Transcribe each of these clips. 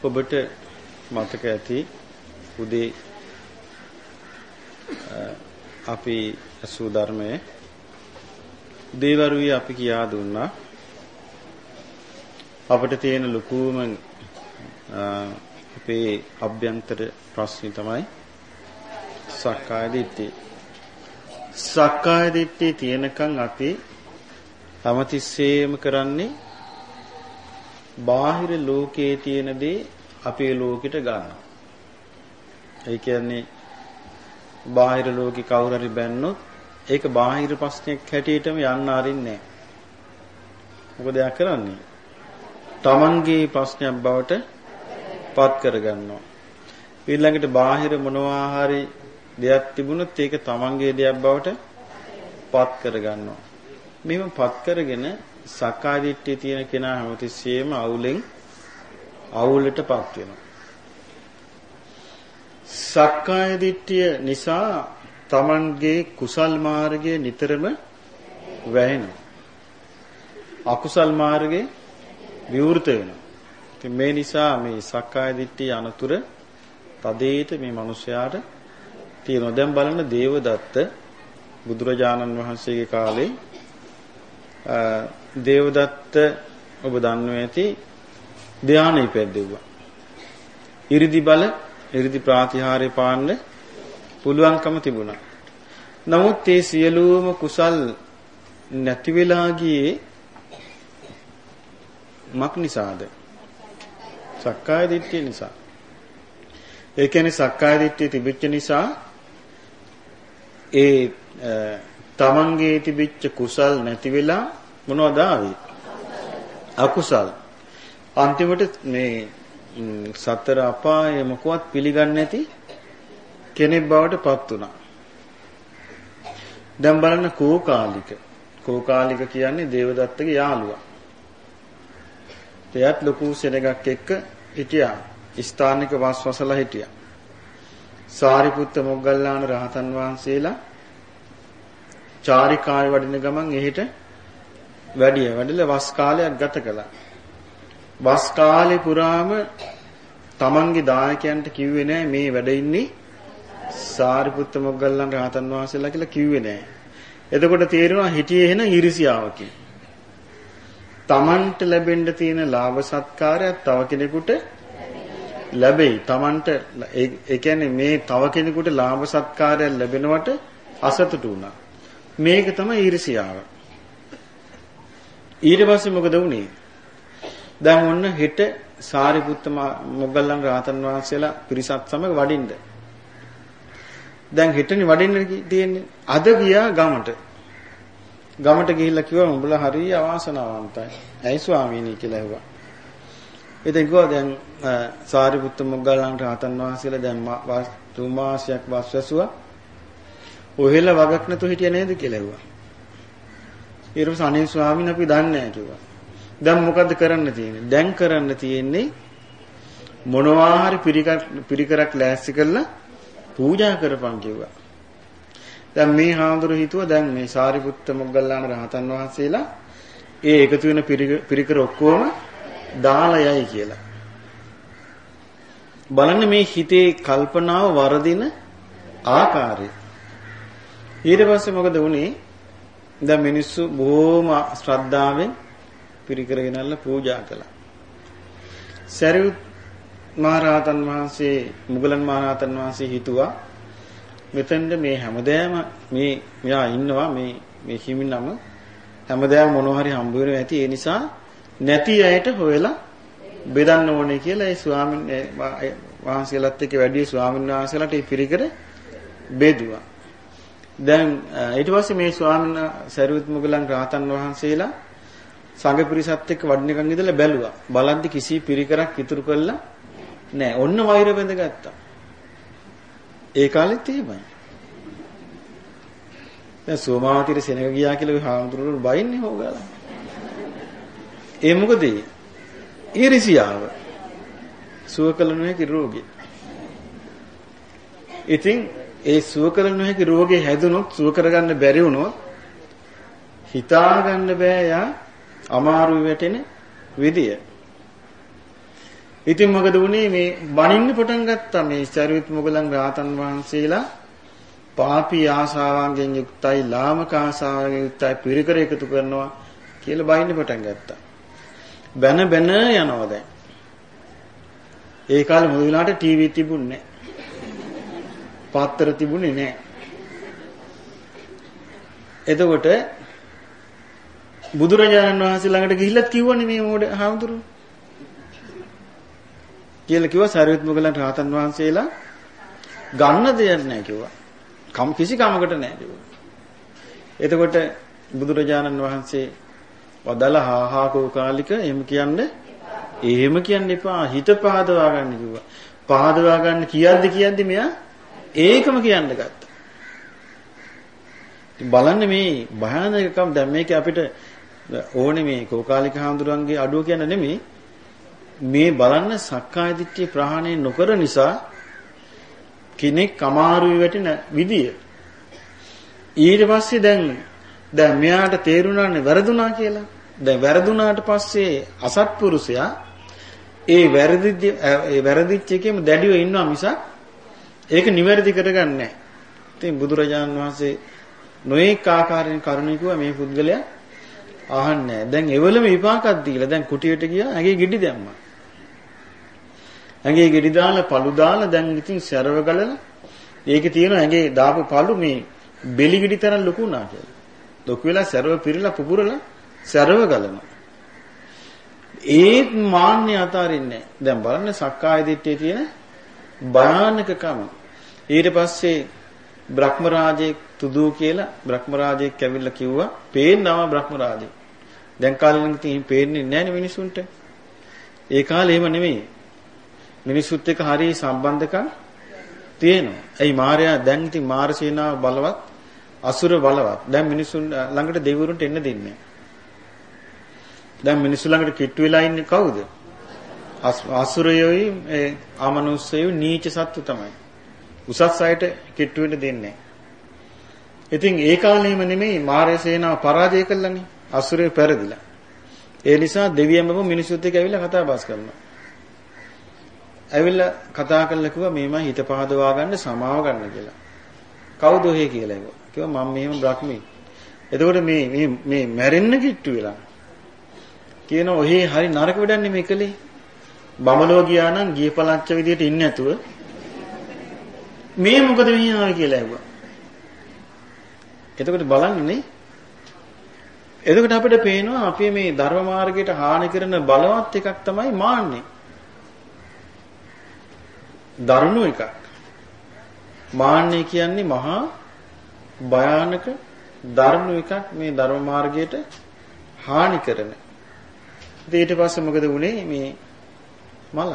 ඔබට මතක ඇති උදේ අපි අසු ධර්මයේ දේවරුවේ අපි කියා දුන්නා අපිට තියෙන ලකූම අපේ අභ්‍යන්තර ප්‍රශ්නේ තමයි සක්කාය දිට්ඨිය. සක්කාය දිට්ඨිය තියෙනකන් අපි හැමතිස්සෙම කරන්නේ බාහිර ලෝකයේ තියෙන දේ අපේ ලෝකෙට ගන්නවා. ඒ කියන්නේ බාහිර ලෝකේ කවුරු හරි බැන්නොත් ඒක බාහිර ප්‍රශ්නයක් හැටියටම යන්න අරින්නේ නැහැ. මොකද එයා කරන්නේ? Tamanගේ ප්‍රශ්නයක් බවට පත් කරගන්නවා. ඊළඟට බාහිර මොනවා හරි දෙයක් තිබුණොත් ඒක Tamanගේ දෙයක් බවට පත් කරගන්නවා. මෙහෙම පත් කරගෙන සක්කාය දිට්ඨිය තියෙන කෙනා හැමතිස්සෙම අවුලෙන් අවුලටපත් වෙනවා. සක්කාය දිට්ඨිය නිසා Tamanගේ කුසල් මාර්ගය නිතරම වැහෙනවා. අකුසල් මාර්ගේ විවෘත වෙනවා. ඉතින් මේ නිසා මේ සක්කාය දිට්ඨිය අනතුර තදේට මේ මිනිස්යාට තියෙනවා. දැන් බලන්න දේවදත්ත බුදුරජාණන් වහන්සේගේ කාලේ දේවදත්ත ඔබ දන්නවා ඇති ධානය ඉපැද්දෙව්වා. 이르දි බල, 이르දි ප්‍රාතිහාර්ය පාන්න පුළුවන්කම තිබුණා. නමුත් ඒ සියලුම කුසල් නැති වෙලා ගියේ මක් නිසාද? සක්කාය දිට්ඨිය නිසා. ඒ කියන්නේ සක්කාය දිට්ඨිය තිබෙච්ච නිසා ඒ තමන්ගේ තිබිච්ච කුසල් නැති වෙලා මොනවද ආවේ? අකුසල්. අන්තිමට මේ සතර අපාය මොකවත් පිළිගන්නේ නැති කෙනෙක් බවට පත් වුණා. දැන් බලන්න කෝකාලික. කෝකාලික කියන්නේ දේවදත්තගේ යාළුවා. එයාත් ලොකු සෙනගක් එක්ක හිටියා. ස්ථානික වස්වසලා හිටියා. සාරිපුත්ත මොග්ගල්ලාන රහතන් වහන්සේලා චාරිකාවේ වඩින ගමන් එහෙට වැඩිය වැඩිලා වස් කාලයක් ගත කළා. වස් කාලේ පුරාම තමන්ගේ දායකයන්ට කිව්වේ නෑ මේ වැඩ ඉන්නේ සාරිපුත්ත මොග්ගල්ලාන රහතන් වහන්සේලා කියලා කිව්වේ නෑ. එතකොට තේරෙනවා හිටියේ එන ඊර්ෂියාවකින්. තමන්ට ලැබෙන්න තියෙන ලාභ සත්කාරයක් තව කෙනෙකුට ලැබෙයි. තමන්ට ඒ කියන්නේ මේ තව කෙනෙකුට ලාභ සත්කාරයක් ලැබෙනවට අසතුටු වුණා. මේක තමයි ඊර්ෂියාව. ඊට පස්සේ මොකද වුනේ? දැන් ඔන්න හෙට සාරිපුත්ත මොග්ගල්ලාන රාතන් වහන්සේලා පිරිසත් සමග වඩින්න. දැන් හෙටනේ වඩින්න තියෙන්නේ. අද ගියා ගමට. ගමට ගිහිල්ලා කිව්වා උඹලා හරිය අවාසනාවන්තයි. ඇයි ස්වාමීනි කියලා ඇහුවා. ඉතින් කිව්වා දැන් සාරිපුත්ත මොග්ගල්ලාන රාතන් වහන්සේලා දැන් තුන් මාසයක් වස් වැසුවා. ඔහෙල වගක් නැතුව හිටියේ නේද කියලා ඇහුවා. ඊට පස්සේ අනේ ස්වාමීන් අපි දන්නේ නැහැ කිව්වා. දැන් මොකද්ද කරන්න තියෙන්නේ? දැන් කරන්න තියෙන්නේ මොනවා හරි පිරිකරක් ලෑස්ති කරලා පූජා කරපන් කිව්වා. දැන් මේ හාමුදුරු හිතුවා දැන් මේ සාරිපුත්ත මොග්ගල්ලාන රහතන් වහන්සේලා ඒ එකතු වෙන පිරිකර ඔක්කොම දාලා යයි කියලා. බලන්න මේ හිතේ කල්පනාව වරදින ආකාරය. ඊට පස්සේ මොකද වුනේ? දැන් මිනිස්සු බොහොම ශ්‍රද්ධාවෙන් පිරිකර ගෙනල්ලා පූජා කළා. සරියුත් මහරහතන් වහන්සේ මුගලන් මහරහතන් වහන්සේ හිතුවා මෙතෙන්ද මේ හැමදේම මේ මෙයා ඉන්නවා මේ මේ හිමිනම හැමදේම මොනවා හරි හම්බ වෙනවා ඇති ඒ නිසා නැති අයට හොයලා බෙදන්න ඕනේ කියලා ඒ ස්වාමීන් වහන්සේලාත් එක්ක වැඩි ස්වාමීන් වහන්සේලාට ඒ පිරිකර බෙදුවා. දැන් ඊට පස්සේ මේ ස්වාමීන් සරියුත් මුගලන් රහතන් වහන්සේලා සංඝ පිරිසත් එක්ක වඩිනකන් ඉඳලා බැලුවා. බලද්දි කිසි පිරිකරක් ඉතුරු කළා නෑ. ඔන්න වෛර බැඳගත්තා. ඒ කාලෙත් එහෙමයි. දැන් සෝමාවතිර සෙනග ගියා කියලා ඔය හාමුදුරුවෝ බයින්නේ හොගලා. ඒ මොකද? ඊර්ෂියාව. සුව කළ නොහැකි රෝගී. ඉතින් ඒ සුව කළ නොහැකි රෝගේ හැදුනොත් සුව කරගන්න බැරි වුණොත් හිතා ගන්න බෑ යා අමාරු වැටෙන විදිය. ඉතින් මොකද වුනේ මේ බණින්න පටන් ගත්තා මේ චරිත මොගලන් රාතන් වහන්සේලා පාපී ආශාවන්ගෙන් යුක්තයි ලාමක ආශාවන්ගෙන් යුක්තයි පිරිකර එකතු කරනවා කියලා බයින්න පටන් ගත්තා. බැන බැන යනවා දැන්. ඒ කාලේ මුල් වෙලාවට ටීවී තිබුණේ නැහැ. පාත්‍ර තිබුණේ නැහැ. එතකොට බුදුරජාණන් වහන්සේ ළඟට ගිහිල්ලත් කිව්වනේ මේ මොඩ හාමුදුරුවෝ. කියලා කිව්වා සාරියුත් මොගලන් රහතන් වහන්සේලා ගන්න දෙයක් නැහැ කිව්වා. කම් කිසි කමකට නැහැ කිව්වා. එතකොට බුදුරජාණන් වහන්සේ වදලා හා හා කෝකාලික එහෙම කියන්නේ එහෙම කියන්න එපා හිත පහදවා ගන්න කිව්වා. පහදවා ගන්න කියද්දි කියද්දි මෙයා ඒකම කියන්න ගත්තා. බලන්න මේ භයානකකම් දැන් මේක අපිට ඕනේ මේ කෝකාලික හාමුදුරන්ගේ අඩුව කියන්න නෙමෙයි. මේ බලන්න සක්කාය දිට්ඨිය ප්‍රහාණය නොකර නිසා කෙනෙක් අමාරුයි වැටෙන විදිය. ඊට පස්සේ දැන් දැන් මෙයාට තේරුණානේ වැරදුනා කියලා. දැන් වැරදුනාට පස්සේ අසත්පුරුෂයා ඒ වැරදි ඒ වැරදිච්ච එකේම දැඩිව ඉන්නවා මිසක් ඒක නිවැරදි කරගන්නේ නැහැ. ඉතින් බුදුරජාණන් වහන්සේ නොඑක ආකාරයෙන් කරුණිකුව මේ පුද්ගලයා අහන්නේ දැන් එවලම විපාකක් දීලා දැන් කුටියට ගියා ඇගේ ගෙඩි දැම්මා. ඇගේ ගෙඩි දාලා පළු දාලා දැන් ඉතින් සරව ගලලා ඒකේ තියෙන ඇගේ දාපු පළු මේ බෙලි ගෙඩි තරම් ලොකු වුණා කියලා. ලොකු වෙලා සරව පිරලා පුපුරලා සරව ගලනවා. ඒත් මාන්නේ අතාරින්නේ දැන් බලන්න සක්කාය දිට්ඨියේ තියෙන භයානකකම ඊට පස්සේ බ්‍රහ්ම රාජෙක් තුදු කියලා බ්‍රහ්ම රාජෙක් ඇවිල්ලා කිව්වා පේන්නව බ්‍රහ්ම රාජෙක් දැන් කාලේ නම් ඉතින් පේන්නේ නැහැ මිනිසුන්ට ඒ කාලේ එහෙම නෙමෙයි මිනිසුත් එක්ක හරිය සම්බන්ධකම් තියෙනවා එයි මාර්යා දැන් ඉතින් මාර සේනාව බලවත් අසුර බලවත් දැන් මිනිසුන් ළඟට දෙවිවරුන්ට එන්න දෙන්නේ නැහැ දැන් මිනිස්සු ළඟට කිට්ටු වෙලා ඉන්නේ කවුද? අසුරයෝයි ඒ අමනුස්සයෝ නීච සත්තු තමයි. උසස් අයට කිට්ටු වෙන්න දෙන්නේ ඉතින් ඒ කාලේම නෙමෙයි මාර්ය සේනාව පරාජය කළානේ. අසුරයෝ පෙරදිලා. ඒ නිසා දෙවියන්ම මිනිස්සුත් එක්ක ඇවිල්ලා කතා බස් කරනවා. ඇවිල්ලා කතා කරලා කිව්වා මේ මම හිත පහදවා ගන්න සමාව ගන්න කියලා. කවුද ඔහේ කියලා කිව්වා. කිව්වා මම මෙහෙම බ්‍රහ්මී. එතකොට මේ මේ මේ මැරෙන්න කිට්ටු වෙලා. කියන ඔහේ හරි නරක වැඩන්නේ මේ කලේ. බමලෝ ගියා නම් ගිය පළච්ච විදියට ඉන්නේ නැතුව මේ මොකද මෙහි ආවේ කියලා ඇහුවා. එතකොට බලන්නේ එතකොට අපිට පේනවා අපි මේ ධර්ම මාර්ගයට හානි කරන බලවත් එකක් තමයි මාන්නේ. දරුණු එකක්. මාන්නේ කියන්නේ මහා භයානක දරුණු එකක් මේ ධර්ම මාර්ගයට හානි කරන. ඊට පස්සේ මොකද වුනේ මේ මල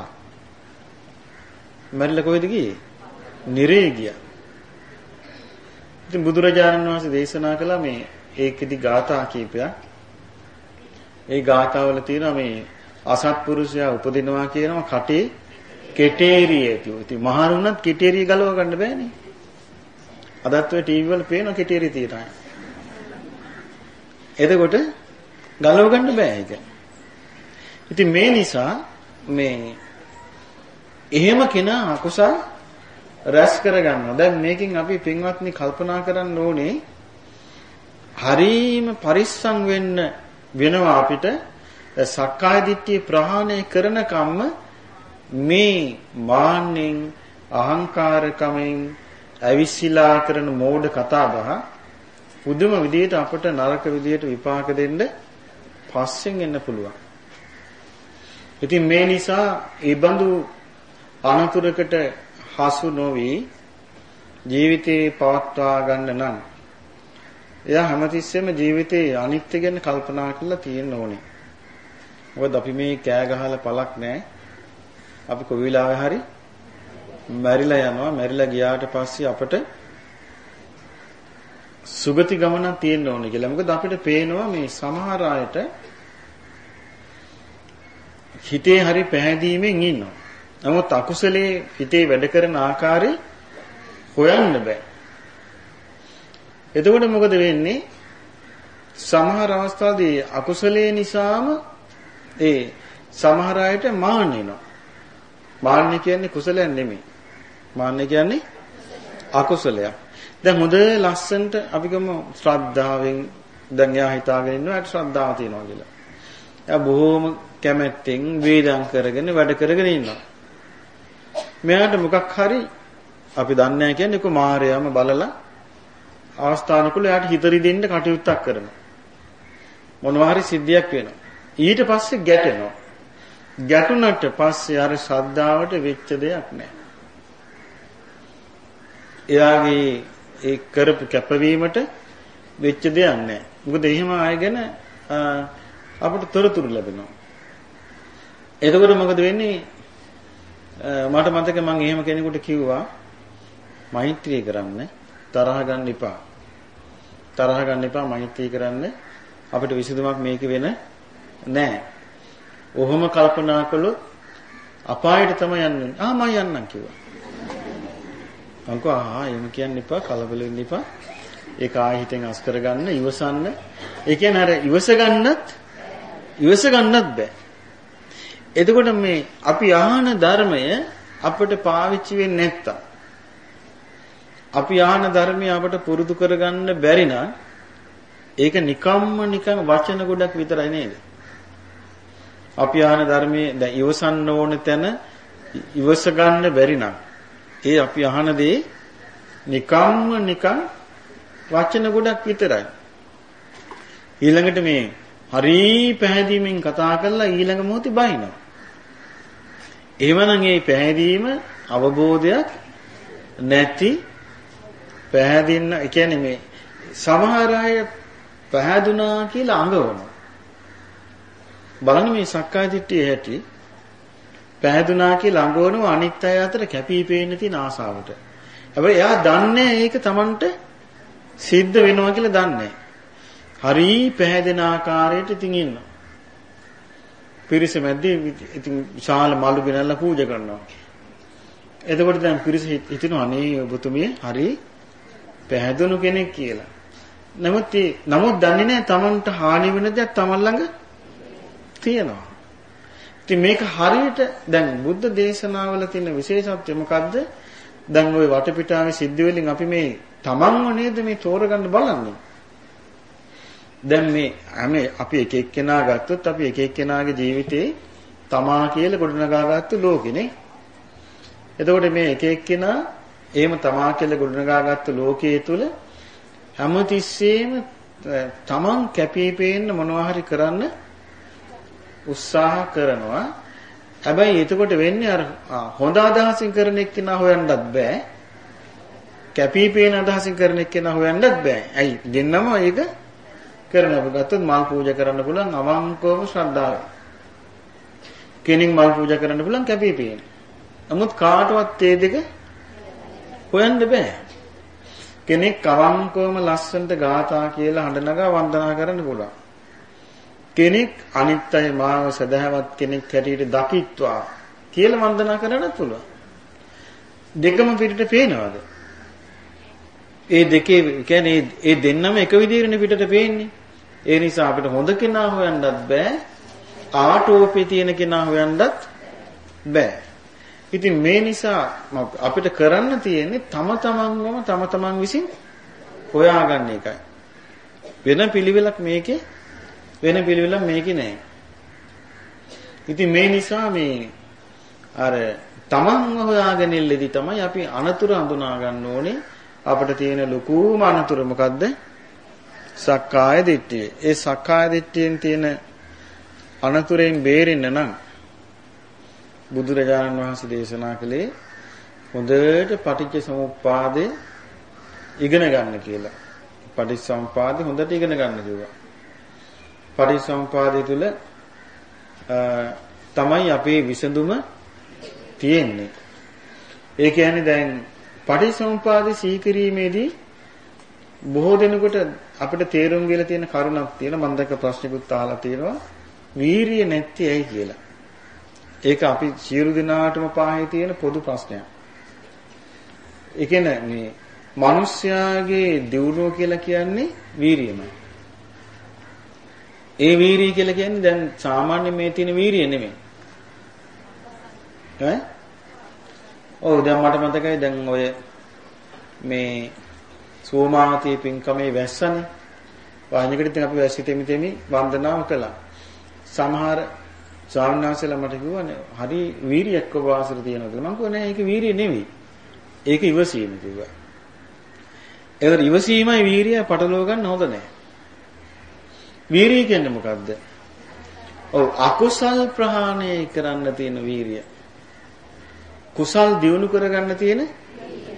මැරිලා කොහෙද ගියේ? නිරේ ගියා. ඉතින් බුදුරජාණන් වහන්සේ දේශනා කළා මේ ඒකෙදි ගාථා කීපයක්. ඒ ගාථාවල තියෙනවා මේ අසත්පුරුෂයා උපදිනවා කියනවා කටේ කෙටේරිය ඇතිව. ඉතින් මහරුණත් කෙටේරිය ගලව ගන්න බෑනේ. අදත් ඔය ටීවී වල පේන කෙටේරිය තියෙනවා. එතකොට ගලව ගන්න බෑ ඒක. ඉතින් මේ නිසා මේ එහෙම කෙනා අකුසල් රැස් කරගන්නවා. දැන් මේකෙන් අපි පින්වත්නි කල්පනා කරන්න ඕනේ හරීම පරිස්සම් වෙන්න වෙනවා අපිට සක්කාය දිට්ඨිය ප්‍රහාණය කරන කම්ම මේ මාන්නෙන් අහංකාරකමෙන් ඇවිස්සීලා කරන මෝඩ කතා බහ පුදුම විදියට අපට නරක විදියට විපාක දෙන්න පස්සෙන් එන්න පුළුවන්. ඉතින් මේ නිසා ඒ බඳු අනතුරකට හසු නොවි ජීවිතේ පවත්වා ගන්න නම් එයා හැමතිස්සෙම ජීවිතේ අනිත්‍ය ගැන කල්පනා කරලා තියෙන්න ඕනේ. මොකද අපි මේ කෑ ගහලා පළක් නැහැ. අපි කොයි වෙලාවෙ හරි මැරිලා යනවා. මැරිලා ගියාට පස්සේ අපට සුගති ගමනක් තියෙන්න ඕනේ කියලා. මොකද අපිට පේනවා මේ සමහර අයට හිතේ හරි පැහැදීමෙන් ඉන්නවා. නමුත් අකුසලයේ හිතේ වැඩ කරන ආකාරය හොයන්න බෑ. එතකොට මොකද වෙන්නේ? සමහර අවස්ථාවේදී අකුසලයේ නිසාම ඒ සමහර අයට මාන එනවා. මාන්නය කියන්නේ කුසලයක් නෙමෙයි. මාන්නය කියන්නේ අකුසලයක්. දැන් හොඳ ලස්සනට අපි ගමු ශ්‍රද්ධාවෙන් දැන් යා හිතාගෙන ඉන්නවා ඒට ශ්‍රද්ධාව තියෙනවා කියලා. එයා බොහොම කැමැත්තෙන් වේදම් කරගෙන වැඩ කරගෙන ඉන්නවා. මෙයාට මොකක් හරි අපි දන්නේ නැහැ කියන්නේ කො මායයම බලලා අවස්ථානුකූල එයාට හිතරි දෙන්න කටයුත්තක් කරනවා. මොනවා හරි සිද්ධියක් වෙනවා. ඊට පස්සේ ගැටෙනවා. ගැටුණට පස්සේ අර ශ්‍රද්ධාවට වෙච්ච දෙයක් නැහැ. එයාගේ ඒ කරපු කැපවීමට වෙච්ච දෙයක් නැහැ. මොකද එහෙම අය ගැන අපිට තොරතුරු ලැබෙනවා. එතකොට මොකද වෙන්නේ? මට මතක මම එහෙම කෙනෙකුට කිව්වා මෛත්‍රී කරන්න තරහ ගන්න එපා. තරහ ගන්න එපා මෛත්‍රී කරන්න අපිට විසඳුමක් මේක වෙන නෑ. ඔහොම කල්පනා කළොත් අපායට තමයි යන්නේ. ආ මම යන්නම් කිව්වා. මං කිව්වා ආ එහෙම කියන්න එපා කලබල වෙන්න එපා. ඒක ආයෙ හිතෙන් අස් කරගන්න ඉවසන්න. ඒ කියන්නේ අර ඉවස ගන්නත් ඉවස ගන්නත් බෑ. එතකොට මේ අපි ආහන ධර්මය අපිට පාවිච්චි වෙන්නේ නැත්තම් අපි ආහන ධර්මය අපට පුරුදු කරගන්න බැරි නම් ඒක නිකම්ම නිකන් වචන ගොඩක් විතරයි නේද? අපි ආහන ධර්මයේ දැන් ඉවසන්න ඕන තැන ඉවස ගන්න බැරි නම් ඒ අපි අහන දේ නිකම්ම නිකන් වචන ගොඩක් විතරයි. ඊළඟට මේ හරි පැහැදීමෙන් කතා කරලා ඊළඟ මොහොතේ බයිනවා. එහෙමනම් මේ පැහැදීම අවබෝධයක් නැති පැහැදින්න ඒ කියන්නේ මේ සමහර අය පැහැදුනා කියලා අඟවනවා. බලන්න මේ සක්කාය දිට්ඨිය හැටි පැහැදුනා කියලා අඟවනවා අනිත් අය අතර කැපී පෙනෙන තියෙන ආසාවට. හැබැයි එයා දන්නේ ඒක Tamanට සිද්ධ වෙනවා කියලා දන්නේ හරි පැහැදෙන ආකාරයට ඉතින් ඉන්නවා. පිරිස මැද්දේ ඉතින් විශාල මලු ගෙනල්ලා පූජා කරනවා. එතකොට දැන් පිරිස හිතනවා අනේ ඔබතුමිය හරි පැහැදුණු කෙනෙක් කියලා. නමුත් නමුත් දන්නේ නැහැ Tamanට හානි වෙන දෙයක් Taman ළඟ තියෙනවා. ඉතින් මේක හරියට දැන් බුද්ධ දේශනාවල තියෙන විශේෂත්වය මොකද්ද? දැන් ওই වටපිටාවේ සිද්ධ වෙලින් අපි මේ Tamanව නේද මේ තෝරගන්න බලන්නේ. දැන් මේ හැම අපි එක එක්කෙනා ගත්තොත් අපි එක එක්කෙනාගේ ජීවිතේ තමා කියලා ගොඩනගාගත්තු ලෝකෙනේ. එතකොට මේ එක එක්කෙනා එහෙම තමා කියලා ගොඩනගාගත්තු ලෝකයේ තුල හැමතිස්සෙම තමන් කැපී පේන්න මොනවා හරි කරන්න උත්සාහ කරනවා. හැබැයි එතකොට වෙන්නේ අර හොඳ අදහසින් කරන එක්කෙනා හොයන්නත් බෑ. කැපී පේන අදහසින් කරන එක්කෙනා හොයන්නත් බෑ. ඇයි? දෙන්නම ඒක කරන අපි ගත්තොත් මල් පූජා කරන්න පුළුවන් අවංකවම ශ්‍රද්ධාව. කෙනෙක් මල් පූජා කරන්න පුළුවන් කැපී පේන. නමුත් කාටවත් ඒ දෙක හොයන්න බෑ. කෙනෙක් අවංකවම ලස්සනට ගාථා කියලා හඬ නගා වන්දනා කරන්න පුළුවන්. කෙනෙක් අනිත් අය මාව සදහවත් කෙනෙක් හැටියට දකිත්වා කියලා වන්දනා කරන්නත් පුළුවන්. දෙකම පිටට පේනවද? ඒ දෙකේ කියන්නේ ඒ දෙන්නම එක විදිහටනේ පිටට පේන්නේ. ඒ නිසා අපිට හොඳ කෙනා හොයන්නත් බෑ. ආටෝපේ තියෙන කෙනා හොයන්නත් බෑ. ඉතින් මේ නිසා අපිට කරන්න තියෙන්නේ තම තමන්වම තම තමන් විසින් හොයාගන්න එකයි. වෙන පිළිවෙලක් මේකේ වෙන පිළිවෙලක් මේකේ නැහැ. ඉතින් මේ නිසා මේ අර තමන්ව හොයාගෙන ඉල්ලෙදි තමයි අපි අනතුරු හඳුනා ගන්න ඕනේ. අපිට තියෙන ලොකුම අනතුර මොකද්ද? සක්කාය දිට්ඨිය. ඒ සක්කාය දිට්ඨියෙන් තියෙන අනතුරෙන් බේරෙන්න නම් බුදුරජාණන් වහන්සේ දේශනා කළේ හොඳට පටිච්ච සමුප්පාදේ ඉගෙන ගන්න කියලා. පටිච්චසමුපාදේ හොඳට ඉගෙන ගන්න කිව්වා. පටිච්චසමුපාදේ තුල තමයි අපේ විසඳුම තියෙන්නේ. ඒ කියන්නේ දැන් පටිච්චසමුපාදේ සීකිරීමේදී බොහෝ දෙනෙකුට අපිට තේරුම් ගිල තියෙන කරුණක් තියෙනවා මම දැක්ක ප්‍රශ්නිකුත් අහලා තියෙනවා වීරිය නැත්තේ ඇයි කියලා. ඒක අපි සියලු දෙනාටම පාහේ තියෙන පොදු ප්‍රශ්නයක්. ඒ කියන්නේ මේ මිනිස්යාගේ දියුණුව කියලා කියන්නේ වීරියමයි. ඒ වීරිය කියලා කියන්නේ දැන් සාමාන්‍ය මේ තියෙන වීරිය නෙමෙයි. ඈ ඔව් දැන් මට මතකයි දැන් ඔය මේ සෝමාවතී පින්කමේ වැස්සනේ. වාණිකට ඉතින් අපි වැස්සි තෙමි තෙමි වන්දනාව කළා. සමහර ස්වාමීන් වහන්සේලා මට කිව්වනේ හරි වීරියක් ඔබ වාසර තියෙනවා කියලා. මම කිව්වා නෑ ඒක වීරිය නෙවෙයි. ඒක ඉවසීම කිව්වා. ඒතර ඉවසීමයි වීරිය පටලව ගන්න හොඳ නෑ. වීරිය කියන්නේ මොකද්ද? ඔව් අකුසල් ප්‍රහාණය කරන්න තියෙන වීරිය. කුසල් දියුණු කරගන්න තියෙන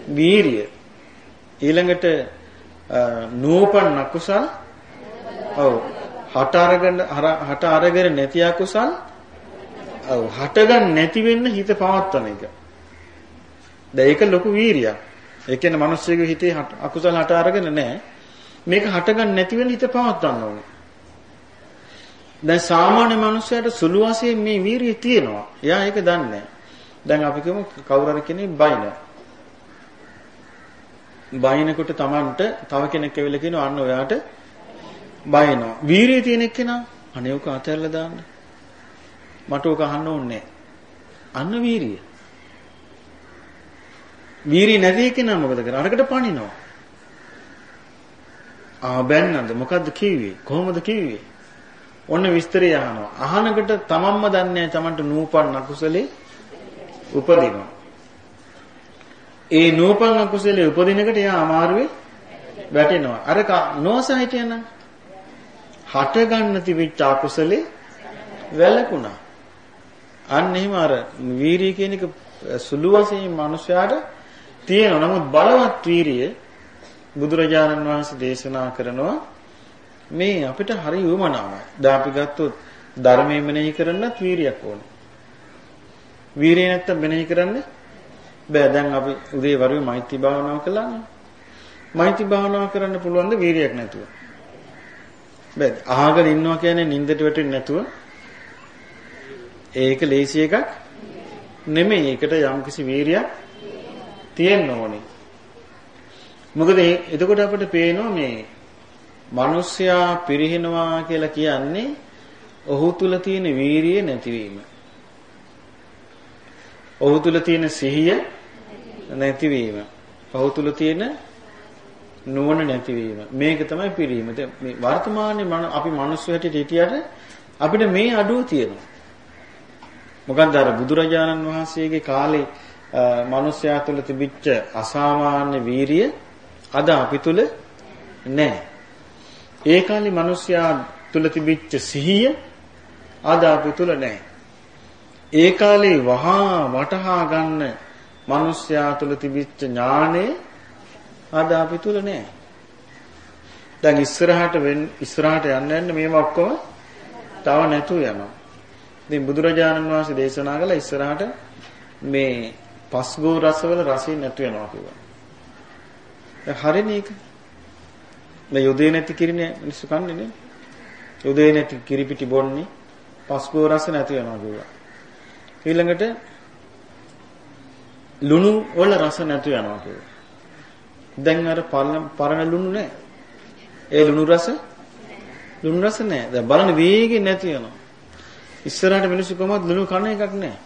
වීරිය. ඊළඟට නූපන් අකුසල් ඔව් හට අරගෙන හට අරගෙන නැති අකුසල් ඔව් හටගන්න නැති වෙන්න හිත පවත්වන එක. දැන් ඒක ලොකු වීරියක්. ඒ කියන්නේ මිනිස්සුගේ හිතේ අකුසල හට අරගෙන නැහැ. මේක හටගන්න නැති වෙන්න හිත පවත්වන්න ඕනේ. දැන් සාමාන්‍ය මිනිස්සයාට සුළු වශයෙන් මේ වීරිය තියෙනවා. එයා ඒක දන්නේ නැහැ. දැන් අපි කියමු කවුරු හරි කෙනෙක් බයිනවා. බයිනකොට Tamanට තව කෙනෙක් ඇවිල්ලා කියනවා අන්න ඔයාට බයිනවා. වීරිය තියෙන එක්කෙනා අනේ උක අතහැරලා දාන්න. මට උක අහන්න ඕනේ අන්න වීරිය. වීරිය නැති එක්කෙනා මොකද කරන්නේ? අරකට පණිනවා. ආ බැන්නද මොකද්ද කිව්වේ? කොහොමද කිව්වේ? ඔන්න විස්තරය අහනවා. අහනකට තමන්ම දන්නේ නැහැ තමන්ට නූපන් අකුසලේ උපදිනවා. ඒ නූපන් අකුසලයේ උපදිනකොට එයා අමාරුවේ වැටෙනවා. අර නොස හිටියනම් හට ගන්න තිබිච්ච අකුසලේ වැළකුණා. අන්න එහෙම අර වීරිය කියන එක සුළු වශයෙන් මිනිස්යාට තියෙනවා. නමුත් බලවත් වීරිය බුදුරජාණන් වහන්සේ දේශනා කරනවා මේ අපිට හරි උවමනාවයි. දැන් අපි ගත්තොත් ධර්මයේ මෙනෙහි කරන්නත් වීරියක් ඕනේ. වීරිය නැත්තම් මෙනෙහි කරන්නේ බෑ දැන් අපි උදේ වරුවේ මෛත්‍රී භාවනාව කළානේ. මෛත්‍රී භාවනාව කරන්න පුළුවන් ද වීරියක් නැතුව? බෑ. අහගෙන ඉන්නවා කියන්නේ නින්දට වැටෙන්නේ නැතුව ඒක ලේසි එකක් නෙමෙයි. ඒකට යම්කිසි වීරියක් තියෙන්න ඕනේ. මොකද එතකොට අපිට පේනවා මේ මිනිස්සයා පිරිහිනවා කියලා කියන්නේ ඔහු තුල තියෙන වීරිය නැතිවීම. ඔහු තුල තියෙන සිහිය නැතිවීම. ඔහු තුල තියෙන නුවණ නැතිවීම. මේක තමයි පිරීම. මේ වර්තමානයේ අපි මිනිස්සු හැටියට හිටියට අපිට මේ අඩුව තියෙනවා. මොකන්ද අර බුදුරජාණන් වහන්සේගේ කාලේ මිනිස්යා තුළ තිබිච්ච අසාමාන්‍ය වීරිය අද අපි තුල නැහැ. ඒ කාලේ මිනිස්යා තුළ තිබිච්ච සිහිය අද අපි තුල නැහැ. ඒ කාලේ වහා වටහා ගන්න මිනිස්යා තුල තිබිච්ච ඥානෙ අද අපි තුල නැහැ. දැන් ඉස්සරහට වෙන් ඉස්සරහට යන්න යන්න මේවා ඔක්කොම තව නැතු යනවා. ඉතින් බුදුරජාණන් වහන්සේ දේශනා කළ ඉස්සරහට මේ පස්ගෝ රසවල රසය නැතු වෙනවා කිව්වා. දැන් හරිනේ ඒක. මේ යොදේ නැති කිරිනේ මිනිස්සු කන්නේ නේ. යොදේ නැති කිරි පිටි බොන්නේ පස්ගෝ රස නැති වෙනවා කිව්වා. ඊළඟට ලුණු වල රස නැතු යනවා කියලා. දැන් අර පරණ ලුණු නැහැ. ඒ ලුණු රස ලුණු රස නැහැ. දැන් බලන්න වේගෙන් නැති යනවා. ඉස්සරහට මිනිස්සු කොහොමද ලුණු කන එකක් නැහැ.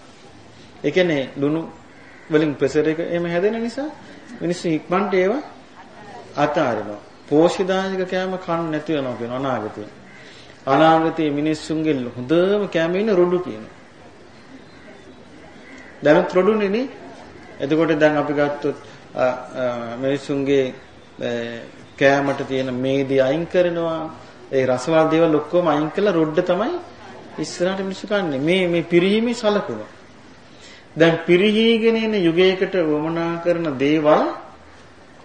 ඒ කියන්නේ ලුණු වලින් ප්‍රෙෂර් එක එහෙම හැදෙන නිසා මිනිස්සු ඉක්මනට ඒවා අතාරිනවා. පෝෂිදායක කෑම කන්න නැති වෙනවා කියන අනාගතේ. අනාගතේ මිනිස්සුන්ගේ හොඳම කෑම ඉන්නේ රොඩු කියනවා. දැනුත් රොඩුනේ නේ. එතකොට දැන් අපි ගත්තොත් මිනිසුන්ගේ කෑමට තියෙන මේදි අයින් කරනවා. ඒ රසවල දේවල් ඔක්කොම අයින් කළා රොඩ්ඩ තමයි ඉස්සරහට මිනිස්සු කන්නේ. මේ මේ පිරිහීමේ සලකුණ. දැන් පිරිහීගෙන එන යුගයකට වමනා කරන දේවල්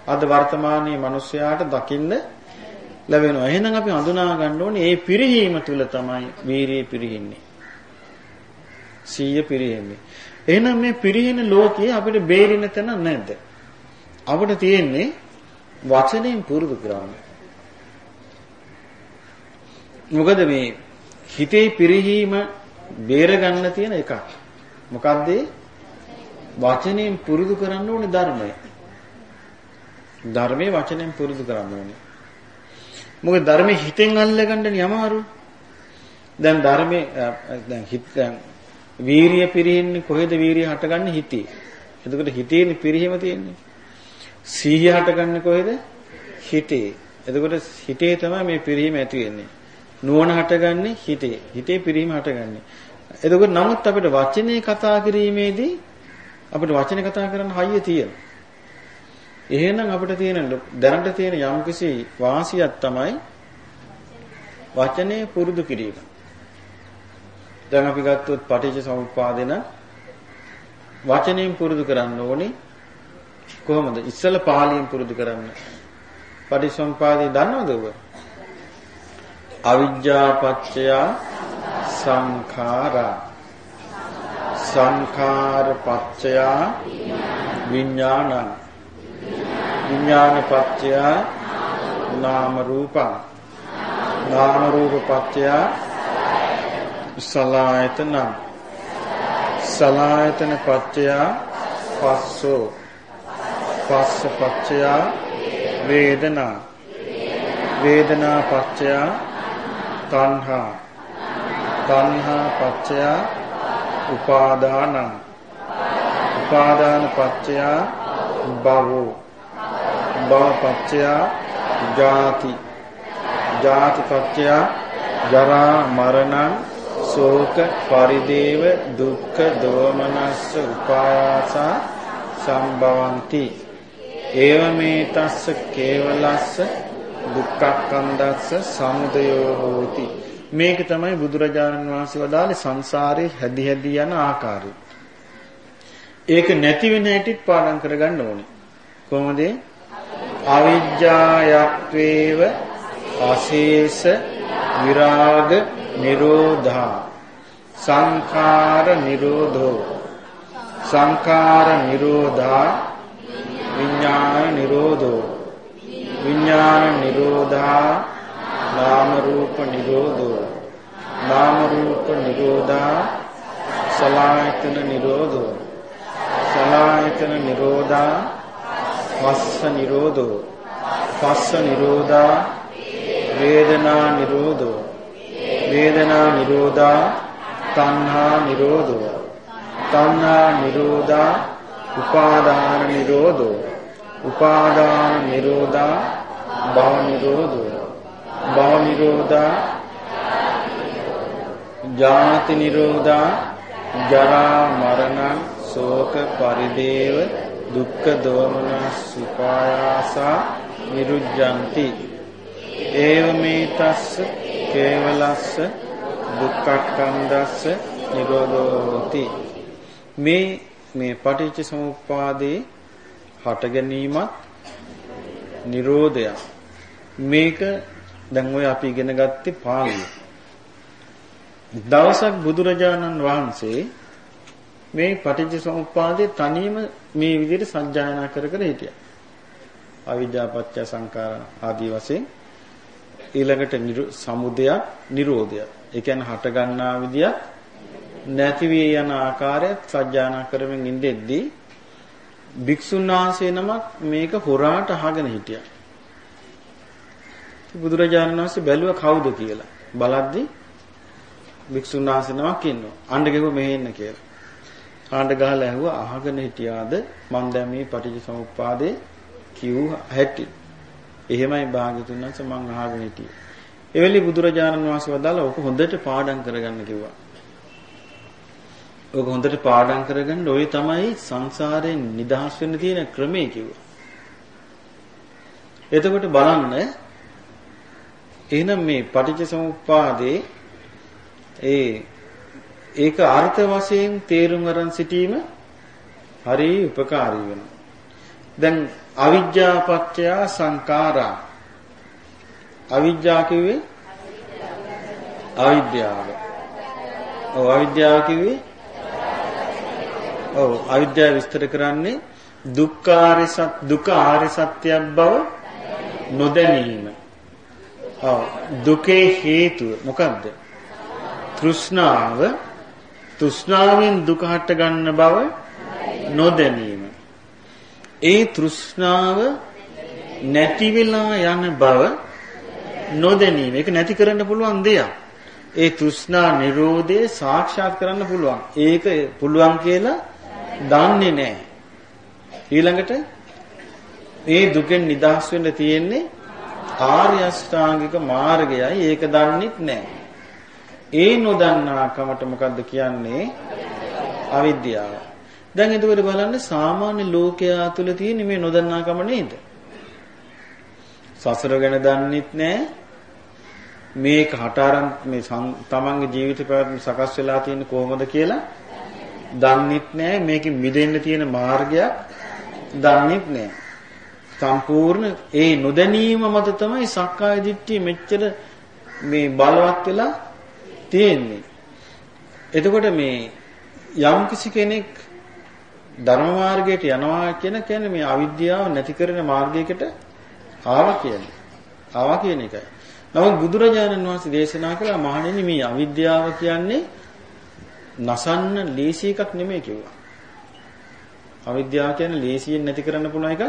අද වර්තමානයේ මිනිස්යාට දකින්න ලැබෙනවා. එහෙනම් අපි හඳුනා ගන්න ඕනේ මේ පිරිහීම තුල තමයි වීරිය පිරිහින්නේ. සීය පිරිහෙන්නේ. එහෙනම් මේ පිරිහෙන ලෝකයේ අපිට බේරෙන්න තැන නැද්ද? අපිට තියෙන්නේ වචනයෙන් පුරුදු කරන්න. මොකද මේ හිතේ පිරිහීම බේර ගන්න තියෙන එකක්. මොකද්ද වචනයෙන් පුරුදු කරන්න ඕනේ ධර්මය. ධර්මයේ වචනයෙන් පුරුදු කරන්න ඕනේ. මොකද ධර්මයේ හිතෙන් අල්ලගන්න යමාරු. දැන් ධර්මයේ දැන් හිත දැන් වීරිය පිරෙන්නේ කොහෙද වීරිය හටගන්නේ හිතේ. එතකොට හිතේනේ පිරිහීම තියෙන්නේ. සිහිය හටගන්නේ කොහෙද? හිතේ. එතකොට හිතේ තමයි මේ පිරිහීම ඇති වෙන්නේ. නුවණ හටගන්නේ හිතේ. හිතේ පිරිහීම හටගන්නේ. එතකොට නමුත් අපිට වචනේ කතා කිරීමේදී අපිට වචනේ කතා කරන්න හයිය තියෙනවා. එහෙනම් අපිට තියෙන දැනට තියෙන යම්කිසි වාසියක් තමයි වචනේ පුරුදු කිරීම. දැන් අපි ගත්තොත් පටිච්ච සමුප්පාදෙන වචනයෙන් පුරුදු කරන්න ඕනේ කොහොමද? ඉස්සල පාලියෙන් පුරුදු කරන්න. පටිච්චසමුපාදේ දන්නවද ඔබ? අවිජ්ජා පත්‍ය සංඛාරා. සංඛාර පත්‍ය විඥානං. විඥාන පත්‍ය නාම රූපං නාම රූප පත්‍ය සලායතන. සලායතන පත්‍ය පස්සෝ. පස්ස පත්‍ය වේදනා. වේදනා පත්‍ය තණ්හා. තණ්හා පත්‍ය උපාදානං. උපාදාන පත්‍ය භවෝ. භව පත්‍ය ජාති. ජාති පත්‍ය ජරා මරණං ශෝක පරිදේව දුක්ඛ දෝමනස්ස උපායාස සම්භවಂತಿ. ඒවමේ තස්ස කේවලස්ස දුක්ඛක්ඛන්දස්ස සමුදයෝ හෝති මේක තමයි බුදුරජාණන් වහන්සේ වදාළේ සංසාරේ හැදි හැදි යන ආකාරය. ඒක නැති වෙන හැටිත් පාඩම් කරගන්න ඕනේ. කොහොමද? අවිජ්ජායත්වේව අශේෂ විරාග නිරෝධා සංඛාර නිරෝධෝ සංඛාර නිරෝධා විඥාන නිරෝධෝ විඥාන නිරෝධා නාම රූප නිරෝධෝ නාම රූප නිරෝධා සලායතන නිරෝධෝ සලායතන නිරෝධා පස්ස නිරෝධෝ පස්ස නිරෝධා වේදනා නිරෝධෝ වේදනා නිරෝධා තණ්හා නිරෝධෝ තණ්හා නිරෝධා උපාදාන නිරෝධෝ උපාදාන නිරෝධා භව නිරෝධෝ භව නිරෝධා ජාති නිරෝධා ජරා මරණ ශෝක පරිදේව දුක්ඛ දෝමනස් උපායාසා නිරුද්ධಂತಿ ඒව මේ තස්ස කේවලස්ස දුක්ඛක්ඛන්දස්ස නිරෝධෝති. මේ මේ පටිච්ච සමුප්පාදේ හට ගැනීමත් නිරෝධය මේක දැන් ඔය අපි ඉගෙන ගත්තේ පාළිය. දවසක් බුදුරජාණන් වහන්සේ මේ පටිච්ච සමුප්පාදේ තනියම මේ විදිහට සත්‍යයනා කර කර හිටියා. අවිද්‍යා පත්‍ය සංකාර ආදී වශයෙන් ඊළඟට සමුදයක් නිරෝධයක්. ඒ කියන්නේ හට ගන්නා විදියක් නැති වී යන ආකාරයත් සත්‍යානා කරමින් ඉඳෙද්දී භික්ෂුන් වහන්සේ නමක් මේක හොරාට අහගෙන හිටියා. බුදුරජාණන් වහන්සේ බැලුවා කවුද කියලා. බලද්දී භික්ෂුන් වහන්සේ නමක් ඉන්නවා. අඬ ගෙව මෙහෙ ඉන්න කියලා. ආඬ ගහලා ඇහුවා අහගෙන හිටියාද මං දැන් මේ පටිච්චසමුප්පාදේ කිව් හැටි. එහෙමයි භාග්‍යතුන් වහන්සේ මං අහගෙන හිටියේ. එවෙලි බුදුරජාණන් වහන්සේ වදාලා ඔක හොඳට පාඩම් කරගන්න කිව්වා. ඔක හොඳට පාඩම් කරගන්න ඔය තමයි සංසාරයෙන් නිදහස් වෙන්න තියෙන ක්‍රමය කිව්වා. එතකොට බලන්න එහෙනම් මේ පටිච්චසමුප්පාදේ ඒ ඒක අර්ථ වශයෙන් තේරුම් ගන්න සිටීම හරි උපකාරී වෙනවා. දැන් අවිජ්ජා පත්‍ය සංඛාරා අවිජ්ජා කිව්වේ අවිද්‍යාව. ඔව් අවිද්‍යාව කිව්වේ ඔව් අවිද්‍යාව විස්තර කරන්නේ දුක්ඛාරය සත් දුක ආර්ය සත්‍යයක් බව නොදැනීම. ඔව් දුකේ හේතුව මොකද්ද? තෘෂ්ණාව තෘෂ්ණාවෙන් දුක හට ගන්න බව නොදැනීම. ඒ තෘෂ්ණාව නැති වෙලා යන බව නොදැනීම. ඒක නැති කරන්න පුළුවන් දෙයක්. ඒ තෘෂ්ණා නිරෝධය සාක්ෂාත් කරන්න පුළුවන්. ඒක පුළුවන් කියලා දන්නේ නැහැ. ඊළඟට මේ දුකෙන් නිදහස් වෙන්න තියෙන්නේ ආර්ය අෂ්ටාංගික මාර්ගයයි ඒක දන්නෙත් නැහැ. ඒ නොදන්නාකමට මොකද්ද කියන්නේ? අවිද්‍යාව. දැන් එතකොට බලන්න සාමාන්‍ය ලෝකයා තුල තියෙන මේ නොදන්නාකම නේද? සසර ගැන දන්නෙත් නැහැ. මේක හටාරම් මේ තමන්ගේ ජීවිත පැවැත්ම සකස් වෙලා තියෙන්නේ කොහොමද කියලා දන්නෙත් නැහැ. මේකෙන් මිදෙන්න තියෙන මාර්ගයක් දන්නෙත් නැහැ. සම්පූර්ණ ඒ නොදැනීම මත තමයි සක්කාය දිට්ඨිය මෙච්චර මේ බලවත් වෙලා තියෙන්නේ. එතකොට මේ යම් කිසි කෙනෙක් ධර්ම මාර්ගයට යනවා කියන කියන්නේ මේ අවිද්‍යාව නැති කරන මාර්ගයකට ආවා කියන්නේ. ආවා කියන එකයි. නමුත් බුදුරජාණන් වහන්සේ දේශනා කළා මහණෙනි මේ අවිද්‍යාව කියන්නේ නසන්න ලේසි එකක් නෙමෙයි කිව්වා. අවිද්‍යාව කියන්නේ ලේසියෙන් නැති කරන්න පුළුවන් එකක්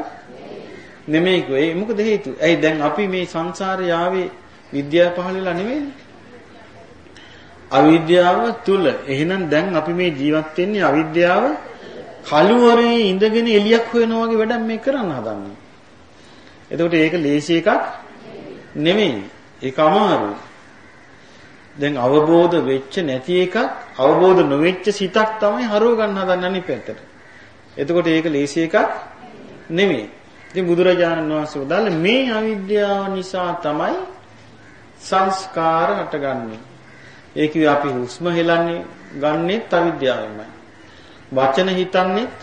නෙමෙයි කිව්වා. ඒ මොකද හේතුව? ඇයි දැන් අපි මේ සංසාරේ ආවේ විද්‍යාව පහළ වෙලා නෙමෙයිනේ. අවිද්‍යාව තුල. එහෙනම් දැන් අපි මේ ජීවත් වෙන්නේ අවිද්‍යාව කළුවරේ ඉඳගෙන එලියක් හොයනවා වගේ වැඩක් මේ කරන්න හදන්නේ. එතකොට ඒක ලේසි එකක් නෙමෙයි. ඒක අමාරුයි. දැන් අවබෝධ වෙච්ච නැති එකක් අවබෝධ නොවෙච්ච සිතක් තමයි හරව ගන්න හදන්නේ අනිත් පැත්තට. එතකොට ඒක ලේසි එකක් නෙමෙයි. ඉතින් බුදුරජාණන් වහන්සේ වදාළ මේ අවිද්‍යාව නිසා තමයි සංස්කාර හටගන්නේ. ඒ කිව්වේ අපි හුස්ම හෙලන්නේ ගන්නෙත් අවිද්‍යාවෙන්මයි. වචන හිතන්නේත්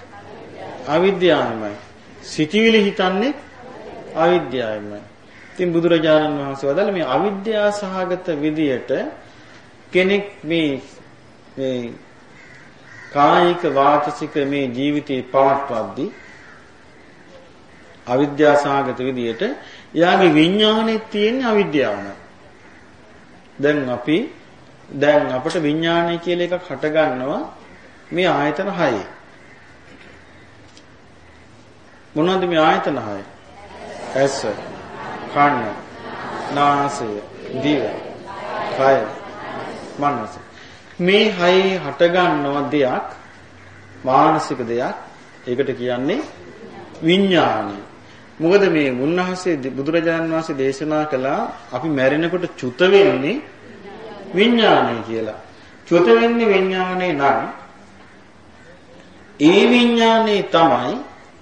අවිද්‍යාවෙන්මයි. සිතවිලි හිතන්නේත් අවිද්‍යාවෙන්මයි. ඉතින් බුදුරජාණන් වහන්සේ වදාළ මේ අවිද්‍යා සහගත විදියට කෙනෙක් මේ මේ කායික වාචසික මේ ජීවිතේ පවත්වද්දී අවිද්‍යා සහගත විදියට එයාගේ විඥානේ තියෙන අවිද්‍යාවමයි. දැන් අපි දැන් අපිට විඥානය කියලා එකක් හට ගන්නවා මේ ආයතන 6. මොනවද මේ ආයතන 6? ඇස, කන, නාසය, දිව, කය, මනස. මේ හයේ හට ගන්නව දෙයක් මානසික දෙයක්. ඒකට කියන්නේ විඥානය. මොකද මේ මුන්නහසේ බුදුරජාණන් වහන්සේ දේශනා කළා අපි මැරෙනකොට චුත වෙන්නේ විඥානය කියලා. චුත වෙන්නේ විඥානේ නම් ඒ විඥානේ තමයි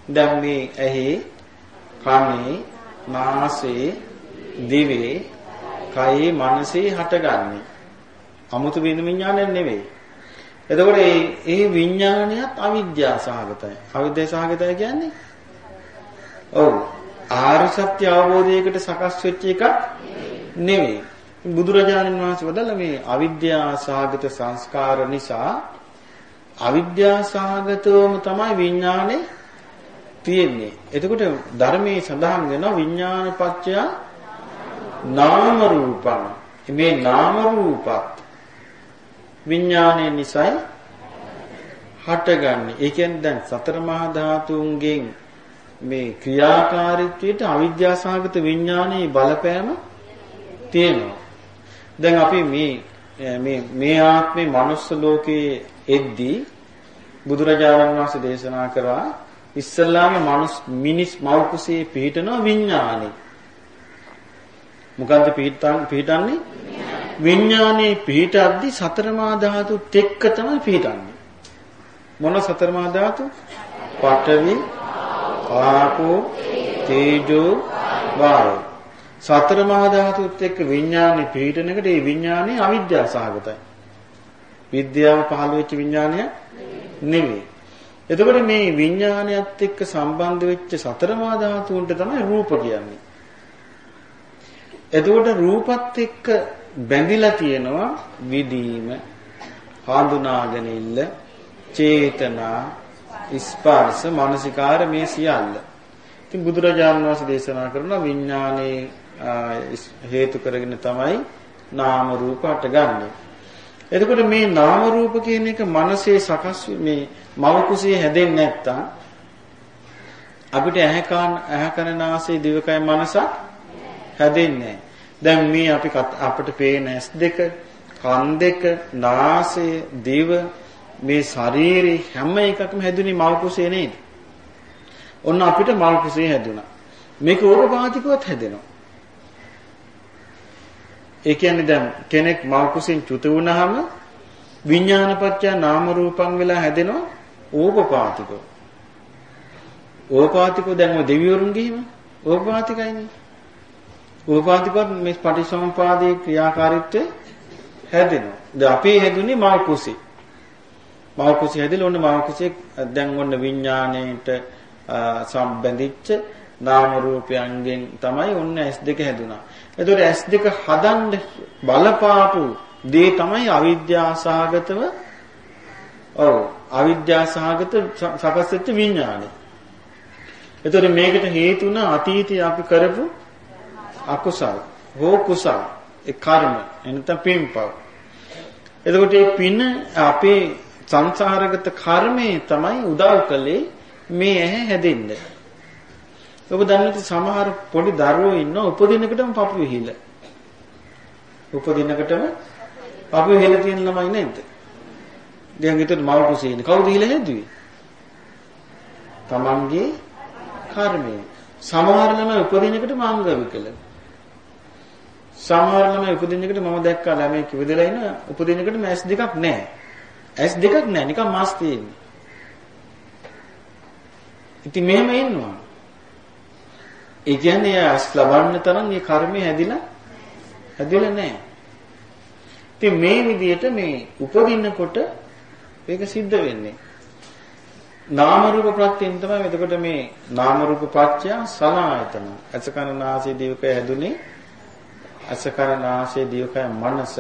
දැන් මේ ඇහි කනේ නාසයේ දිවේ කයේ මනසේ හටගන්නේ. 아무තු වෙන විඥානයක් නෙවෙයි. එතකොට මේ ඒ විඥානයත් අවිද්‍යාව සහගතයි. අවිද්‍යාව සහගතයි කියන්නේ ඔව්. ආර්ය සත්‍ය අවබෝධයකට සකස් වෙච්ච එකක් නෙවෙයි. බුදුරජාණන් වහන්සේ වදාළ මේ අවිද්‍යා සාගත සංස්කාර නිසා අවිද්‍යා සාගතවම තමයි විඥානේ තියෙන්නේ. එතකොට ධර්මයේ සඳහන් වෙනවා විඥානපච්චය නාම රූපං. මේ නාම රූපත් විඥානයේ නිසයි හටගන්නේ. ඒ කියන්නේ දැන් සතර මහා ධාතුන්ගෙන් මේ ක්‍රියාකාරීත්වයට අවිද්‍යාසහගත විඥානයේ බලපෑම තියෙනවා. දැන් අපි මේ මේ මේ ආත්මේ manuss ලෝකයේ එද්දී බුදුරජාණන් වහන්සේ දේශනා කරා ඉස්සල්ලාම මනුස් මිනිස් මව් කුසේ පිහිටන විඥානේ. මොකද්ද පිහිටන්නේ? විඥානේ පිහිටද්දි සතර මා ධාතුත් එක්ක තමයි පිහිටන්නේ. මොන සතර මා ධාතු? පඨවි, ආපෝ තේජෝ වායෝ සතර මහා ධාතුත් එක්ක විඥානේ පිහිටනකොට ඒ විඥානේ අවිද්‍යාව සහගතයි. විද්‍යාව පහළ වෙච්ච විඥානය නෙමෙයි. එතකොට මේ විඥානයත් එක්ක සම්බන්ධ වෙච්ච සතර මහා ධාතුන්ට තමයි රූප කියන්නේ. එතකොට රූපත් එක්ක බැඳිලා තියෙනවා විදීම, හඳුනාගෙන ඉන්න, චේතනා, ස්පර්ශ මානසිකාර මේ සියල්ල. ඉතින් බුදුරජාණන් වහන්සේ දේශනා කරන විඥානයේ හේතු කරගෙන තමයි නාම රූප හටගන්නේ. එතකොට මේ නාම රූප කියන එක මනසේ සකස් මේ මව කුසේ හැදෙන්නේ නැත්තම් අපිට ඇහැ කාන ඇහැ කන නාසය දිවකය මනසක් හැදෙන්නේ දැන් මේ අපි අපිට පේන ඇස් දෙක කන් දෙක නාසය දිව මේ ශරීරේ හැම එකක්ම හැදුනේ මව කුසේ නේද? ඔන්න අපිට මල් කුසේ හැදුනා. මේක ඕපපාතිකවත් හැදෙනවා. ඒ කියන්නේ දැන් කෙනෙක් මල් කුසෙන් චුත වුණාම විඥානපත්‍ය නාම රූපං වෙලා හැදෙනවා ඕපපාතිකව. ඕපපාතිකව දැන් ඔය දෙවිවරුන් ගිහිම ඕපපාතිකයිනේ. ඕපපාතිකවත් මේ පටිසමුපාදයේ ක්‍රියාකාරීත්වය හැදෙනවා. දැන් අපේ හැදුනේ මල් කුසේ. මල් කුසේ හැදෙලා ඔන්න මල් කුසේ දැන් ඔන්න විඥාණයට සම්බන්ධිච්ච නාම රූපයන්ගෙන් තමයි ඔන්න S2 හැදුනා. එතකොට S2 හදන්න බලපාපු දේ තමයි අවිද්‍යාසහගතව ඔව් අවිද්‍යාසහගත සකස් වෙච්ච විඥානය. එතකොට මේකට හේතුන අතීතයේ අපි කරපු අකුසල් හෝ කුසල් ඒ කර්ම එනත පින්පව. එතකොට මේ පින අපේ සංසාරගත කර්මයේ තමයි උදව් කළේ මේ ඇහැ හැදෙන්නේ. ඔබ දන්නත් සමහර පොඩි දරුවෝ ඉන්නවා උපදිනකටම පපු විහිල. උපදිනකටම පපු විහිල තියෙන ළමයි නැද්ද? දැන් හිතට මව කුසේ ඉන්නේ. කවුද හිල හැදුවේ? තමන්ගේ කර්මය. සමහර ළමයි උපදිනකට මාංග විකල. සමහර ළමයි උපදිනකට මම දැක්කා ළමයි කිවිදලා ඉන්න උපදිනකටම ඇස් දෙකක් නැහැ. ඇස් දෙකක් නැහැ නිකන් මාස් තියෙන්නේ. ඉතින් මෙහෙම ඉන්නවා. ඒ කියන්නේ ඇස් ලබන්න තරම් මේ කර්මය හැදිලා හැදිලා නැහැ. ඉතින් මේ විදිහට මේ උපදින්නකොට ඒක සිද්ධ වෙන්නේ. නාම රූප ප්‍රත්‍යයෙන් තමයි එතකොට මේ නාම රූප පත්‍ය සලආයතන. අසකරනාසේ දිවක හැදුනේ අසකරනාසේ දිවකය මනස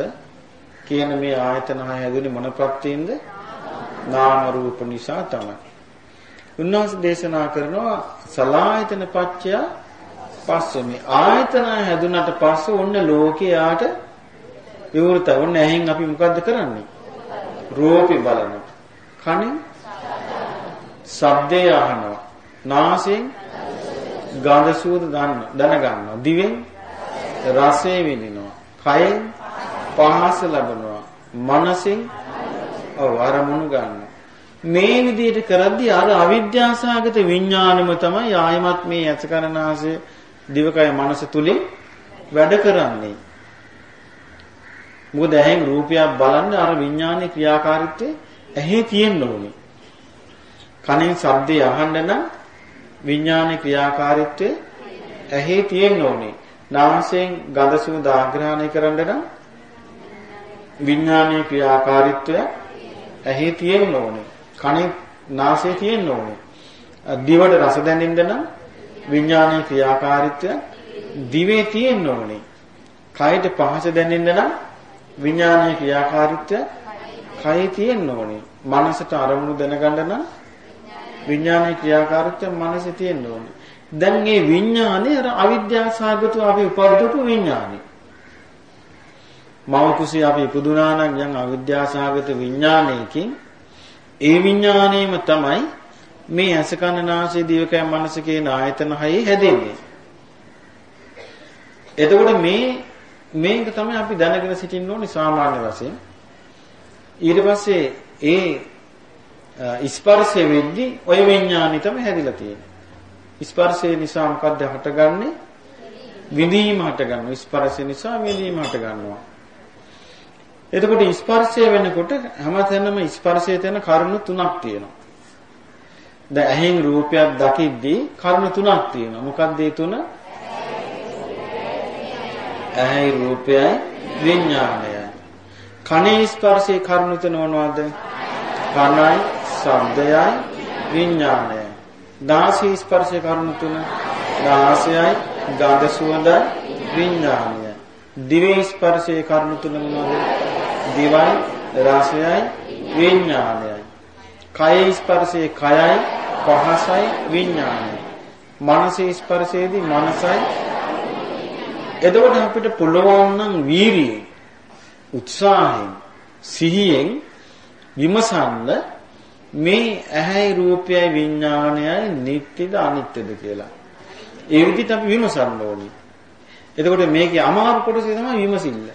කියන මේ ආයතන හය හැදුනේ මොන ප්‍රත්‍යෙන්ද? නාම රූප නිසා තමයි. උන්වහන්සේ දේශනා කරනවා සලායතන පත්‍ය පස්සේ මේ ආයතන හැදුනට පස්සේ ඔන්න ලෝකයාට විවෘත ඔන්න ඇහෙන් අපි මොකද්ද කරන්නේ? රූපේ බලනවා. කනින් ශබ්දය අහනවා. නාසයෙන් ගඳ සුවඳ දන්න දැනගන්නවා. දිවෙන් රසය විඳිනවා කයෙන් පහස ලබනවා මනසෙන් ඔව් අරමුණු ගන්නවා මේ විදිහට කරද්දී අර අවිද්‍යාසගත විඥානම තමයි ආයමත් මේ ඇසකරනාසය දිවකය මනස තුලින් වැඩ කරන්නේ. මොකද ඇහෙන් රූපයක් බලන්න අර විඥානයේ ක්‍රියාකාරීත්වය ඇහි තියෙන්න ඕනේ. කනෙන් ශබ්දය අහන්න නම් විඥානයේ ක්‍රියාකාරීත්වය ඇහි තියෙන්න ඕනේ. නාසයෙන් ගඳ සුවඳ ආග්‍රහණය කරන්න නම් විඥානයේ ක්‍රියාකාරීත්වය ඇහි තියෙන්න ඕනේ. කනේ නාසයේ තියෙන්න ඕනේ. දිවට රස දැනෙන්න නම් විඥානයේ ක්‍රියාකාරීත්වය දිවේ තියෙන්න ඕනේ. කයට පහස දැනෙන්න නම් විඥානයේ ක්‍රියාකාරීත්වය කයේ තියෙන්න ඕනේ. මනසට අරමුණු දැනගන්න නම් විඥානයේ ක්‍රියාකාරීත්වය මනසේ තියෙන්න ඕනේ. දැන් මේ විඥානේ අර අවිද්‍යාසගතව අපි උපද්දපු විඥානේ. මව කුසී අපි ඉපදුනා නම් යම් අවිද්‍යාසගත විඥානයකින් ඒ විඥාණයම තමයි මේ ඇස කන නාසය දිවකය මනස කියන ආයතන හයේ හැදෙන්නේ. එතකොට මේ මේක තමයි අපි දැනගෙන සිටින්න ඕනේ සාමාන්‍ය වශයෙන්. ඊට පස්සේ ඒ ස්පර්ශය වෙද්දී ඔය විඥානි තමයි හැදිලා තියෙන්නේ. ස්පර්ශය නිසා මොකද්ද හටගන්නේ? විඳීම හටගන්නවා. ස්පර්ශය නිසා විඳීම හටගන්නවා. එතකොට ස්පර්ශය වෙනකොට හැමතැනම ස්පර්ශය තියෙන කරුණු තුනක් තියෙනවා. දැන් ඇහෙන් රූපයක් දකිද්දී කරුණු තුනක් තියෙනවා. මොකක්ද ඒ තුන? ඇහි රූපයයි විඥානයයි. කනේ ස්පර්ශයේ කරුණු තුන මොනවද? කනයි, ශබ්දයයි, විඥානයයි. නාසයේ ස්පර්ශයේ කරුණු තුන නාසයයි, ගඳ සුවඳයි, විඥානයයි. දිවේ ස්පර්ශයේ කරුණු තුන මොනවද? දිවයි රසයයි විඥානයයි. කය ස්පර්ශයේ කයයි පහසයි විඥානයයි. මනසේ ස්පර්ශයේදී මනසයි එතකොට අපිට පුළුවන් නම් වීරියෙන් උත්සාහයෙන් සිහියෙන් විමසන්න මේ ඇහැයි රූපයයි විඥානයයි නිට්ටිද අනිත්‍යද කියලා. ඒ විදිහට අපි විමසන්න ඕනේ. එතකොට මේකේ අමාරු කොටස තමයි විමසිල්ල.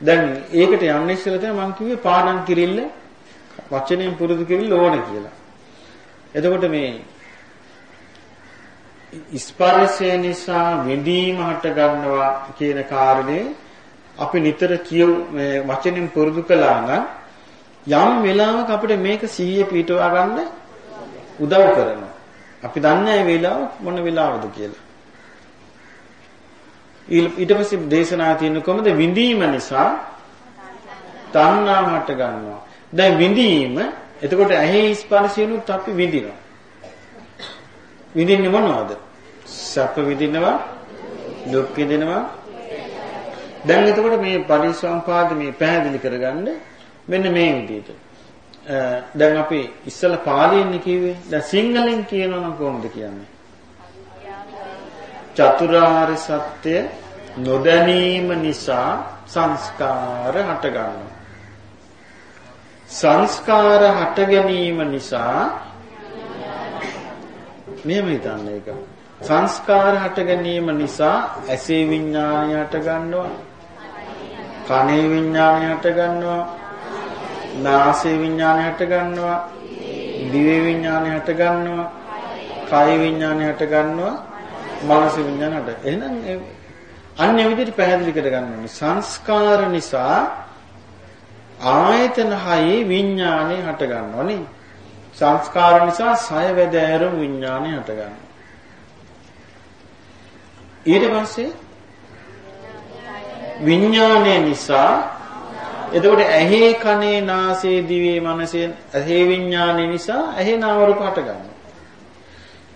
දැන් ඒකට යන්න ඉස්සෙල්ලා තමයි මම කිව්වේ පාඩම් කිරිල්ල වචනයෙන් පුරුදු කිරිල්ල ඕන කියලා. එතකොට මේ ස්පර්ශය නිසා විඳීම හට ගන්නවා කියන කාරණේ අපි නිතර කියු මේ වචනෙන් පුරුදු කළා නම් යම් වෙලාවක අපිට මේක සිහිය පිටවා ගන්න උදව් කරනවා. අපි දන්නේ මේ වෙලාව මොන වෙලාවද කියලා. ඊට පස්සේ දේශනා තියෙන කොහොමද විඳීම නිසා තණ්හා හට ගන්නවා. දැන් විඳීම එතකොට ඇහි ස්පර්ශයනුත් අපි විඳිනවා. විඳින්නේ මොනවද? සැප විඳිනවා, දුක් විඳිනවා. දැන් එතකොට මේ පරිසම්පාද මේ පැහැදිලි කරගන්න මෙන්න මේ විදිහට. දැන් අපි ඉස්සලා පාලියෙන් කිව්වේ. දැන් සිංහලෙන් කියනවා නම් කොහොමද කියන්නේ? චතුරාර්ය සත්‍ය නොදැනීම නිසා සංස්කාර හට ගන්නවා. සංස්කාර හට ගැනීම නිසා මෙහෙම හිතන්න ඒක. සංස්කාර හට ගැනීම නිසා ඇසේ විඥානය හට ගන්නවා. කනේ විඥානය හට ගන්නවා. නාසයේ විඥානය හට ගන්නවා. දිවේ විඥානය හට ගන්නවා. කය විඥානය හට ගන්නවා. මනස විඥානය හට. එහෙනම් අන්නේ විදිහට පැහැදිලි කර ගන්න ඕනේ. සංස්කාර නිසා ආයතන හයේ විඥානය හට ගන්නවා නේ. සංස්කාර නිසා සය වැදෑරුම් විඥානය හට ගන්නවා. ඊට පස්සේ විඥානය නිසා එතකොට ඇහි කනේ නාසයේ දිවේ මනසේ ඇහි විඥානය නිසා ඇහි නාම රූප හට ගන්නවා.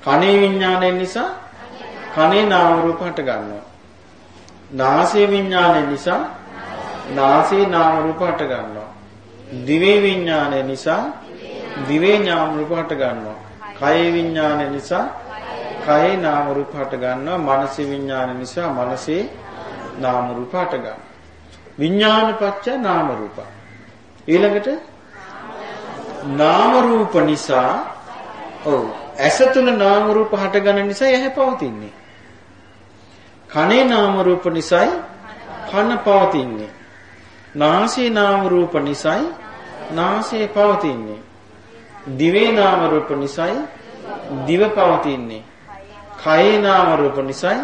කනේ විඥානය නිසා කනේ නාම රූප හට ගන්නවා. නාසයේ විඥානය නිසා නාසයේ නාම රූප හට ගන්නවා. දිවේ විඥානය නිසා දිවේ නාම රූප හට ගන්නවා. කය විඥානය නිසා කයේ නාම රූප හට ගන්නවා. මනසේ විඥානය නිසා මනසේ නාම රූප හට ගන්නවා. විඥානපච්ච නාම රූප. ඊළඟට නාම රූප නිසා ඔව් ඇස තුල නාම රූප හටගන්න නිසා එහැ පවතින්නේ. කනේ නාම රූප නිසායි කන පවතින්නේ. නාසයේ නාම රූප නිසායි නාසය පවතින්නේ. දිවේ නාම රූප නිසායි දිව පවතින්නේ. කයේ නාම රූප නිසායි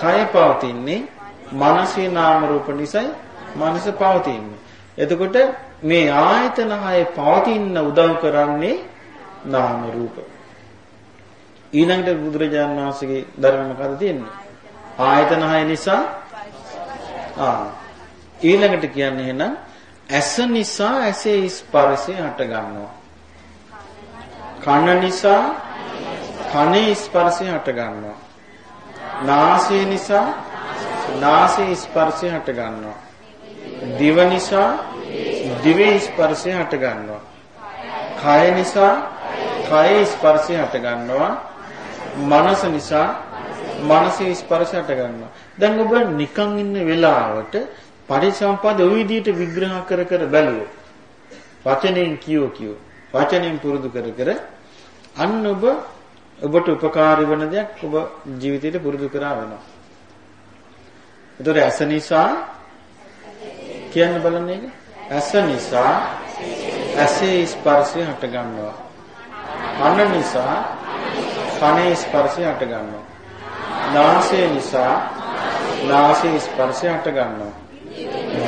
කය පවතින්නේ. මනසේ නාම රූප නිසායි මනස පවතින්නේ. එතකොට මේ ආයතන හය පවතින්න උදව් කරන්නේ නාම රූප. ඊළඟට බුදුරජාණන් වහන්සේගේ ධර්ම මොකද තියෙන්නේ? ආයතන හය නිසා ආ ඊළඟට කියන්නේ එහෙනම් ඇස නිසා ඇසේ ස්පර්ශය හට ගන්නවා. කන නිසා කනේ ස්පර්ශය හට ගන්නවා. නාසය නිසා නාසයේ ස්පර්ශය හට ගන්නවා. දිව නිසා දිවේ ස්පර්ශය හට ගන්නවා. කය නිසා කයේ ස්පර්ශය හට ගන්නවා. මනස නිසා මනසේ ස්පර්ශයට ගන්නවා. දැන් ඔබ නිකන් ඉන්න වෙලාවට පරිසම්පද ওই විදිහට විග්‍රහ කර කර බැලුවොත් වචනෙන් කියෝ කියෝ වචනෙන් පුරුදු කර කර අන්න ඔබ ඔබට උපකාරී වන දෙයක් ඔබ ජීවිතේට පුරුදු කරා වෙනවා. ඒතර ඇස නිසා කියන්න බලන්නේ ඇස නිසා ඇසේ ස්පර්ශය හට ගන්නවා. කන නිසා කනේ ස්පර්ශය හට ගන්නවා. නාසය නිසා නාසයේ ස්පර්ශය හට ගන්නවා.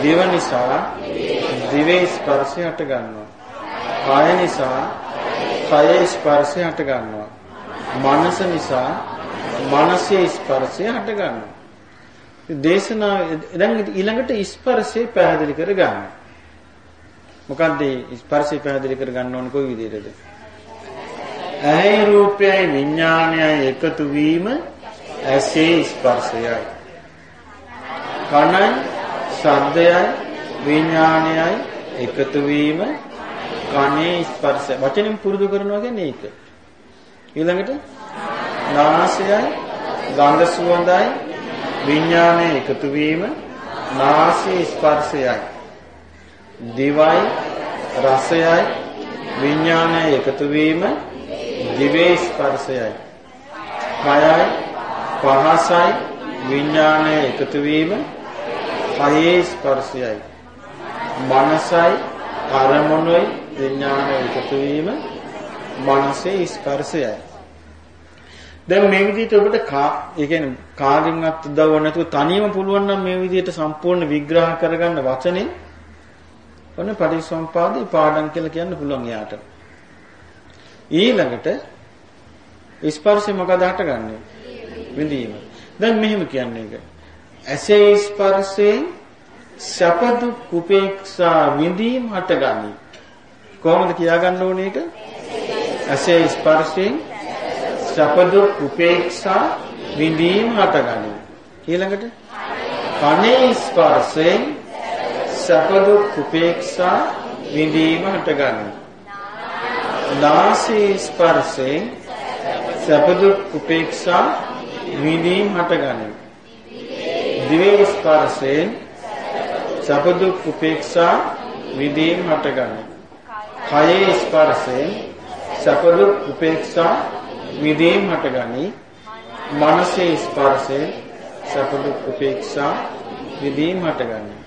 දිව නිසා දිවේ ස්පර්ශය හට ගන්නවා. කාය නිසා කායේ ස්පර්ශය හට ගන්නවා. මනස නිසා මනසේ ස්පර්ශය හට ගන්නවා. දේශනා දැන් ඊළඟට ස්පර්ශය පැහැදිලි කර ගන්න. මොකද්ද ස්පර්ශය පැහැදිලි කර ගන්න ඕන කොයි විදිහටද? ඇයි රූපයයි විඥානයයි එකතු වීම ඇසේ ස්පර්ශයයි. කනයි ශබ්දයයි විඥානයයි එකතු වීම කනේ ස්පර්ශය. වචනෙන් පුරුදු කරනවා කියන්නේ ඒක. ඊළඟට නාසයයි ගන්ධ සුවඳයි විඥානයේ එකතු වීම නාසයේ ස්පර්ශයයි. දිවයි රසයයි විඥානයේ එකතු වීම දිවේ ස්පර්ශයයි. කයයි පහසයි විඥානය එකතු වීම කයේ ස්පර්ශයයි මනසයි අරමුණුයි විඥානය එකතු වීම මනසේ ස්පර්ශයයි දැන් මේ විදිහට ඔබට කා ඒ කියන්නේ කාගෙන්වත් උදව්ව නැතුව තනියම පුළුවන් නම් මේ විදිහට සම්පූර්ණ විග්‍රහ කරගන්න වචනේ ඔන්න පටිච්චසමුපාදේ පාඩම් කියලා කියන්න පුළුවන් යාට. ඊළඟට ස්පර්ශය මොකද හටගන්නේ? විඳීම. දැන් මෙහෙම කියන්නේ ඒක. ඇසේ ස්පර්ශයෙන් සැප දුක් උපේක්ෂා විඳීම හටගනී. කොහොමද කියාගන්න ඕනේ ඒක? ඇසේ ස්පර්ශයෙන් සැප දුක් උපේක්ෂා විඳීම හටගනී. ඊළඟට කනේ ස්පර්ශයෙන් සැප දුක් උපේක්ෂා විඳීම හටගනී. නාසයේ ස්පර්ශයෙන් සැප දුක් උපේක්ෂා විඳීම හටගනී. දිවේ ස්පර්ශයෙන් සැප දුක් උපේක්ෂා විඳීම හටගනී. කයේ ස්පර්ශයෙන් සැප දුක් උපේක්ෂා විඳීම හටගනී. මනසේ ස්පර්ශයෙන් සැප දුක් උපේක්ෂා විඳීම හටගනී.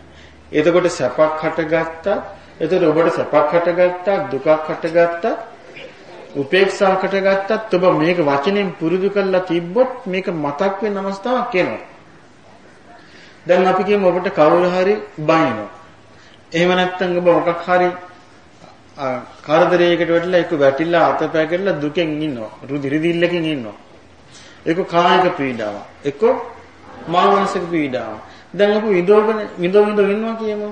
එතකොට සැපක් හටගත්තා එතකොට ඔබට සැපක් හටගත්තා දුකක් හටගත්තා උපේක්ෂාවකට ගත්තත් ඔබ මේක වචනෙන් පුරුදු කරලා තිබ්බොත් මේක මතක් වෙන අවස්ථාවක් එනවා. දැන් අපි කියමු ඔබට කවුරු හරි බයිනවා. එහෙම නැත්නම් ඔබ මොකක් හරි කරදරයකට වැටිලා ඒක වැටිලා අතපැකෙලා දුකෙන් ඉන්නවා. රුධිරදිල්ලකින් ඉන්නවා. ඒක කායික පීඩාවක්. ඒක මානසික පීඩාවක්. දැන් ඔබ විඳවගෙන විඳව විඳව ඉන්නවා කියමු.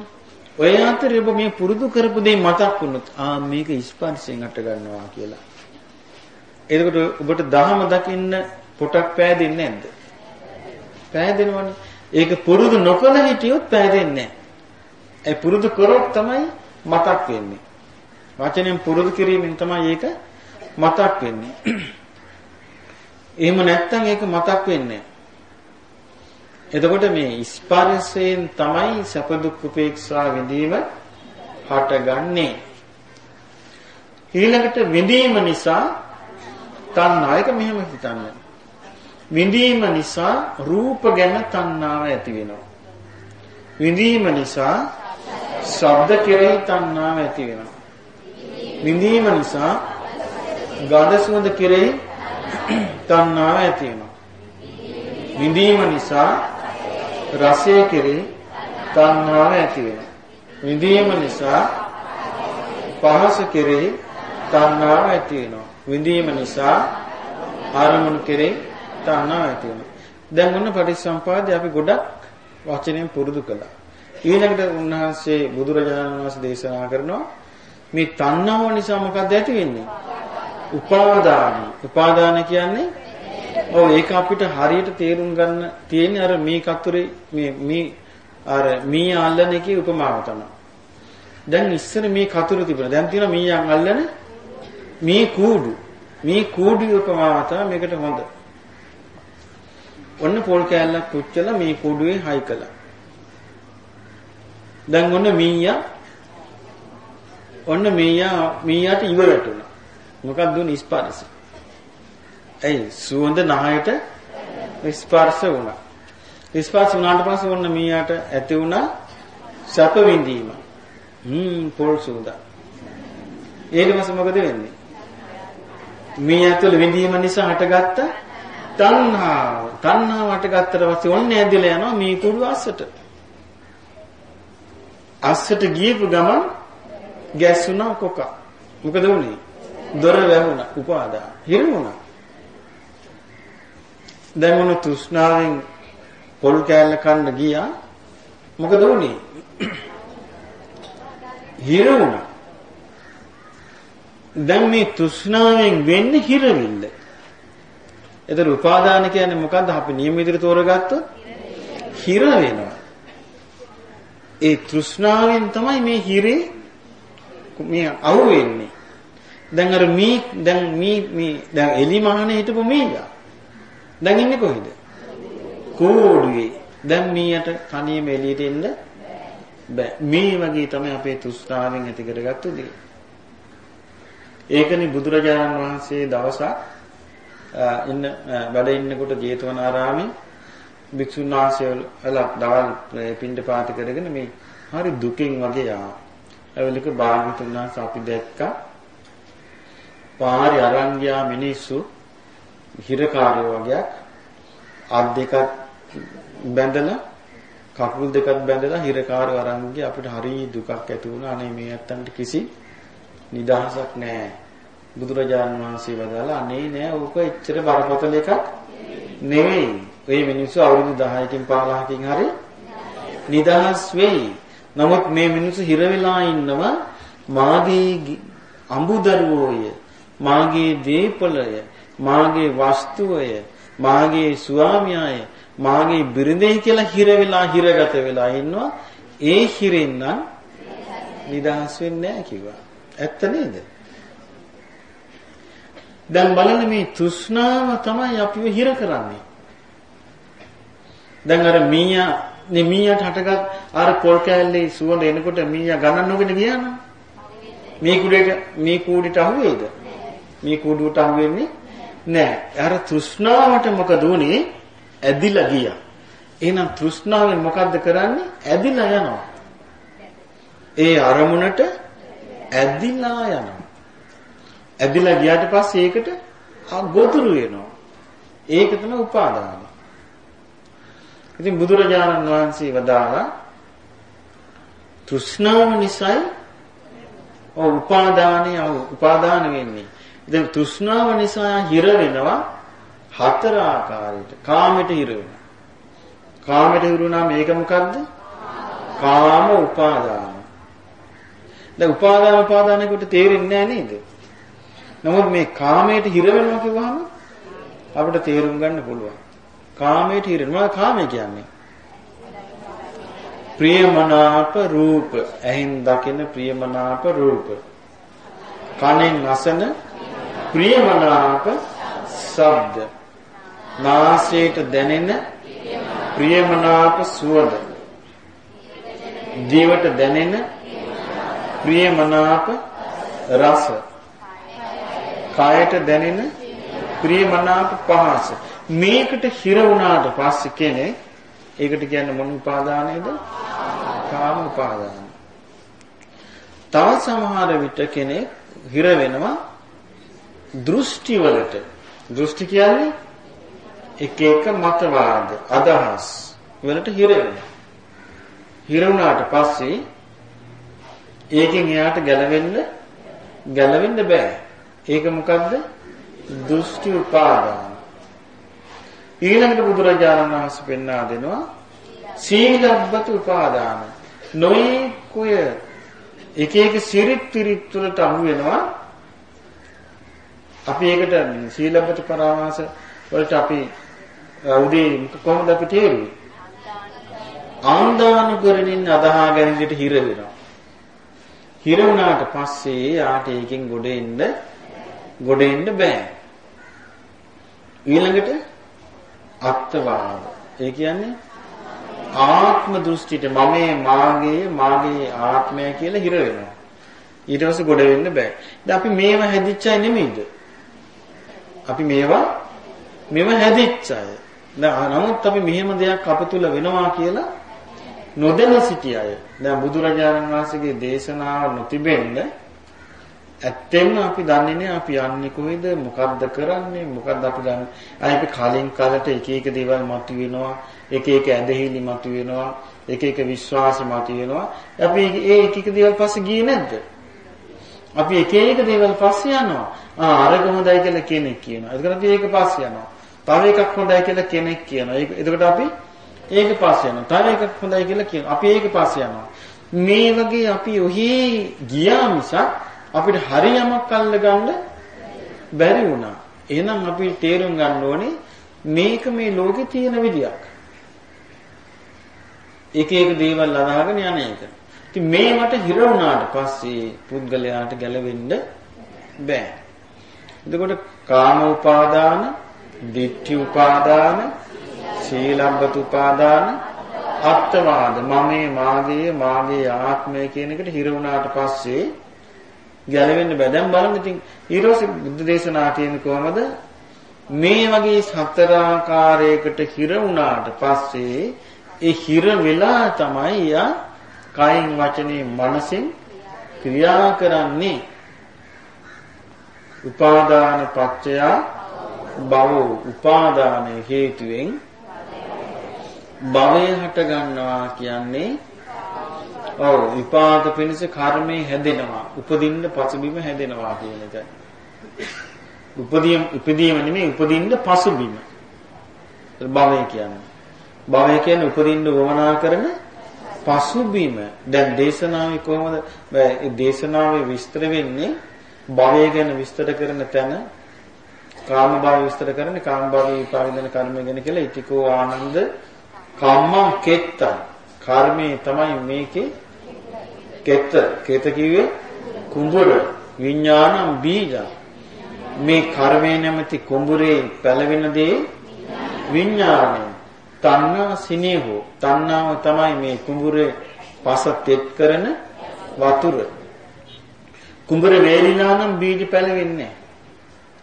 ඔය අතරේ ඔබ මේ පුරුදු කරපු දේ මතක් වුණොත් ආ මේක ස්පර්ශයෙන් අට ගන්නවා කියලා. එතකොට ඔබට දහම දකින්න පොටක් පෑදෙන්නේ නැද්ද? පෑදෙනවනේ. ඒක පුරුදු නොකළ හිටියොත් පෑදෙන්නේ නැහැ. ඒ පුරුදු කරොත් තමයි මතක් වෙන්නේ. වචනෙන් පුරුදු කිරීමෙන් තමයි ඒක මතක් වෙන්නේ. එහෙම නැත්නම් ඒක මතක් වෙන්නේ එතකොට මේ ස්පර්ශයෙන් තමයි සැප දුක් උපේක්ෂා විඳීම හටගන්නේ. ඊළඟට විඳීම නිසා තණ්හායක මෙහෙම හිතන්න. විඳීම නිසා රූප ගැන තණ්හාව ඇති වෙනවා. විඳීම නිසා ශබ්ද කෙරෙහි තණ්හාව ඇති වෙනවා. විඳීම නිසා ගඳ සුවඳ කෙරෙහි තණ්හාව ඇති වෙනවා. විඳීම නිසා රසය කෙරෙහි තණ්හාව ඇති වෙනවා. විඳීම නිසා පහස කෙරෙහි තණ්හාව ඇති වෙනවා. විඳීම නිසා ආරමුණු කෙරෙහි තණ්හාව ඇති වෙනවා. දැන් ඔන්න පටිච්චසම්පාදේ අපි ගොඩක් වචනෙන් පුරුදු කළා. ඊළඟට උන්වහන්සේ බුදුරජාණන් වහන්සේ දේශනා කරනවා මේ තණ්හාව නිසා මොකක්ද ඇති වෙන්නේ? උපාදාන. උපාදාන කියන්නේ ඔව් ඒක අපිට හරියට තේරුම් ගන්න තියෙන්නේ අර මේ කතුරේ මේ මේ අර මී අල්ලන එකේ උපමාව තමයි. දැන් ඉස්සර මේ කතුරු තිබුණා. දැන් තියෙනවා මීයන් අල්ලන මේ කූඩු. මේ කූඩු උපමාව තමයි මේකට හොඳ. ඔන්න පොල් කෑල්ලක් පුච්චලා මේ කූඩුවේ හයි කළා. දැන් ඔන්න මීයා ඔන්න මීයා මීයාට ඉවරට උනා. මොකක්ද උනේ ස්පර්ශය. ඇයි සුවඳ නහයට ස්පර්ශ වුණා. ස්පර්ශ වුණාට පස්සේ ඔන්න මීයාට ඇති වුණා සැප විඳීම. හ්ම් පොල් සුවඳ. ඊට පස්සේ මොකද වෙන්නේ? මීයා තුළ විඳීම නිසා හටගත්ත තණ්හාව. තණ්හාව හටගත්තට පස්සේ ඔන්න ඇදිලා යනවා මේ කුඩු අස්සට. අස්සට ගියපු ගමන් ගැස්සුණා කොක. මොකද වුනේ? දොර වැහුණා උපාදා. හිරුණා. දැන් මොන තෘෂ්ණාවෙන් පොල් කෑල්ල කන්න ගියා? මොකද වුනේ? හිර වුණා දැන් මේ තෘෂ්ණාවෙන් වෙන්නේ හිරවිල්ල. එතන උපාදාන කියන්නේ මොකද්ද? අපි නියම විදිහට තෝරගත්තොත් හිර වෙනවා ඒ තෘෂ්ණාවෙන් තමයි මේ හිරේ මේ අවු වෙන්නේ දැන් අර මී දැන් මී මේ දැන් එලි මහනේ හිටපු මීයා දැන් ඉන්නේ කොහෙද? කෝඩුවේ. දැන් මීයට තනියම එළියට එන්න බෑ. මේ වගේ තමයි අපේ තෘෂ්ණාවෙන් ඇති කරගත්තු දේ. ඒකනේ බුදුරජාණන් වහන්සේ දවසක් ඉන්න වැඩ ඉන්නකොට ජේතවනාරාමේ භික්ෂුන් වහන්සේලා දවල් පින්ඩ පාති කරගෙන මේ හරි දුකින් වගේ ආ. ඇවිලක භාග්‍යතුන් වහන්සේ අපි දැක්කා. පාරේ අරන් ගියා මිනිස්සු හිරකාරය වගේක් අත් දෙකක් බැඳලා කකුල් දෙකක් බැඳලා හිරකාරය අරන් අපිට හරි දුකක් ඇති වුණා. අනේ මේ ඇත්තන්ට කිසි නිදහසක් නැහැ. බුදුරජාණන් වහන්සේ වදාලා අනේ නෑ ඕක එච්චර බරපතල එකක් නෙවෙයි. ඔය මිනිස්සු අවුරුදු 10කින් 15කින් හරි නිදහස් වෙයි. නමුත් මේ මිනිස්සු හිර වෙලා ඉන්නවා මාගේ අඹදරුවෝය, මාගේ දීපලය, මාගේ වස්තුවය, මාගේ ස්වාමියාය, මාගේ බිරිඳේ කියලා හිර වෙලා හිරගත වෙලා ඉන්නවා. ඒ හිරෙන් නම් නිදහස් වෙන්නේ නැහැ කිව්වා. ඇත්ත නේද? දැන් බලන්න මේ තෘෂ්ණාව තමයි අපිව හිර කරන්නේ. දැන් අර මීයා නේ මීයාට හටගත් අර පොල් කෑල්ලේ සුවඳ එනකොට මීයා ගණන් නොගෙන ගියා නම් මේ කුඩේට මේ කූඩේට අහුවේද? මේ කූඩුවට අහුවෙන්නේ නැහැ. අර තෘෂ්ණාවට මොකද උනේ? ඇදිලා ගියා. එහෙනම් තෘෂ්ණාවෙන් මොකද්ද කරන්නේ? ඇදිලා යනවා. ඒ අරමුණට ඇදිලා යනවා. ඇදිලා ගියාට පස්සේ ඒකට ගොදුරු වෙනවා. ඒක තමයි උපාදාන. ඉතින් බුදුරජාණන් වහන්සේ වදාලා තෘෂ්ණාව නිසායි ඔව් උපාදානය උපාදාන වෙන්නේ. ඉතින් තෘෂ්ණාව නිසා හිර වෙනවා හතර ආකාරයට. කාමයට හිර වෙනවා. කාමයට හිර වුණා මේක මොකද්ද? කාම උපාදාන. දැන් උපාදාන උපාදාන කොට තේරෙන්නේ නැහැ නේද? නමුත් මේ කාමයට හිර වෙනවා කිව්වහම අපිට තේරුම් ගන්න පුළුවන්. කාමයට හිර වෙනවා කාමය කියන්නේ. ප්‍රියමනාප රූප ඇහෙන් දකින ප්‍රියමනාප රූප කනෙන් අසන ප්‍රියමනාප ශබ්ද. නාසයට දැනෙන ප්‍රියමනාප සුවඳ. දිවට දැනෙන ප්‍රියමනාප රස. කායට දැනෙන ප්‍රියමනාප පහස. මේකට හිර වුණාට පස්සේ කෙනෙක් ඒකට කියන්නේ මොන උපාදානයේද? කාම උපාදාන. තව සමහර විට කෙනෙක් හිර වෙනවා දෘෂ්ටි වලට දෘෂ්ටි කියන්නේ එක එක මතවාද අදහස් වලට හිර වෙනවා හිර වුණාට පස්සේ ඒකෙන් එයාට ගැලවෙන්න ගැලවෙන්න බෑ. ඒක මොකද්ද? දෘෂ්ටි උපාදාන. ඊළඟට බුදුරජාණන් වහන්සේ පෙන්වා දෙනවා සීලබ්බත උපාදාන. නොයේ කොය එක එක සිරිත් පිරිත් තුළට අහු වෙනවා. අපි ඒකට සීලබ්බත පරාමාස වලට අපි උදේ කොහොමද අපි තේරුවේ? ආන්දානුකරණින් අදහා ගැනීමට හිර වෙනවා. හිර වුණාට පස්සේ යාට ඒකෙන් ගොඩ එන්න ගොඩ එන්න බෑ. ඊළඟට අත්වාද. ඒ කියන්නේ ආත්ම දෘෂ්ටියට මමේ මාගේ මාගේ ආත්මය කියලා හිර වෙනවා. ඊට පස්සේ ගොඩ වෙන්න බෑ. දැන් අපි මේව හැදිච්ච අය නෙමෙයිද? අපි මේවා මේව හැදිච්ච අය. නමුත් අපි මෙහෙම දෙයක් අප තුල වෙනවා කියලා නොදැන සිටි අය. දැන් බුදුරජාණන් වහන්සේගේ දේශනාව නොතිබෙන්න ඇත්තෙන්ම අපි දන්නේ නැහැ අපි යන්නේ කොහෙද මොකද්ද කරන්නේ මොකද්ද අපි දන්නේ. අය අපි කලින් කාලට එක එක දේවල් මතුවෙනවා, එක එක ඇදහිලි මතුවෙනවා, එක එක විශ්වාස මතුවෙනවා. අපි ඒ එක එක දේවල් පස්සේ ගියේ නැද්ද? අපි එක එක දේවල් පස්සේ යනවා. ආ අරක හොඳයි කියලා කෙනෙක් කියනවා. එතකොට අපි ඒක පස්සේ යනවා. තව එකක් හොඳයි කියලා කෙනෙක් කියනවා. ඒක එතකොට අපි ඒක පස්සේ යනවා. තව එකක් හොඳයි කියලා කියනවා. අපි ඒක පස්සේ යනවා. මේ වගේ අපි ඔහි ගියා මිසක් අපිට හරි යමක් අල්ලගන්න බැරි වුණා. එහෙනම් අපි තේරුම් ගන්න ඕනේ මේක මේ ලෝකේ තියෙන විදියක්. එක එක දේවල් අදාගෙන යන එක. ඉතින් මේවට හිර වුණාට පස්සේ පුද්ගලයාට ගැලවෙන්න බෑ. එතකොට කාම උපාදාන, ditthi උපාදාන, සීලබ්බත උපාදාන අත්වාද මමේ මාගේ මාගේ ආත්මය කියන එකට හිර වුණාට පස්සේ ගැලවෙන්න බෑ. දැන් බලන්න ඉතින් ඊරෝසි බුද්ධ දේශනා කියන්නේ කොහමද? මේ වගේ සතර ආකාරයකට හිර වුණාට පස්සේ ඒ හිර වෙලා තමයි යා කයින් වචනේ මනසෙන් ක්‍රියා කරන්නේ. උපාදාන පත්‍යා භව උපාදාන හේතුවෙන් භවය හට ගන්නවා කියන්නේ ඔව් විපාක පිණිස කර්මය හැදෙනවා උපදින්න පසුබිම හැදෙනවා කියන එකයි උපදීම උපදීම නෙමෙයි උපදින්න පසුබිම භවය කියන්නේ භවය කියන්නේ උපදින්න වමනා කරන පසුබිම දැන් දේශනාවේ කොහොමද? මේ දේශනාවේ විස්තර වෙන්නේ භවය ගැන විස්තර කරන තැන කාම භාව විස්තර කරන්නේ කාම භාවයේ විපාක දෙන කර්මය ගැන කියලා. ඉතිකෝ ආනන්ද කම්මං කෙත්තං. කර්මයේ තමයි මේකේ කෙත්ත. කෙත කිව්වේ කුඹුර. විඥානං බීජ. මේ කර්මය නැමැති කුඹුරේ පැලවෙන දේ විඥානය. තණ්හා සිනේහෝ තණ්හාව තමයි මේ කුඹුරේ පස තෙත් කරන වතුර. කුඹුර වේලිලා නම් බීජ පැලවෙන්නේ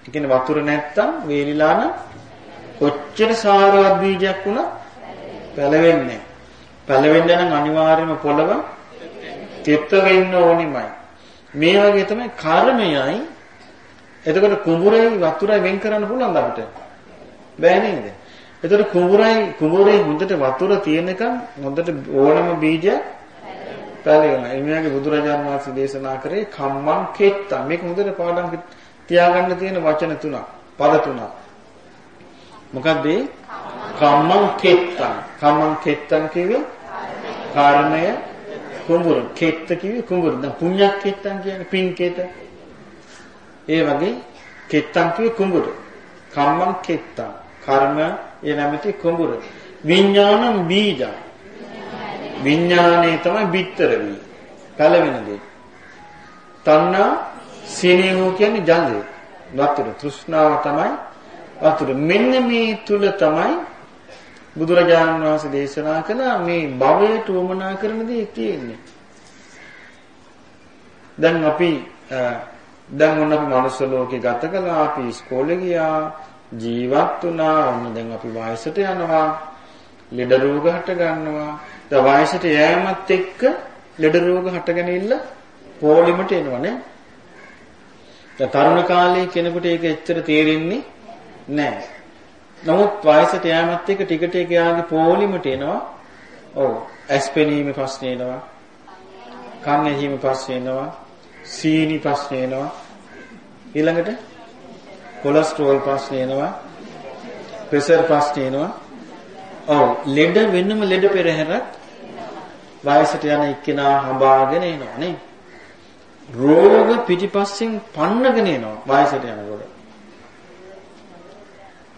ඒ කියන්නේ වතුර නැත්තම් වේලිලා නම් කොච්චර සාරවත් බීජයක් වුණත් පැලවෙන්නේ පැලවෙන්න නම් අනිවාර්යයෙන්ම පොළව තෙත් වෙන්න ඕනිමයි. මේ වගේ තමයි කර්මයයි. එතකොට කුඹුරයි වතුරයි වෙන් කරන්න පුළුවන්ද අපිට? බෑ නේද? එතකොට කුඹුරයි කුඹුරේ හොඳට වතුර තියෙනකන් හොඳට ඕනම බීජයක් පැලවෙනවා. එimheගේ බුදුරජාණන් වහන්සේ දේශනා කරේ කම්මං කෙත්තා. මේක හොඳට පාඩම් තියාගන්න තියෙන වචන තුනක්, පද තුනක්. මොකද්ද කම්මං කෙත්තං. කම්මං කෙත්තං කිව්වේ කාරණය කුඹුර. කෙත්ත කිව්වේ කුඹුර. දැන් පුණ්‍යක් කෙත්තං කියන්නේ පින් කෙත. ඒ වගේ කෙත්තං කිව්වේ කුඹුර. කම්මං කෙත්තං. කර්ම ඒ නැමැති කුඹුර. විඥානං බීජං. විඥානේ තමයි බිත්තර වී. පළවෙනි දේ. තණ්හා සිනේහෝ කියන්නේ ජන්දේ. වතුර තෘෂ්ණාව තමයි වතුර. මෙන්න මේ තුල තමයි බුදුරජාණන් වහන්සේ දේශනා කළ මේ භවයට උමනා කරන දේ තියෙන්නේ. දැන් අපි දැන් මොන අපි මනුස්ස ලෝකේ ගත කළා අපි ඉස්කෝලේ ගියා ජීවත් වුණා. ඔන්න දැන් අපි වයසට යනවා. ලෙඩ රෝග හට ගන්නවා. දැන් වයසට යෑමත් එක්ක ලෙඩ රෝග හටගෙන ඉන්න පොලිමට එනවනේ දැන් තරුණ කාලේ කෙනෙකුට ඒක එච්චර තේරෙන්නේ නැහැ. නමුත් වයසට යෑමත් එක්ක ටික ටික යාගේ පොලිමට එනවා. ඔව්. ඇස්පෙනීමේ ප්‍රශ්න එනවා. කන් ඇහිීම ප්‍රශ්න එනවා. සීනි ප්‍රශ්න එනවා. ඊළඟට කොලෙස්ටරෝල් ප්‍රශ්න එනවා. ප්‍රෙෂර් ප්‍රශ්න එනවා. ඔව් ලෙඩ වෙනම ලෙඩ පෙරහැරක් වයසට යන එක්කෙනා හඹාගෙන එනවා නේ. රෝග පිටිපස්සෙන් පන්නගෙන එනවා වයසට යනකොට.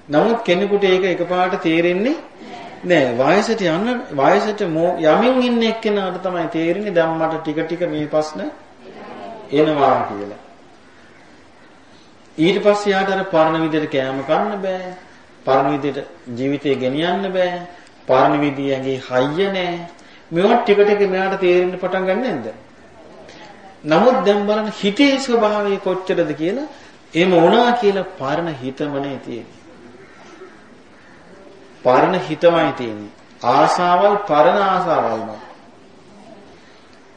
නමුත් කෙනෙකුට ඒක එකපාරට තේරෙන්නේ නෑ. වයසට යන වයසට යමින් ඉන්න එක්කෙනාට තමයි තේරෙන්නේ දැන් මට ටික ටික මේ ප්‍රශ්න එනවා කියලා. ඊට පස්සේ යාට අර පරණ විදිහට කෑම කන්න බෑ. පරණ විදිහට ජීවිතේ ගෙනියන්න බෑ. පරණ විදිහ ඇඟේ හයිය නෑ. මේවා ටික ටික මෙයාට තේරෙන්න පටන් ගන්න නැද්ද? නමුත් දැන් බලන්න හිතේ ස්වභාවය කොච්චරද කියලා එහෙම වුණා කියලා පරණ හිතමනේ තියෙන්නේ. පරණ හිතමයි තියෙන්නේ. ආසාවල් පරණ ආසාවල්මයි.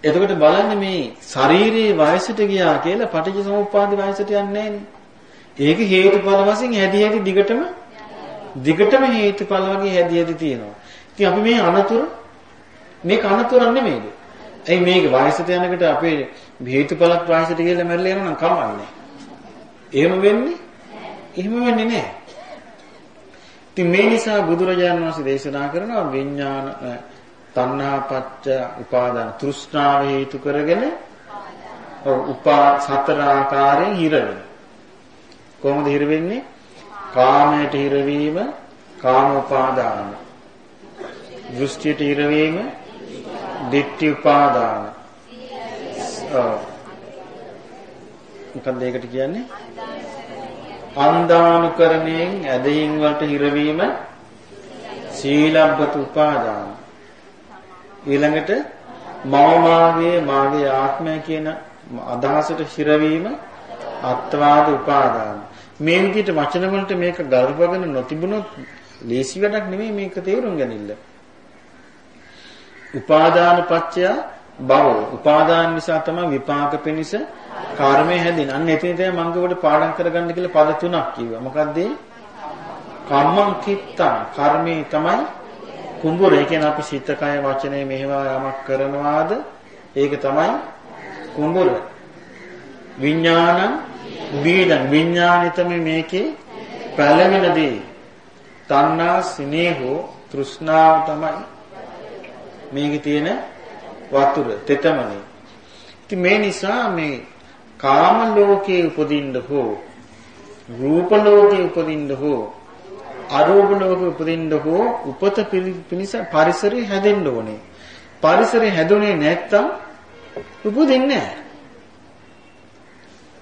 එතකොට බලන්න මේ ශාරීරියේ වයසට ගියා කියලා පටිච්චසමුප්පාද වයසට යන්නේ නැහනේ. ඒක හේතුඵල වශයෙන් හැදි හැදි දිගටම දිගටම හේතුඵල වගේ හැදි හැදි තියෙනවා. ඉතින් අපි මේ අනතුරු මේක අනතුරක් නෙමෙයිද? ඇයි මේක වයසට යනකොට අපේ හේතුඵලක් වයසට ගිහලා මැරලා යනවා නම් කමන්නේ. එහෙම වෙන්නේ? එහෙම වෙන්නේ නැහැ. ඉතින් මේ නිසා බුදුරජාණන් වහන්සේ දේශනා කරනවා විඥාන තණ්හාපච්ච උපාදාන තෘෂ්ණාව හේතු කරගෙන උපා සතර ආකාරයෙන් හිර වෙනවා. කොහොමද හිර වෙන්නේ? කාමයට හිර වීම, කාම උපාදාන. දෘෂ්ටියට හිර වීම, ditthi උපාදාන. ඔව්. මොකක්ද ඒකට කියන්නේ? අන්දානුකරණයෙන් ඇදහින් වලට හිරවීම සීලබ්බත උපාදාන ඊළඟට මම මාගේ මාගේ ආත්මය කියන අදහසට හිරවීම අත්වාද උපාදාන මේ විදිහට වචන වලට මේක ගල්පගෙන නොතිබුණොත් ලේසි වැඩක් නෙමෙයි මේක තේරුම් ගනින්න. උපාදාන පත්‍ය භව. උපාදාන නිසා තමයි විපාක පිනිස කර්මය හැදෙන්නේ. අන්න එතන තමයි මම ඔබට පාඩම් කරගන්න කියලා පද තුනක් කිව්වා. මොකද්ද කම්මං කිත්තං කර්මේ තමයි කුඹුර. ඒ කියන්නේ අපි සිත කය වචනේ මෙහෙවා යමක් කරනවාද ඒක තමයි කුඹුර. විඥානං බීඩං විඥානිතම මේකේ පළවෙන දේ. තණ්හා සිනේහෝ තෘෂ්ණාව තමයි මේකේ තියෙන වතුර තෙතමනේ. ඉතින් මේ නිසා මේ කාම ලෝකයේ උපදින්න හෝ රූප ලෝකයේ උපදින්න හෝ අරූප ලෝකයේ උපදින්න හෝ උපත පිණිස පරිසරය හැදෙන්න ඕනේ. පරිසරය හැදුනේ නැත්තම් උපදින්නේ නැහැ.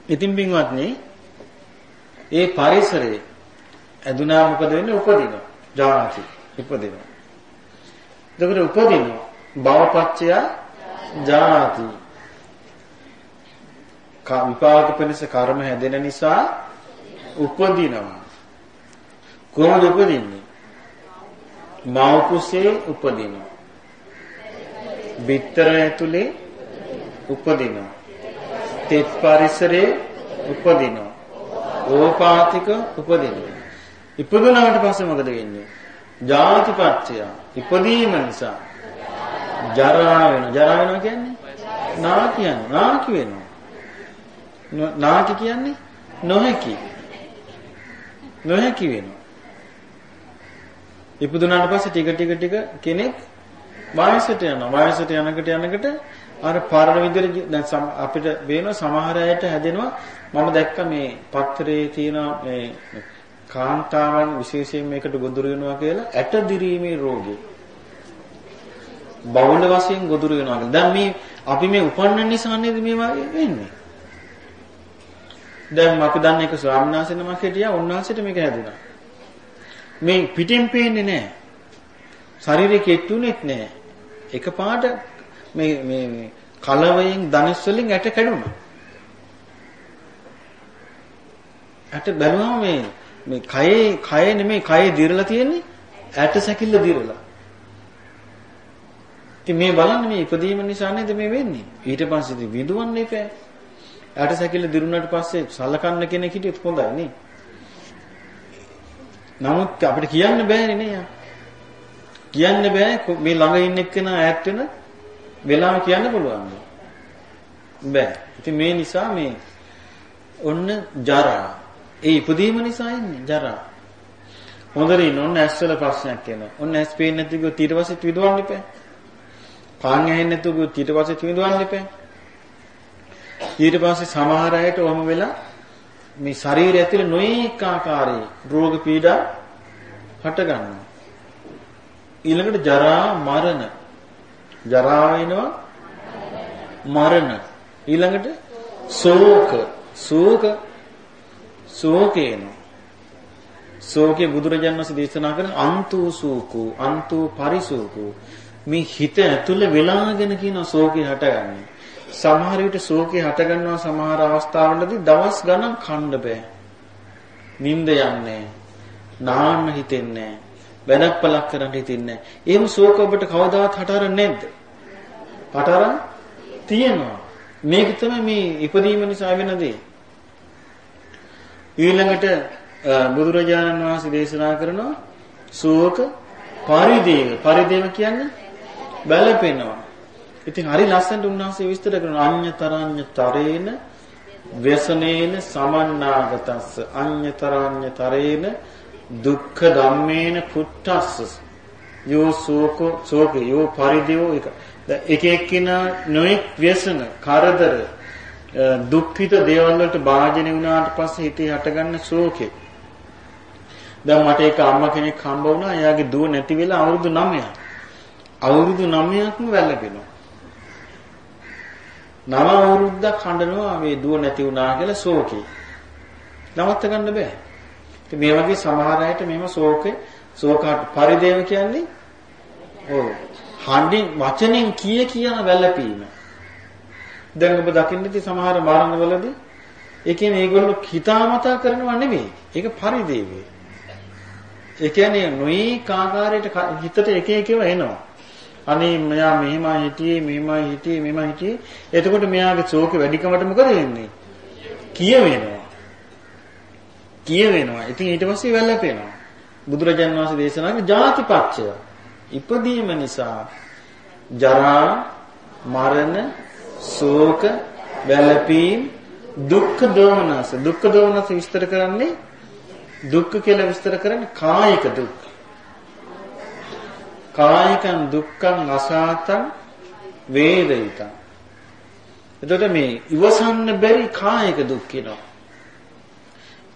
ඉතින් පින්වත්නි ඒ පරිසරයේ ඇදුනා මොකද වෙන්නේ උපදිනවා. ජාති උපදිනවා. එතකොට උපදිනවා භවපච්චය ජාති විපාක පිණිස කර්ම හැදෙන නිසා උපදිනවා. කොහොමද උපදින්නේ? මව කුසේ උපදිනවා. බිත්තර ඇතුලේ උපදිනවා. තෙත් පරිසරයේ උපදිනවා. ඕපාතික උපදිනවා. ඉපදුනාට පස්සේ මොකද වෙන්නේ? ජාතිපත්‍ය ඉපදීම නිසා ජරා වෙනවා. ජරා වෙනවා කියන්නේ නා කියන්නේ නාකි වෙනවා. නාකි කියන්නේ නොහැකි. නොහැකි වෙනවා. ඉපදුනාට පස්සේ ටික ටික ටික කෙනෙක් වයසට යනවා. වයසට යනකට යනකට අර පරණ විදිහට දැන් අපිට වෙන සමහර අයට හැදෙනවා මම දැක්ක මේ පත්‍රයේ තියෙන මේ කාන්තාවන් විශේෂයෙන් මේකට ගොදුරු වෙනවා කියලා ඇට දිරීමේ රෝගය. බෞල වශයෙන් ගොදුරු වෙනවා. දැන් මේ අපි මේ උපන්න නිසා නේද මේවා වෙන්නේ? දැන් අපි දන්න එක ස්වාමීන් වහන්සේ නමක් හිටියා උන්වහන්සේට මේක හැදුනා. මේ පිටින් පේන්නේ නැහැ. ශරීරේ කෙට්ටුනේත් නැහැ. එකපාරට මේ මේ මේ කලවයෙන් ධනස් වලින් ඇට කැඩුනා. ඇට බැලුවම මේ මේ කයේ කය නෙමෙයි කයේ දිරලා තියෙන්නේ ඇට සැකිල්ල දිරලා. ඉතින් මේ බලන්න මේ ඉපදීම නිසා නේද මේ වෙන්නේ. ඊට පස්සේ ඉතින් විඳවන්න එපා. ඇට සැකිල්ල දිරුණාට පස්සේ සලකන්න කෙනෙක් හිටියොත් හොඳයි නේ. නමුත් අපිට කියන්න බෑනේ නේ. කියන්න බෑ මේ ළඟ ඉන්න එක්කෙනා ඈත් වෙන වෙලාව කියන්න පුළුවන්. බෑ. ඉතින් මේ නිසා මේ ඔන්න ජරා. ඒ ඉපදීම නිසා එන්නේ ජරා. හොඳට ඉන්න ඔන්න ඇස්වල ප්‍රශ්නයක් එනවා. ඔන්න ඇස් පේන්නේ නැති කිව්වොත් ඊට පස්සේ විදවන්න එපා. කාන් ඇහෙන්නේ නැතුව කිව්වොත් ඊට පස්සේ විදවන්න එපා. ඊට පස්සේ සමහර අයට ඔහම වෙලා මේ ශරීරය ඇතුලේ නොඑක ආකාරයේ රෝග පීඩා හට ගන්නවා. ඊළඟට ජරා මරණ ජරා වෙනවා මරණ. ඊළඟට ශෝක. ශෝක ශෝකේන. ශෝකේ බුදුරජාණන් වහන්සේ දේශනා කරන අන්තු සූකෝ අන්තු පරිසූකෝ මේ හිත ඇතුලේ වෙලාගෙන කියන ශෝකේ හටගන්නේ. සමහර විට ශෝකේ හටගන්නවා සමහර අවස්ථාවලදී දවස් ගණන් කන්න බෑ. නිින්ද යන්නේ නාන්න හිතෙන්නේ වැඩක් පලක් කරන්න හිතෙන්නේ එහෙම ශෝක ඔබට කවදාවත් හටරන්නේ නැද්ද? හටරන් තියෙනවා. මේක තමයි මේ ඉපදීම නිසා වෙන දේ. ඊළඟට බුදුරජාණන් වහන්සේ දේශනා කරනවා ශෝක පරිදේව. පරිදේව කියන්නේ බැලපෙනවා. ඉතින් හරි ලස්සනට උන්වහන්සේ විස්තර කරනවා අඤ්‍යතරඤ්‍යතරේන ව්‍යසනේන සමන්නාගතස්ස අඤ්‍යතරඤ්‍යතරේන දුක්ඛ ධම්මේන පුත්තස්ස. යෝ සෝකෝ සෝකේ යෝ පරිදේව එක. එක එක්කිනා නොඑක් ව්‍යසන කරදර දුක්ඛිත දේවල් වලට භාජනය වුණාට පස්සේ හිතේ හටගන්න ශෝකේ දැන් මට එක අම්මා කෙනෙක් හම්බ වුණා එයාගේ දුව නැති වෙලා අවුරුදු 9ක් අවුරුදු 9ක්ම වැළපෙනවා. නව අවුරුද්දක් හඬනවා මේ දුව නැති වුණා කියලා ශෝකේ. නවත්ත ගන්න බෑ. ඉතින් මේ වගේ සමහර අයට මේව ශෝකේ ශෝකාට පරිදේව කියන්නේ ඔව්. හඬින් වචනෙන් කිය කියන වැළපීම. දැන් ඔබ දකින්නේ සමහර මරණවලදී ඒ කියන්නේ ඒගොල්ලෝ හිතාමතා කරනවා නෙමෙයි. ඒක පරිදේවේ. ඒ කියන්නේ නොයි කාකාරයට හිතට එක එකව එනවා. අනේ මෙයා මෙහෙමයි හිටියේ මෙහෙමයි හිටියේ මෙහෙමයි හිටියේ එතකොට මෙයාගේ ශෝක වැඩිකමට මොකද වෙන්නේ කිය වෙනවා කිය වෙනවා ඉතින් ඊට පස්සේ වැළපෙනවා බුදුරජාන් වහන්සේ දේශනා කළ ජාතිපච්චය. ඉපදීම නිසා ජරා, මරණ, ශෝක, වැළපීම්, දුක්ඛ දෝමනස. දුක්ඛ දෝමනස විස්තර කරන්නේ දුක්ඛ කියලා විස්තර කරන්නේ කායික දුක්. කායිකං දුක්ඛං අසාතං වේදිතං. එතකොට මේ ඉවසන්න බැරි කායික දුක් කියනවා.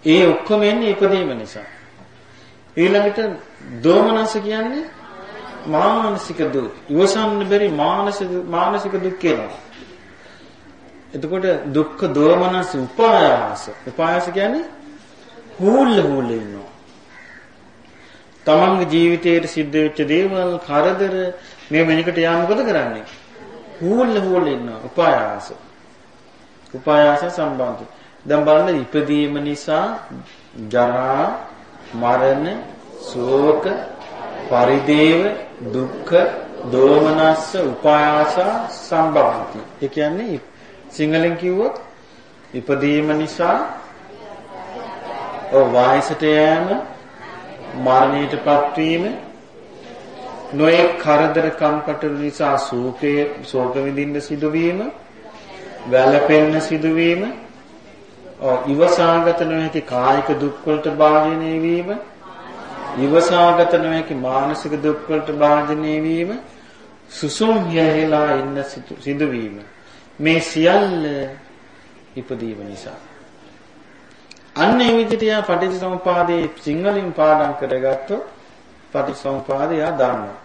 ඒ ඔක්කොම එන්නේ ඉපදීම නිසා. ඊළඟට දෝමනස කියන්නේ මානසික දුක්. ඉවසන්න බැරි මානසික මානසික දුක් කියනවා. එතකොට දුක්ඛ දෝමනස උපායාස. උපායාස කියන්නේ හූල්ල හූල්ල ඉන්නවා. තමන්ගේ ජීවිතයේ සිද්ධ වෙච්ච දේවල් කරදර මේ වෙනකට යා මොකද කරන්නේ? හූල්ල හූල්ල ඉන්නවා. උපායාස. උපායාස සම්බන්ධයි. දැන් බලන්න ඉපදීම නිසා ජරා මරණ ශෝක පරිදේව දුක්ඛ දෝමනස්ස උපායාස සම්බන්ධති. ඒ කියන්නේ සිංහලෙන් කිව්වොත් ඉපදීම නිසා ඔව් වායසට යෑම මරණයටපත් වීම නොයෙක් කරදර කම්කටොළු නිසා සෝකේ ශෝක විඳින්න සිදුවීම වැළපෙන්න සිදුවීම ඔව් ඉවසාගත නොහැකි කායික දුක් වලට භාජනය වීම ඉවසාගත නොහැකි මානසික දුක් වලට භාජනය වීම සුසුම් යැහිලා ඉන්න සිදුවීම මේ සියල්ල ඉපදීම නිසා. අන්න ඒ විදිහට යා පටිච්චසමුපාදේ සිංහලින් පාඩම් කරගත්තොත් පටිච්චසමුපාදේ යා දන්නවා.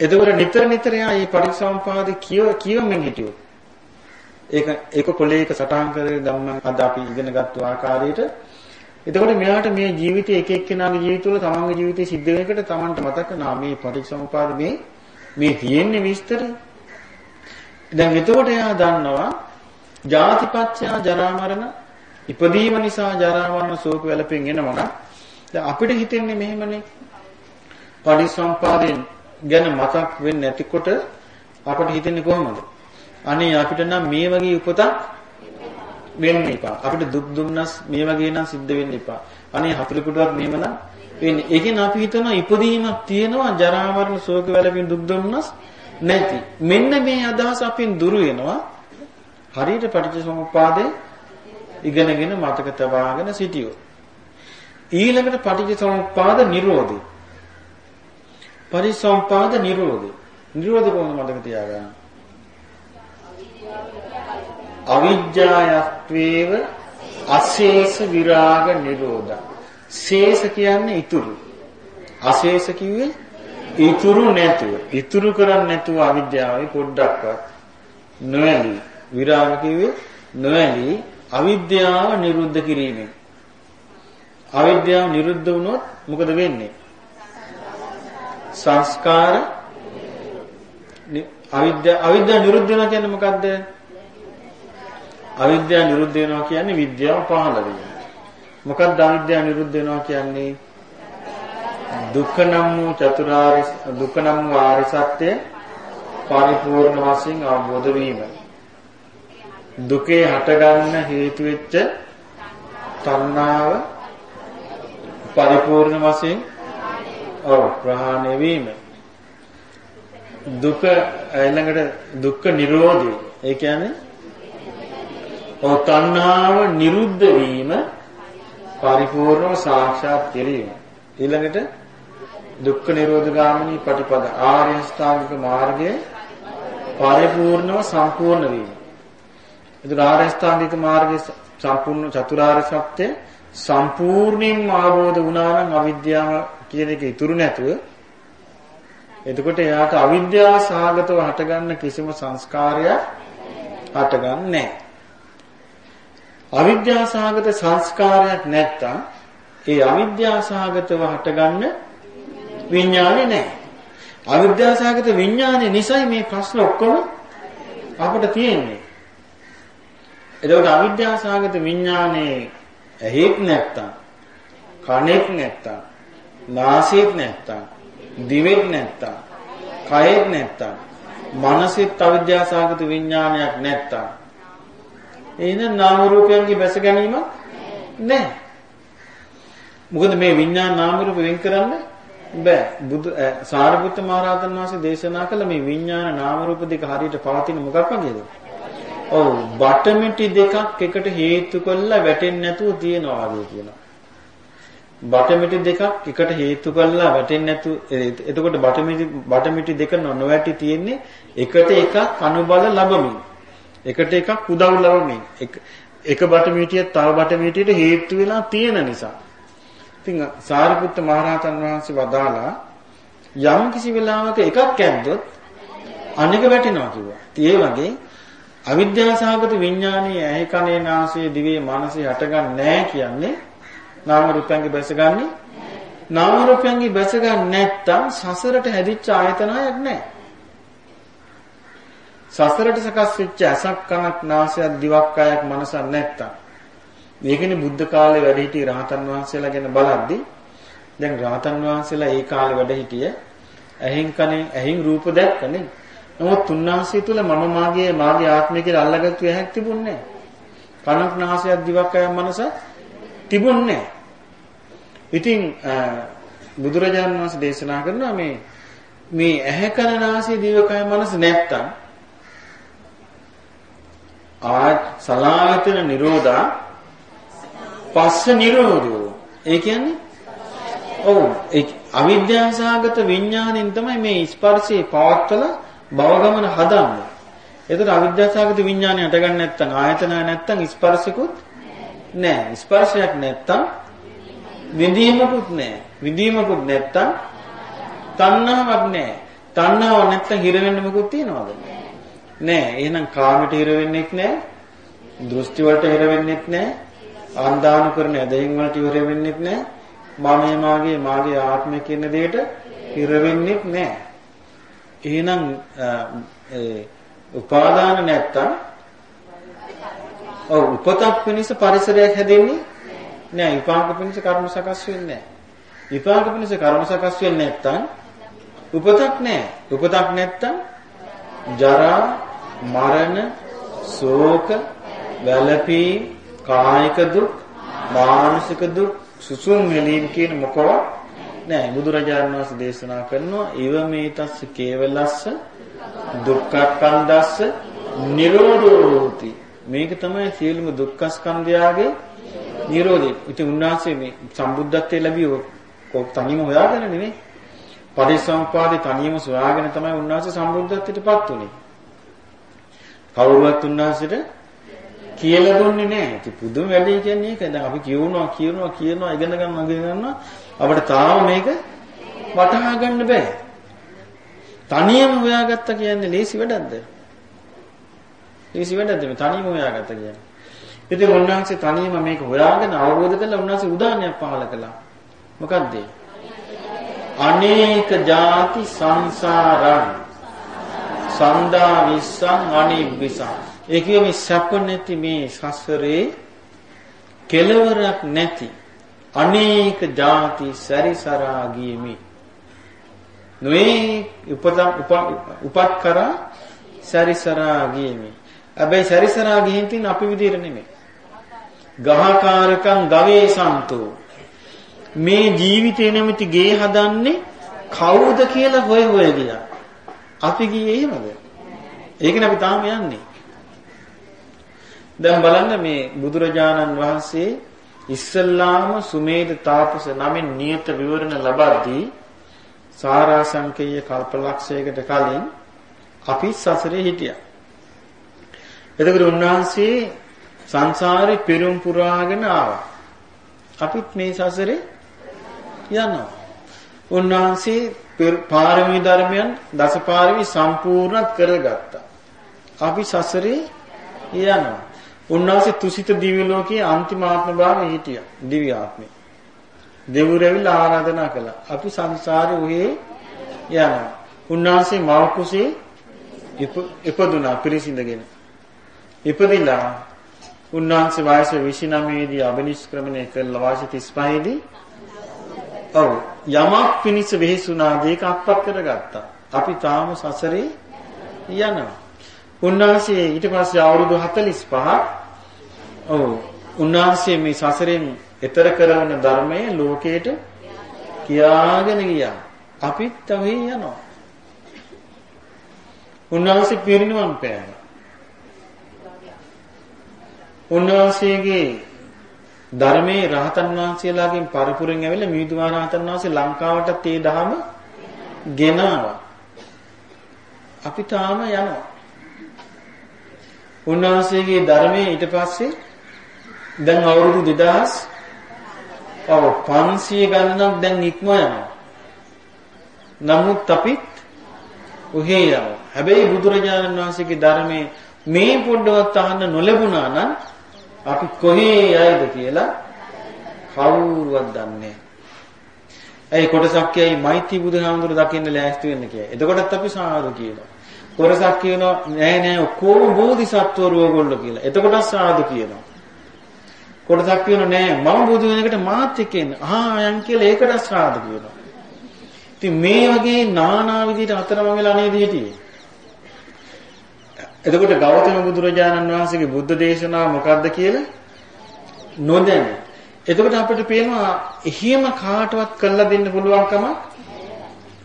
එතකොට නිතර නිතර යා මේ පටිච්චසමුපාදේ කියව කියවමින් හිටියොත් ඒක ඒක කොලේක සටහන් කරගෙන ගමන් අද අපි ඉගෙන ගත්ත ආකාරයට. එතකොට මෙයාට මේ ජීවිතේ එක එක්කෙනාගේ ජීවිතවල තමන්ගේ ජීවිතේ සිද්ධ වෙන එකට තමන්ට මතක නා මේ පටිච්චසමුපාද මේ මේ තියෙන්නේ විස්තරය දැන් එතකොට එයා දන්නවා ජාතිපත්‍ය ජරා මරණ ඉපදීම නිසා ජරා මරණ ශෝක වැළපෙන් එනවා නම් දැන් අපිට හිතෙන්නේ මෙහෙමනේ. පරිසම්පාදයෙන් ගැන මතක් වෙන්නේ නැතිකොට අපිට හිතෙන්නේ කොහොමද? අනේ අපිට නම් මේ වගේ උපතක් වෙන්න එපා. අපිට දුක් දුන්නස් මේ වගේ නම් සිද්ධ වෙන්න එපා. අනේ හතුරුකටවත් මෙහෙම නම් වෙන්නේ. ඒකෙන් අපි හිතනවා ඉපදීමක් තියෙනවා ජරා මරණ ශෝක වැළපෙන් දුක් දුන්නස් නැති. මෙන්න මේ අදහස අපෙන් දුරු වෙනවා. හරියට පටිච්චසමුප්පාදේ ඉගෙනගෙන මතක තබාගෙන සිටියොත්. ඊළඟට පටිච්චසමුප්පාද නිරෝධය. පරිසම්පාද නිරෝධය. නිරෝධ කොහොමද මතක තියාගන්න? අවිජ්ජායත්වේව අශේෂ විරාග නිරෝධ. ශේෂ කියන්නේ ඉතුරු. අශේෂ කිව්වේ ඉතුරු නැතුව ඉතුරු කරන්නේ නැතුව අවිද්‍යාවයි පොඩ්ඩක්වත් නොඇලී විරාම කිව්වේ නොඇලී අවිද්‍යාව නිරුද්ධ කිරීමෙන් අවිද්‍යාව නිරුද්ධ වුණොත් මොකද වෙන්නේ සංස්කාර අවිද්‍යාව අවිද්‍යාව නිරුද්ධ වෙනවා කියන්නේ මොකද්ද අවිද්‍යාව නිරුද්ධ වෙනවා කියන්නේ විද්‍යාව පහළ වීම මොකක්ද අවිද්‍යාව නිරුද්ධ වෙනවා කියන්නේ දුක්ඛ නම් වූ චතුරාර්ය දුක්ඛ නම් වූ ආර්ය සත්‍ය පරිපූර්ණ වශයෙන් අවබෝධ වීම. දුකේ හටගන්න හේතු වෙච්ච තණ්හාව පරිපූර්ණ වශයෙන් ඔව් ප්‍රහාණය වීම. දුක ඊළඟට දුක්ඛ නිරෝධය. ඒ කියන්නේ ඔව් තණ්හාව නිරුද්ධ වීම පරිපූර්ණව සාක්ෂාත් කිරීම. ඊළඟට දුක්ඛ නිරෝධ ගාමිනී පටිපද ආර්ය ශ්‍රාංගික මාර්ගයේ පරිපූර්ණව සම්පූර්ණ වීම. ඒක ආර්ය ශ්‍රාංගික මාර්ගයේ සම්පූර්ණ චතුරාර්ය සත්‍ය සම්පූර්ණයෙන් අවබෝධ වුණා නම් අවිද්‍යාව කියන එක ඉතුරු නැතුව එතකොට එයාට අවිද්‍යාව සහගතව හටගන්න කිසිම සංස්කාරයක් හටගන්නේ නැහැ. අවිද්‍යාව සහගත සංස්කාරයක් නැත්තම් ඒ අවිද්‍යාව සහගතව හටගන්න විඥානේ නැහැ. අවිද්‍යාසහගත විඥානේ නිසයි මේ ප්‍රශ්න ඔක්කොම අපිට තියෙන්නේ. එතකොට අවිද්‍යාසහගත විඥානේ ඇහෙක් නැත්තම් කනෙක් නැත්තම් නාසයෙක් නැත්තම් දිවෙක් නැත්තම් කයෙක් නැත්තම් මනසෙත් අවිද්‍යාසහගත විඥානයක් නැත්තම් එහෙනම් නාම රූපයන්ගේ බැස ගැනීමක් නැහැ. මොකද මේ විඥාන නාම රූප වෙන් කරන්න බෑ. බුදු සාරිපුත්ත මහරහතන් වහන්සේ දේශනා කළ මේ විඥාන නාම රූප දෙක හරියට පවතින මොකක් වගේද? ඔව් බටමිටි දෙකක් එකට හේතු කරලා වැටෙන්නේ නැතුව තියනවා වගේ කියනවා. බටමිටි දෙකක් එකට හේතු කරලා වැටෙන්නේ නැතු එතකොට බටමිටි බටමිටි දෙක නොවැටි තියෙන්නේ එකට එකක් අනුබල ලැබමින්. එකට එකක් උදව් ලැබමින්. එක බටමිටිය තව බටමිටියට හේතු වෙලා තියෙන නිසා. ඉතින් සාරිපුත්ත මහරහතන් වහන්සේ වදාලා යම් කිසි වෙලාවක එකක් ඇද්දොත් අනික වැටෙනවා කිව්වා. ඒ වගේ අවිද්‍යාසහගත විඥානයේ ඇහි කනේ නාසයේ දිවේ මනසේ හටගන්නේ නැහැ කියන්නේ නාම රූපයන්ගේ බැසගන්නේ නාම රූපයන්ගේ බැසගන්නේ නැත්තම් සසරට හැදිච්ච ආයතනයක් නැහැ. සසරට සකස් වෙච්ච අසක් කනක් නාසයක් දිවක් කයක් මනසක් නැත්තම් මේකනේ බුද්ධ කාලේ වැඩ හිටි රහතන් වහන්සේලා ගැන බලද්දි දැන් රහතන් වහන්සේලා ඒ කාලේ වැඩ හිටිය ඇහෙන් කනෙන් ඇහෙන් රූප දැක්කනේ. නමුත් තුන්වහන්සේ තුල මම මාගේ මාගේ ආත්මය කියලා අල්ලගත්තු ඇහැක් තිබුණේ නැහැ. කනක් නාසයක් දිවක් කයක් මනසක් තිබුණේ ඉතින් බුදුරජාණන් වහන්සේ දේශනා කරනවා මේ මේ ඇහැ කන නාසය දිවකය මනස නැත්තම් ආ සලායතන නිරෝධා පස්ස නිරෝධෝ. ඒ කියන්නේ? ඔව්. ඒ අවිද්‍යාසගත විඥාණයෙන් තමයි මේ ස්පර්ශේ පවත්වලා භවගමන හදන්නේ. එතකොට අවිද්‍යාසගත විඥාණය හටගන්නේ නැත්නම් ආයතන නැත්නම් ස්පර්ශිකුත් නෑ. ස්පර්ශයක් නැත්තම් විඳීමකුත් නෑ. විඳීමකුත් නැත්තම් තණ්හාවක් නෑ. තණ්හාව නැත්තම් හිර වෙන්න මොකුත් තියනවද? නෑ. එහෙනම් කාමයට හිර වෙන්නෙත් නෑ. දෘෂ්ටි වලට හිර වෙන්නෙත් නෑ. ආන්දාන කරන ඇදහින් වලට හිර වෙන්නෙත් නෑ. මමයේ මාගේ මාගේ ආත්මය කියන දෙයට හිර වෙන්නෙත් නෑ. එහෙනම් ඒ උපාදාන නැත්තම් ඔව් උපතක් පිණිස පරිසරයක් හැදෙන්නේ නෑ විපාක පිණිස කර්ම සකස් වෙන්නේ නෑ විපාක පිණිස කර්ම සකස් වෙන්නේ නැත්තම් උපතක් නෑ. උපතක් නැත්තම් ජරා මරණ ශෝක වැළපීම් කායික දුක් මානසික දුක් සුසුම් වෙලීම් කියන මොකවත් නෑ. බුදුරජාණන් වහන්සේ දේශනා කරනවා ඉව මේ තස්ස කේවලස්ස දුක්ඛක්ඛන්දස්ස නිරෝධෝති මේක තමයි සියලුම දුක්ඛ ස්කන්ධයාගේ නිරෝධය. ඉතින් උන්වහන්සේ මේ සම්බුද්ධත්වයේ ලැබිය කොක් තනියම හොයාගෙන නෙමෙයි. පරිසම්පාදේ තනියම සොයාගෙන තමයි උන්වහන්සේ සම්බුද්ධත්වයටපත් උනේ. කවුරුවත් උන්වහන්සේට කියලා දුන්නේ නැහැ. ඉතින් පුදුම වැඩේ කියන්නේ ඒක. දැන් අපි කියවනවා කියනවා කියනවා ඉගෙන ගන්නවා ඉගෙන ගන්නවා අපිට තාම මේක වටහා ගන්න බෑ. තනියම හොයාගත්තා කියන්නේ ලේසි වැඩක්ද? ලේසි වැඩක්ද මේ තනියම හොයාගත්ත කියන්නේ. ඉතින් උන්වහන්සේ තනියම මේක හොයාගෙන අවබෝධ කරලා උන්වහන්සේ උදාහරණයක් පහල කළා. මොකද්ද? අනේක ಜಾති සංසාරං සන්දා විස්සං අනිබ්බිසං. ඒ කියන්නේ සැප නැති මේ සසරේ කෙලවරක් නැති අනේක ಜಾති සරිසරා ගියමි. නොේ උපත උපත් කරා සරිසරා ගියමි. හැබැයි සැරිසරා ගිහින් තින් අපි විදියට නෙමෙයි. ගහකාරකම් ගවේ සන්තෝ මේ ජීවිතේ නැමැති ගේ හදන්නේ කවුද කියලා හොය හොය ගියා. අපි ගියේ එහෙමද? ඒකනේ අපි තාම යන්නේ. දැන් බලන්න මේ බුදුරජාණන් වහන්සේ ඉස්සල්ලාම සුමේද තාපස නමින් නියත විවරණ ලබද්දී සාරාංශකීය කල්පලක්ෂයකට කලින් අපි සසරේ හිටියා. එතකොට උන්වහන්සේ සංසාරේ පෙරම් පුරාගෙන ආවා. අපිත් මේ සසරේ යනවා. උන්වහන්සේ පාරමී ධර්මයන් දසපාරමී සම්පූර්ණත් කරගත්තා. අපි සසරේ යනවා. උන්වහන්සේ තුසිත දිව්‍ය ලෝකයේ අන්තිම ආත්ම භාවයේ හිටියා. දිව්‍ය ආත්මේ. දෙවුරැවිලා ආරාධනා කළා. අපි සංසාරේ ඔහේ යනවා. උන්වහන්සේ මව කුසේ ඉපදුනා පිරිසිඳගෙන. ඉපදිලා උන්වහන්සේ වයස 29 දී අබිනිෂ්ක්‍රමණය කළ වයස 35 දී ඔව් යමක් පිනිස වෙහෙසුණා දෙක අත්පත් කරගත්තා. අපි තාම සසරේ යනවා. උන්වහන්සේ ඊට පස්සේ අවුරුදු 45 ඔව් උන්වහන්සේ මේ සසරෙන් ඊතර කරන ධර්මයේ ලෝකයට කියාගෙන ගියා. අපිත් තව යනවා. උන්වහන්සේ පිරිනිවන් පෑවා. උන්වහන්සේගේ ධර්මයේ රහතන් වහන්සේලාගෙන් පරපුරෙන් ඇවිල්ලා මිහිඳු රහතන් වහන්සේ ලංකාවටත් ඒ ධහම ගෙනාවා. අපි තාම යනවා. උන්වහන්සේගේ ධර්මයේ ඊට පස්සේ දැන් අවුරුදු 2000 ඔව් 500 ගණනක් දැන් ඉක්ම යනවා. නමුත් අපිත් උහේ යනවා. හැබැයි බුදුරජාණන් වහන්සේගේ ධර්මයේ මේ පොඩ්ඩවත් අහන්න නොලැබුණා නම් අපි කොහේ යයිද කියලා කවුරුවත් දන්නේ ඇයි කොටසක් කියයි මෛත්‍රී බුදුහාමුදුර දකින්න ලෑස්ති වෙන්න කියයි. එතකොටත් අපි සාදු කියනවා. කොටසක් කියනවා නෑ නෑ ඔක්කොම බෝධිසත්වරු ඕගොල්ලෝ කියලා. එතකොටත් සාදු කියනවා. කොටසක් කියනවා නෑ මම බුදු වෙනකට මාත් එක්ක එන්න. ආ යන් කියලා ඒකට සාදු කියනවා. ඉතින් මේ වගේ নানা විදිහට අතරමං වෙලා නේද හිටියේ. එතකොට ගෞතම බුදුරජාණන් වහන්සේගේ බුද්ධ දේශනාව මොකක්ද කියලා නොදැන. එතකොට අපිට පේනවා එහිම කාටවත් කළා දෙන්න පුළුවන්කම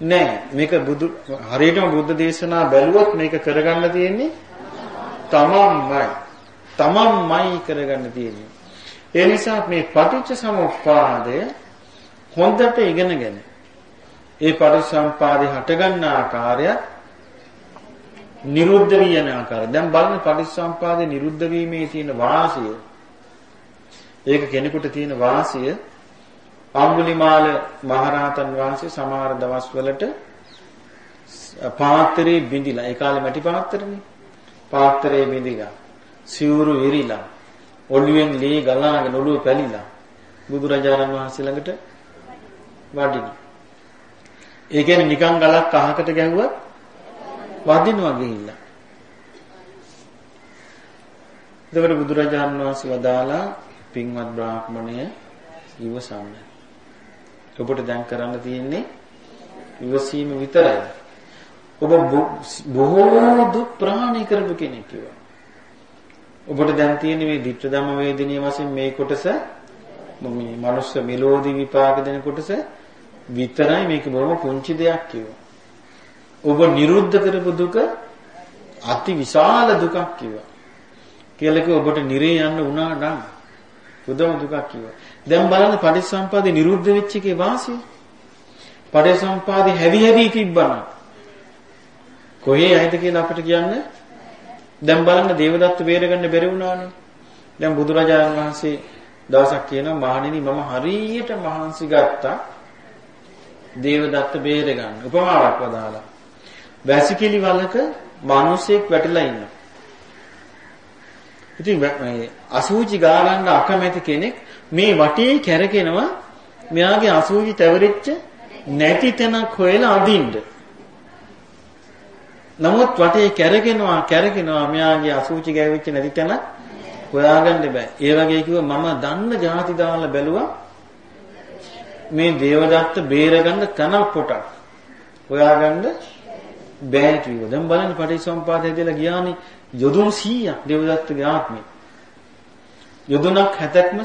නැහැ. මේක බුදු හරියටම බුද්ධ දේශනා බැලුවොත් මේක කරගන්න තියෙන්නේ තමන්මයි. තමන්මයි කරගන්න තියෙන්නේ. ඒ නිසා මේ පටිච්ච සමුප්පාදය හොඳට ඉගෙනගෙන ඒ පරිසම්පාදේ හටගන්න ආකාරයත් නිරුද්ධ වී යන ආකාරය. දැන් බලන්න පටිච්චසම්පාදේ නිරුද්ධ වීමේ තියෙන වාසිය. ඒක කෙනෙකුට තියෙන වාසිය අඟුලිමාල මහරහතන් වහන්සේ සමහර දවස්වලට පාත්‍රේ බිඳිලා ඒ කාලේ මැටි පාත්‍රනේ. පාත්‍රේ බිඳිලා සිවුරු ඉරිලා ඔළුවෙන් ලී ගලාගෙන ඔළුව පැලිලා බුදුරජාණන් වහන්සේ ළඟට වඩිනි. ඒ කියන්නේ නිකන් ගලක් අහකට ගැහුවත් වදිනවා ගිහිල්ලා. එතකොට බුදුරජාණන් වහන්සේ වදාලා පින්වත් බ්‍රාහ්මණය ඉවසන්න. ඔබට දැන් කරන්න තියෙන්නේ ඉවසීම විතරයි. ඔබ බොහෝ දුක් ප්‍රහාණය කරපු කෙනෙක් කිව්වා. ඔබට දැන් තියෙන මේ ධිට්ඨ ධම්ම වේදිනිය වශයෙන් මේ කොටස මේ මනුස්ස මෙලෝදි විපාක දෙන කොටස විතරයි මේක බොහොම පුංචි දෙයක් කිව්වා. ඔබ නිරුද්ධ කරපු දුක අති විශාල දුකක් කිව්වා. කියලා කිව්ව ඔබට නිරේ යන්න වුණා නම් පුදුම දුකක් කිව්වා. දැන් බලන්න පටිච්චසම්පාදේ නිරුද්ධ වෙච්ච එකේ වාසිය. පටිච්චසම්පාදේ හැවි හැවි තිබ්බනම් කොහේ යයිද කියලා අපිට කියන්න දැන් බලන්න දේවදත්ත බේරගන්න බැරි වුණානේ. දැන් බුදුරජාණන් වහන්සේ දවසක් කියනවා මහණෙනි මම හරියට මහන්සි ගත්තා දේවදත්ත බේරගන්න. උපමාවක් වදාලා. වැසිකිලි වලක මිනිසෙක් වැටිලා ඉන්නවා. ඉතින් මේ අසූචි ගා ගන්න අකමැති කෙනෙක් මේ වටේ කැරකෙනවා මෙයාගේ අසූචි තැවරිච්ච නැති තැනක් හොයලා අඳින්න. නමුත් වටේ කැරකෙනවා කැරකෙනවා මෙයාගේ අසූචි ගෑවිච්ච නැති තැන හොයාගන්න බෑ. ඒ වගේ කිව්ව මම දන්න ಜಾති දාලා බැලුවා මේ දේවදත්ත බේරගන්න තනක් පොටක් හොයාගන්න බෑ කිව්වා. දැන් බලන්න පටිච්චසමුපාදය කියලා ගියානේ යොදුන් 100ක් දේවදත්තගේ ආත්මේ. යොදුනක් 70ක්ම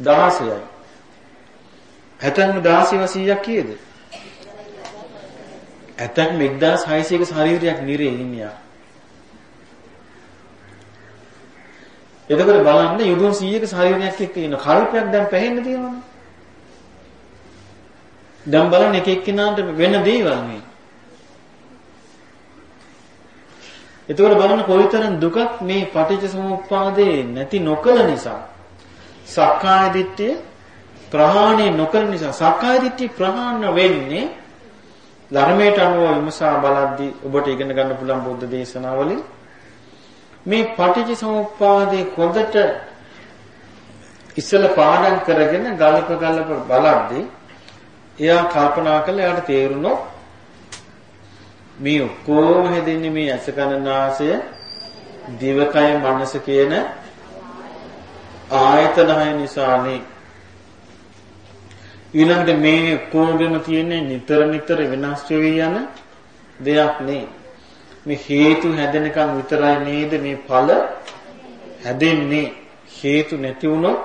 16යි. 70ක්ම 16ව 100ක් කීයද? ඇතක් 1600ක ශරීරයක් නිරේ ඉන්නියා. එතකොට බලන්න යොදුන් 100ක ශරීරයක් එක්ක ඉන්න කල්පයක් දැන් පැහෙන්න තියෙනවනේ. දැන් බලන්න එක එක්කිනාට වෙන දේවල් මේ. එතකොට බලන්න කොයිතරම් දුකක් මේ පටිච්ච සමුප්පාදේ නැති නොකල නිසා. සක්කාය දිට්ඨිය ප්‍රහාණය නොකරන නිසා සක්කාය දිට්ඨිය ප්‍රහාණය වෙන්නේ ධර්මයට අනුව විමසා බලද්දී ඔබට ඉගෙන ගන්න පුළුවන් බුද්ධ දේශනාවලින් මේ පටිච්ච සමුප්පාදේ හොඳට ඉස්සල පාඩම් කරගෙන ගලප ගලප බලද්දී එයා කල්පනා කළා එයාට තේරුණොත් මේ ඔක්කොම හැදෙන්නේ මේ ඇස කන නාසය දිවකය මනස කියන ආයතන හය නිසානේ. ඊළඟට මේ කොහොමදම තියෙන්නේ නිතර නිතර වෙනස් වෙවි යන දෙයක් නේ. මේ හේතු හැදෙනකන් විතරයි නේද මේ ඵල හැදෙන්නේ. හේතු නැති වුණොත්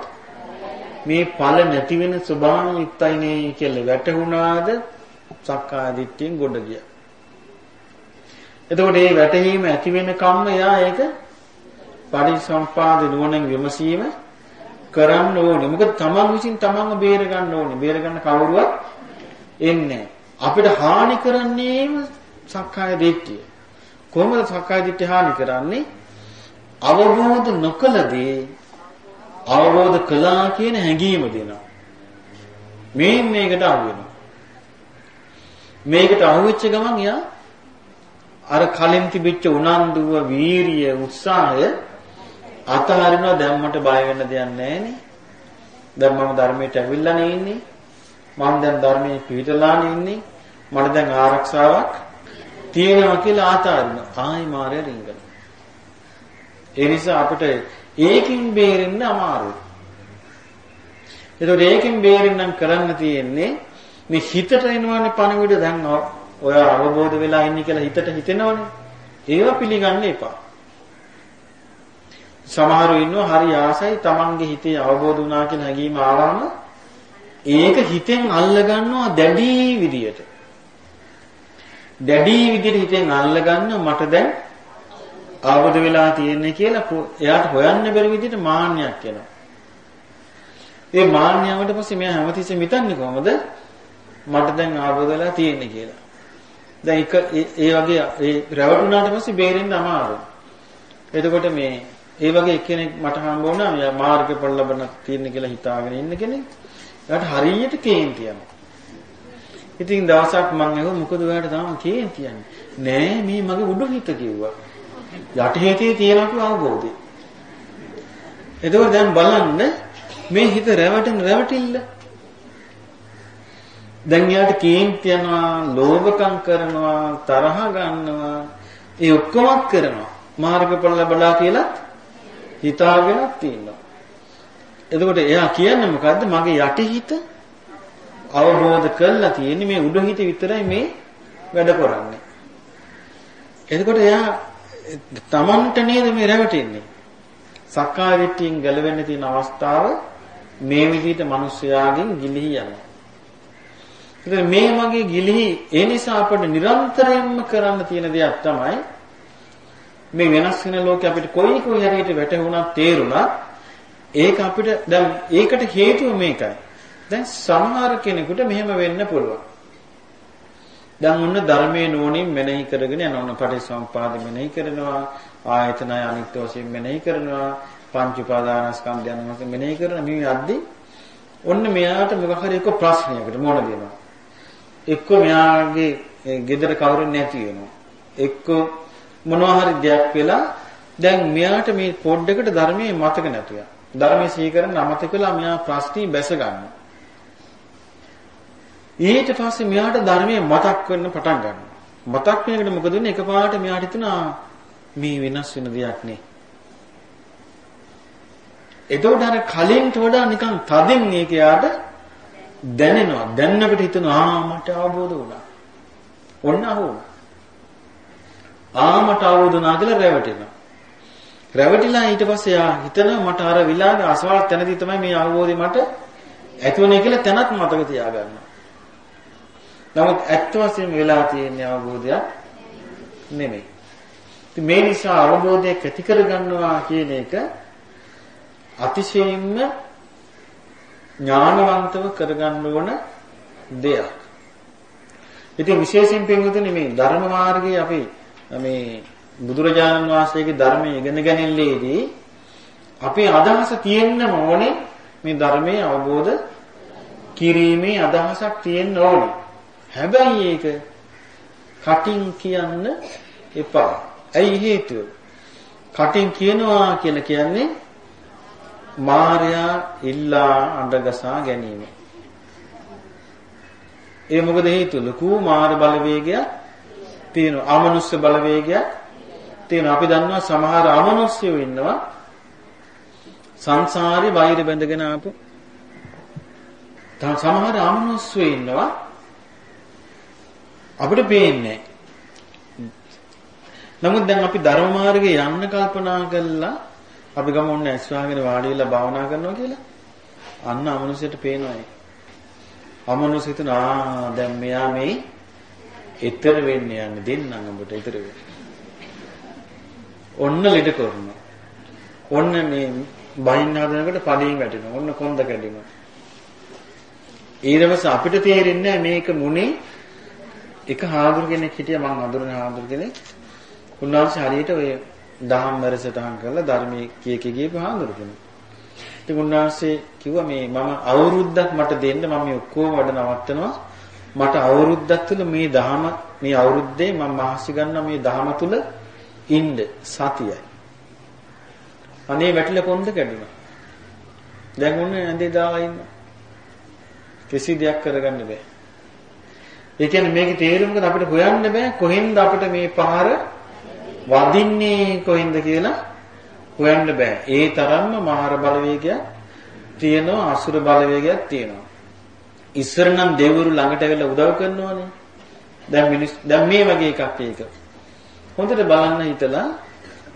මේ ඵල නැති වෙන ස්වභාව යුක්තයි නේ කියලා වැටහුණාද සක්කාය දිට්ඨියෙන් ගොඩ ගියා. එතකොට මේ වැටහීම ඇති වෙන කම්ම එයා ඒක පරිසම්පාද නුවණින් විමසීම කරන්න ඕනේ. මොකද තමන් විසින් තමන්ව බේර ගන්න ඕනේ. බේර ගන්න කවුරුවත් එන්නේ අපිට හානි කරන්නේම සක්කාය දිට්ඨිය. කොහොමද සක්කාය දිට්ඨිය හානි කරන්නේ? අවබෝධ නොකලදී අවබෝධ කළා කියන හැඟීම දෙනවා. මේ මේකට අහු වෙනවා. මේකට අහු වෙච්ච ගමන් යා අර කලින් තිබිච්ච උනන්දුව, වීරිය, උත්සාහය අතහරිනවා දැන් මට බය වෙන්න දෙයක් නැහැ දැන් මම ධර්මයට ඇවිල්ලා නේ ඉන්නේ. මම දැන් ධර්මයේ පිළිතලානේ ඉන්නේ. මට දැන් ආරක්ෂාවක් තියෙනවා කියලා අතහරිනවා. ආයි මාරය රිංගන. ඒ නිසා අපිට ඒකින් බේරෙන්න අමාරුයි. ඒතකොට ඒකෙන් බේරෙන්නම් කරන්න තියෙන්නේ මේ හිතට එනවනේ පණවිඩ දැන් ඔය අවබෝධ වෙලා ඉන්නේ කියලා හිතට හිතෙනවනේ. ඒවා පිළිගන්න එපා. සමහරව ඉන්නවා හරි ආසයි Tamange හිතේ අවබෝධ වුණා කියන හැඟීම ආවම ඒක හිතෙන් අල්ල ගන්නවා දැඩි විදියට. දැඩි විදියට හිතෙන් අල්ල ගන්නවා මට දැන් අවබෝධ වෙලා තියෙන්නේ කියලා එයාට හොයන්න බැරි විදියට මාන්නයක් එනවා. ඒ මාන්නයවට පස්සේ මෙයා හැමතිස්සෙම හිතන්නේ කොහොමද? මට දැන් අවබෝධ වෙලා තියෙන්නේ කියලා. දැන් එක ඒ වගේ ඒ රැවටුණාට පස්සේ බේරෙන්න අමාරුයි. එතකොට මේ ඒ වගේ එක්කෙනෙක් මට හම්බ වුණා මෙයා මාර්ගඵල ලබන තියෙන කියලා හිතාගෙන ඉන්න කෙනෙක්. එයාට හරියට කේන්ති යනවා. ඉතින් දවසක් මම ඇහුවා මොකද ඔයාලට තාම කේන්ති යන්නේ? නෑ මේ මගේ උඩු හිත කිව්වා. යටිහිතේ තියෙනකු අවබෝධය. එතකොට දැන් බලන්න මේ හිත රැවටෙන රැවටිල්ල. දැන් යාට කේන්ති යනවා, ලෝභකම් කරනවා, තරහ ගන්නවා, ඒ ඔක්කොමත් කරනවා. මාර්ගඵල ලැබලා කියලා හිතාගෙනත් තියෙනවා. එතකොට එයා කියන්නේ මොකද්ද? මගේ යටිහිත අවබෝධ කරලා තියෙන්නේ මේ උඩහිත විතරයි මේ වැඩ කරන්නේ. එතකොට එයා තමන්ට නේද මේ රැවටෙන්නේ. සක්කාය දිට්ඨියෙන් ගැලවෙන්න තියෙන අවස්ථාව මේ විදිහට මිනිස්යාගෙන් ගිලිහි යනවා. ඉතින් මේ මගේ ගිලිහි ඒ නිසා අපිට නිරන්තරයෙන්ම කරන්න තියෙන දෙයක් තමයි මේ වෙනස් වෙන ලෝකේ අපිට කොයි කොයි හරියට වැටහුණා තේරුණා. ඒක අපිට දැන් ඒකට හේතුව මේකයි. දැන් සමහර කෙනෙකුට මෙහෙම වෙන්න පුළුවන්. දැන් ඔන්න ධර්මයේ නෝනින් මෙනෙහි කරගෙන යන ඔන්න පටිසම්පාද මෙනෙහි කරනවා. ආයතනය අනිත්‍ය වශයෙන් මෙනෙහි කරනවා. පංච උපාදානස්කන්ධයන් වශයෙන් මෙනෙහි කරන මේ අද්දි ඔන්න මෙයාට මොකක් හරි එක ප්‍රශ්නයකට මොන දෙනවා. එක්ක මෙයාගේ ගෙදර කවුරුන් නැති වෙනවා. එක්ක මොනවා හරි දෙයක් වෙලා දැන් මෙයාට මේ පොඩ්ඩකට ධර්මයේ මතක නැතුව. ධර්මයේ සීකරන අමතක වෙලා මෙයා ප්‍රශ්නේ බැස ගන්නවා. ඊට පස්සේ මෙයාට ධර්මයේ මතක් වෙන්න පටන් ගන්නවා. මතක් වෙනකොට මොකද වෙන්නේ? එකපාරට මෙයාට හිතුණා මේ වෙනස් වෙන දෙයක් නේ. එතකොට අර කලින්ට වඩා නිකන් තදින් ඒක යාට දැනෙනවා. දැන්නකට හිතෙනවා ආ මට අවබෝධ වුණා. ඔන්න අහුණා. ආ මට අවබෝධ වුණා කියලා රැවටෙනවා. රැවටිලා ඊට පස්සේ යා හිතනවා මට අර විලාද අසවල් තැනදී තමයි මේ අවබෝධය මට ඇතිවන්නේ කියලා තැනත් මතක තියාගන්නවා. නමුත් ඇත්ත වශයෙන්ම වෙලා තියෙන අවබෝධයක් නෙමෙයි. ඉතින් මේ නිසා අවබෝධයක් ඇති කරගන්නවා කියන එක අතිශයින්ම ඥානවන්තව කරගන්න ඕන දෙයක්. ඉතින් විශේෂයෙන් පින්වතුනි මේ ධර්ම මාර්ගයේ අපි මේ බුදුරජාණන් වහන්සේගේ ධර්මයේ ඉගෙන ගැනීමේදී අපේ අදහස තියෙන්න ඕනේ මේ ධර්මයේ අවබෝධ කිරීමේ අදහසක් තියෙන්න ඕනේ. හැබැයි ඒක කටින් කියන්න එපා. ඇයි හේතුව? කටින් කියනවා කියලා කියන්නේ මායя ඉල්ලා අඬගසා ගැනීම. ඒ මොකද හේතුව? ලකු මාර බලවේගයක් තියෙනවා. අමනුෂ්‍ය බලවේගයක් තියෙනවා. අපි දන්නවා සමහර අමනුෂ්‍යයෝ ඉන්නවා. සංසාරේ වෛර බැඳගෙන ආපු සමහර අමනුෂ්‍යයෝ ඉන්නවා අපිට පේන්නේ නමුත් දැන් අපි ධර්ම මාර්ගේ යන්න කල්පනා කළා අපි ගම ඔන්න ඇස් වහගෙන වාඩි වෙලා භාවනා කරනවා කියලා. අන්න අමනුෂ්‍යයට පේනවා ඒක. අමනුෂ්‍ය හිතන ආ දැන් මෙයා මේ ඊතර වෙන්න යන්නේ දෙන්නම් ඔබට ඊතර වෙන්න. ඔන්න ලෙඩ කරනවා. ඔන්න මේ බහින්න හදනකොට පඩින් වැටෙනවා. ඔන්න කොන්ද කැඩෙනවා. ඊළඟට අපිට තේරෙන්නේ මේක මුනේ එක හාමුදුර කෙනෙක් හිටියා මම අඳුරන හාමුදුර කෙනෙක්. උන්වහන්සේ හරියට ඔය දහම් වැඩසටහන් කරලා ධර්මයේ කිය කී ගියපු හාමුදුර කෙනෙක්. ඉතින් උන්වහන්සේ කිව්වා මේ මම අවුරුද්දක් මට දෙන්න මම මේ ඔක්කොම වැඩ නවත්තනවා. මට අවුරුද්දක් තුල මේ දහම මේ අවුරුද්දේ මම මහසි ගන්න මේ දහම තුල ඉන්න සතියයි. අනේ වැටිලා පොන්ද කැඩුනා. දැන් ඔන්න ඇඳේ දාලා ඉන්නවා. කිසි දෙයක් කරගන්න බෑ. ඒ කියන්නේ මේකේ තේරුම මොකද අපිට හොයන්න බෑ කොහෙන්ද අපිට මේ පහර වදින්නේ කොහෙන්ද කියලා හොයන්න බෑ. ඒ තරම්ම මහර බලවේගයක් තියෙනවා අසුර බලවේගයක් තියෙනවා. ඉස්සර නම් දෙවිවරු ළඟට ඇවිල්ලා උදව් කරනවානේ. දැන් මිනිස් දැන් මේ වගේ එකක් ඒක. හොඳට බලන්න හිතලා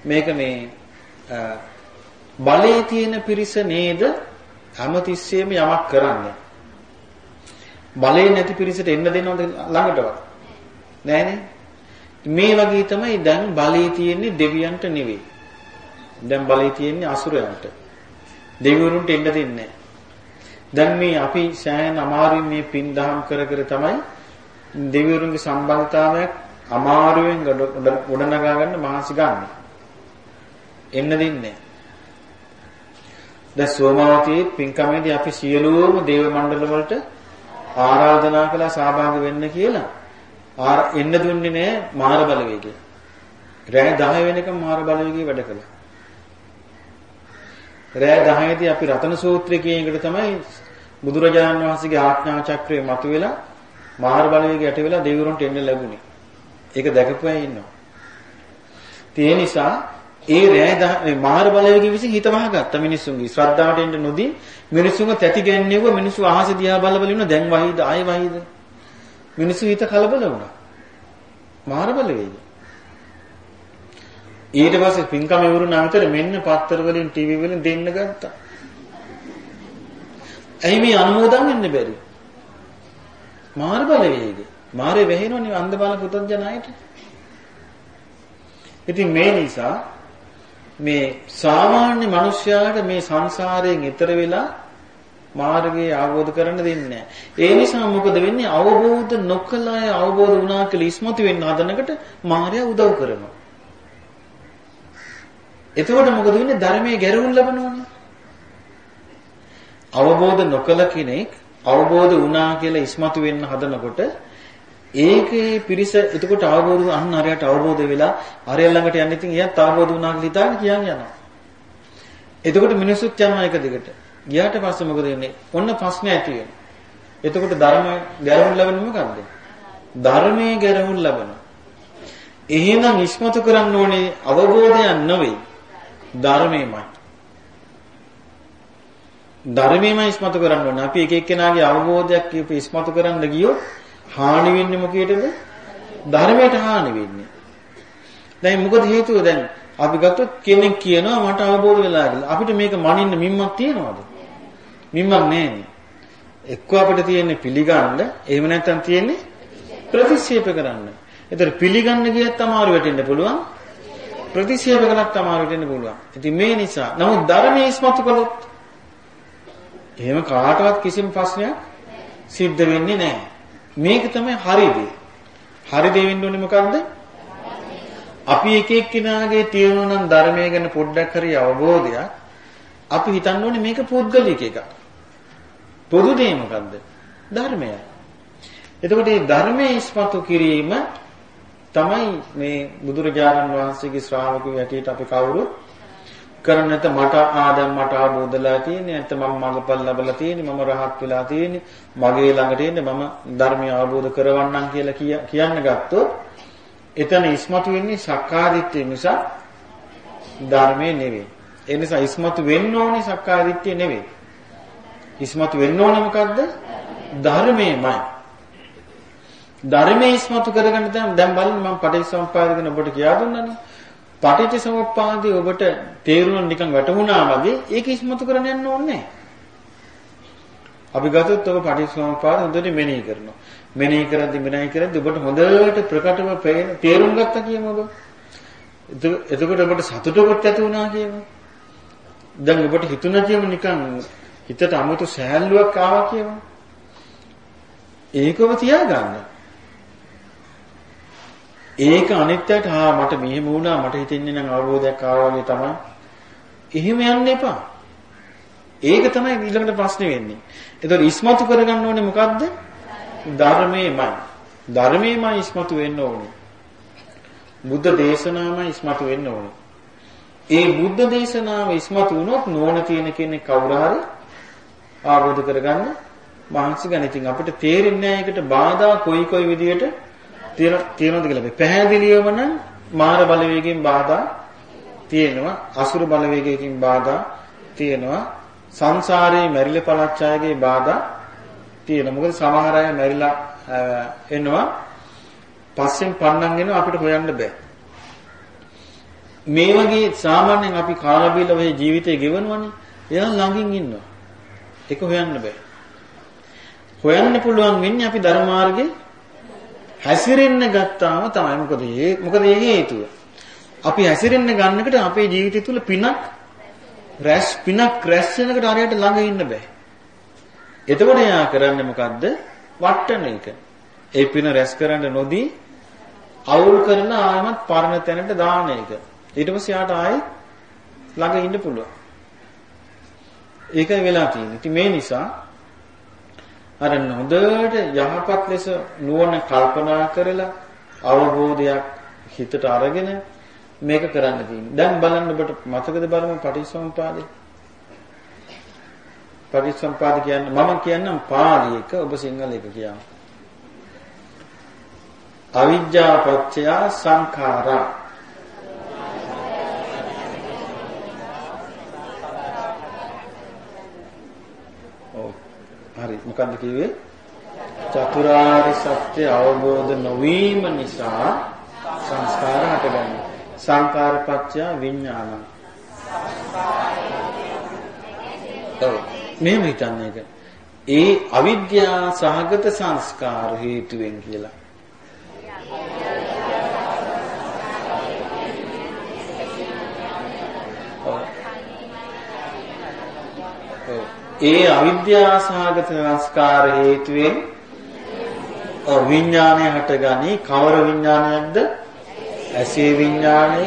මේක මේ බලයේ තියෙන පිරිස නේද හැමතිස්සෙම යමක් කරන්නේ. බලේ නැති පිරිසට එන්න දෙනවද ළඟටවත්? නෑනේ. මේ වගේ තමයි දැන් බලේ තියෙන්නේ දෙවියන්ට නෙවෙයි. දැන් බලේ තියෙන්නේ අසුරයන්ට. දෙවිවරුන්ට එන්න දෙන්නේ දැන් මේ අපි සෑහෙන අමාරුවෙන් මේ පින් දහම් කර කර තමයි දෙවිවරුන්ගේ සම්බන්ධතාවයක් අමාරුවෙන් ගොඩනගා ගන්න මහන්සි ගන්න. එන්න දෙන්නේ දැන් සෝමාවතියේ පින්කමේදී අපි සියලුම දේව මණ්ඩල වලට ආරාධනා කළා සහභාගී වෙන්න කියලා. ආර එන්න දුන්නේ නෑ මාර බලවේගය. රෑ 10 වෙනකම් මාර බලවේගය වැඩ කළා. රෑ 10 දී අපි රතන සූත්‍රය කියන එකට තමයි බුදුරජාණන් වහන්සේගේ ආඥා චක්‍රය මතුවෙලා මාර බලවේගය යට වෙලා දෙවිවරුන්ට එන්න ලැබුණේ. ඒක දැකපු අය ඉන්නවා. ඒ නිසා ඒ රෑ මාර බලවේගය විසින් හිත වහගත්ත මිනිස්සුන්ගේ ශ්‍රද්ධාවට එන්න නොදී මිනිස්සුන්ව තැති ගැන්නේව මිනිස්සු අහස දිහා බල බල ඉන්න දැන් වහිද ආයෙ වහිද මිනිස්සු හිත කලබල වුණා. මාර බලවේගය ඊට පස්සේ පින්කම ඉවරුණ අතර මෙන්න පත්තර වලින් ටීවී වලින් දෙන්න ගත්තා. ඇයි මේ අනුමෝදන් වෙන්න බැරි? මාර බලවේගය මාරේ වැහෙනවනේ අන්ධ බල පුතත් ජන අයට. ඉතින් මේ නිසා මේ සාමාන්‍ය මිනිස්යාට මේ සංසාරයෙන් ඈතර වෙලා මාර්ගය අවබෝධ කරන්න දෙන්නේ නැහැ. ඒ නිසා මොකද වෙන්නේ? අවබෝධ නොකළ අය අවබෝධ වුණා කියලා ඉස්මතු වෙන්න හදනකට මාර්යා උදව් කරනවා. එතකොට මොකද වෙන්නේ? ධර්මයේ ගැරවුම් ලබනවනේ. අවබෝධ නොකළ කෙනෙක් අවබෝධ වුණා කියලා ඉස්මතු වෙන්න හදනකොට ඒකේ පිරිස එතකොට අවබෝධ අන්න අරයට අවබෝධ වෙලා අරය ළඟට යන්න ඉතින් එයාත් අවබෝධ වුණා කියලා හිතාගෙන කියන් යනවා. එතකොට මිනිස්සුත් යනවා එක දිගට. ගියාට පස්සේ මොකද වෙන්නේ? ඔන්න ප්‍රශ්න ඇති වෙනවා. එතකොට ධර්ම ගැරහුම් ලැබෙන්නේ මොකද්ද? ධර්මයේ ගැරහුම් ලබන. එහෙනම් ඉස්මතු කරන්න ඕනේ අවබෝධයක් නෙවෙයි ධර්මයමයි. ධර්මයමයි ඉස්මතු කරන්න ඕනේ. අපි එක එක්කෙනාගේ අවබෝධයක් ඉස්මතු කරන්න ගියොත් හානි වෙන්නේ මොකේදද? ධර්මයට හානි වෙන්නේ. දැන් මොකද හේතුව දැන් අපි ගත්තොත් කෙනෙක් කියනවා මට අවබෝධ වෙලා කියලා. අපිට මේක මනින්න මිම්මක් තියනවද? මිම්මක් නැහැනේ. එක්ක අපිට තියෙන්නේ පිළිගන්න, එහෙම නැත්නම් තියෙන්නේ ප්‍රතික්ෂේප කරන්න. ඒතර පිළිගන්න ගියත් අමාරු වෙටෙන්න පුළුවන්. ප්‍රතික්ෂේප කළත් අමාරු වෙටෙන්න පුළුවන්. ඉතින් මේ නිසා නමුත් ධර්මයේ ඉස්මතු කළොත් එහෙම කාටවත් කිසිම ප්‍රශ්නයක් සිද්ධ වෙන්නේ නැහැ. මේක තමයි හරි දේ. හරි දේ වෙන්න ඕනේ මොකද්ද? අපි එක එක්කිනාගේ තියෙනවා නම් ධර්මය ගැන පොඩ්ඩක් හරි අවබෝධයක් අපි හිතන්න ඕනේ මේක පුද්ගලික එකක්. පොදු දේ මොකද්ද? ධර්මය. එතකොට මේ ධර්මයේ ඉස්මතු කිරීම තමයි මේ බුදුරජාණන් වහන්සේගේ ශ්‍රාවකයෝ හැටියට අපි කවුරුත් කරන්නේ නැත මට ආදම් මට ආબોධලා තියෙන්නේ නැත්නම් මම මඟපල් ලැබලා තියෙන්නේ මම රහත් වෙලා තියෙන්නේ මගේ ළඟට ඉන්නේ මම ධර්මය අවබෝධ කරවන්නම් කියලා කියන්න ගත්තොත් එතන ඉස්මතු වෙන්නේ සක්කාදිට්ඨිය නිසා ධර්මයේ නෙවෙයි ඒ නිසා ඉස්මතු වෙන්න ඕනේ සක්කාදිට්ඨිය නෙවෙයි ඉස්මතු වෙන්න ඕනේ මොකද්ද ධර්මයේමයි ධර්මයේ ඉස්මතු කරගන්න දැන් බලන්න මම පටිච්චසමුප්පාද ගැන ඔබට කියා දුන්නානේ පටිච්ච සමුප්පාදේ ඔබට තේරුණා නිකන් වැටහුණා වගේ ඒක ඉස්මතු කරන්න යන්න ඕනේ අපි ගත්තොත් ඔබ පටිච්චසමුප්පාද හොඳට මෙනෙහි කරනවා. මෙනෙහි කරද්දි මෙනෙහි කරද්දි ඔබට හොඳට ප්‍රකටව තේරුම් ගත්තා කියමු ඔබ. එතකොට ඔබට සතුටකුත් ඇති වුණා කියමු. දැන් ඔබට හිතුණා කියමු නිකන් හිතට 아무තු සෑහලුවක් ආවා කියමු. ඒකම තියාගන්න. ඒක අනිත්‍යයට හා මට මෙහෙම වුණා මට හිතෙන්නේ නම් අවබෝධයක් ආවා වගේ තමයි. එහෙම යන්න එපා. ඒක තමයි ඊළඟට ප්‍රශ්නේ වෙන්නේ. එතකොට ඉස්මතු කරගන්න ඕනේ මොකද්ද? ධර්මයේමයි. ධර්මයේමයි ඉස්මතු වෙන්න ඕනේ. බුද්ධ දේශනාවමයි ඉස්මතු වෙන්න ඕනේ. ඒ බුද්ධ දේශනාව ඉස්මතු වුණොත් නෝන තියෙන කෙනෙක් කවුරු හරි ආවෝද කරගන්න මහන්සි ගන්න. ඉතින් අපිට තේරෙන්නේ නැහැ ඒකට බාධා කොයි කොයි විදියට තියෙනවද කියලා. පැහැදිලිවම නම් මාර බලවේගයෙන් බාධා තියෙනවා. අසුර බලවේගයකින් බාධා තියෙනවා. සංසාරේ මැරිලා පලච්චායගේ බාධා තියෙනවා. මොකද සමහර අය මැරිලා එනවා පස්සෙන් පන්නන් එනවා අපිට හොයන්න බෑ. මේ වගේ සාමාන්‍යයෙන් අපි කාලා බීලා ඔය ජීවිතේ ගෙවනවනේ. එයා ළඟින් ඉන්නවා. ඒක හොයන්න බෑ. හොයන්න පුළුවන් වෙන්නේ අපි ධර්ම මාර්ගේ හැසිරෙන්න ගත්තාම තමයි. මොකද ඒ මොකද ඒ හේතුව. අපි හැසිරෙන්න ගන්නකට අපේ ජීවිතය තුළ පිනක් රැස් පිනක් රැස් වෙනකට හරියට ළඟ ඉන්න බෑ. එතකොට එයා කරන්නේ මොකද්ද? වට්ටන එක. ඒ පින රැස් කරන්න නොදී අවුල් කරන ආයමත් පරණ තැනට දාන එක. ඊට පස්සේ යාට ආයේ ළඟ ඉන්න පුළුවන්. ඒකයි වෙලා තියෙන්නේ. ඉතින් මේ නිසා අර හොඳට යහපත් ලෙස නුවණ කල්පනා කරලා අවබෝධයක් හිතට අරගෙන මේක කරන්න තියෙන්නේ. දැන් බලන්න ඔබට මතකද බලමු පටිච්චසමුපාදේ. පටිච්චසමුපාද කියන්නේ මම කියන්නම් පාලි එක ඔබ සිංහල එක කියන්න. අවිජ්ජා පත්‍ය සංඛාරා හරි මොකද්ද කිව්වේ? චතුරාර්ය සත්‍ය අවබෝධ නොවීම නිසා සංස්කාර හටගන්නවා. සංකාරපච්චය විඥාන. ඔව් මෙහෙම හිතන්න එක. ඒ අවිද්‍යා සහගත සංස්කාර හේතුවෙන් කියලා. ඒ අවිද්‍යා සහගත සංස්කාර හේතුවෙන් විඥානය හටගනි. කවර විඥානයක්ද? ඇසේ විඥානය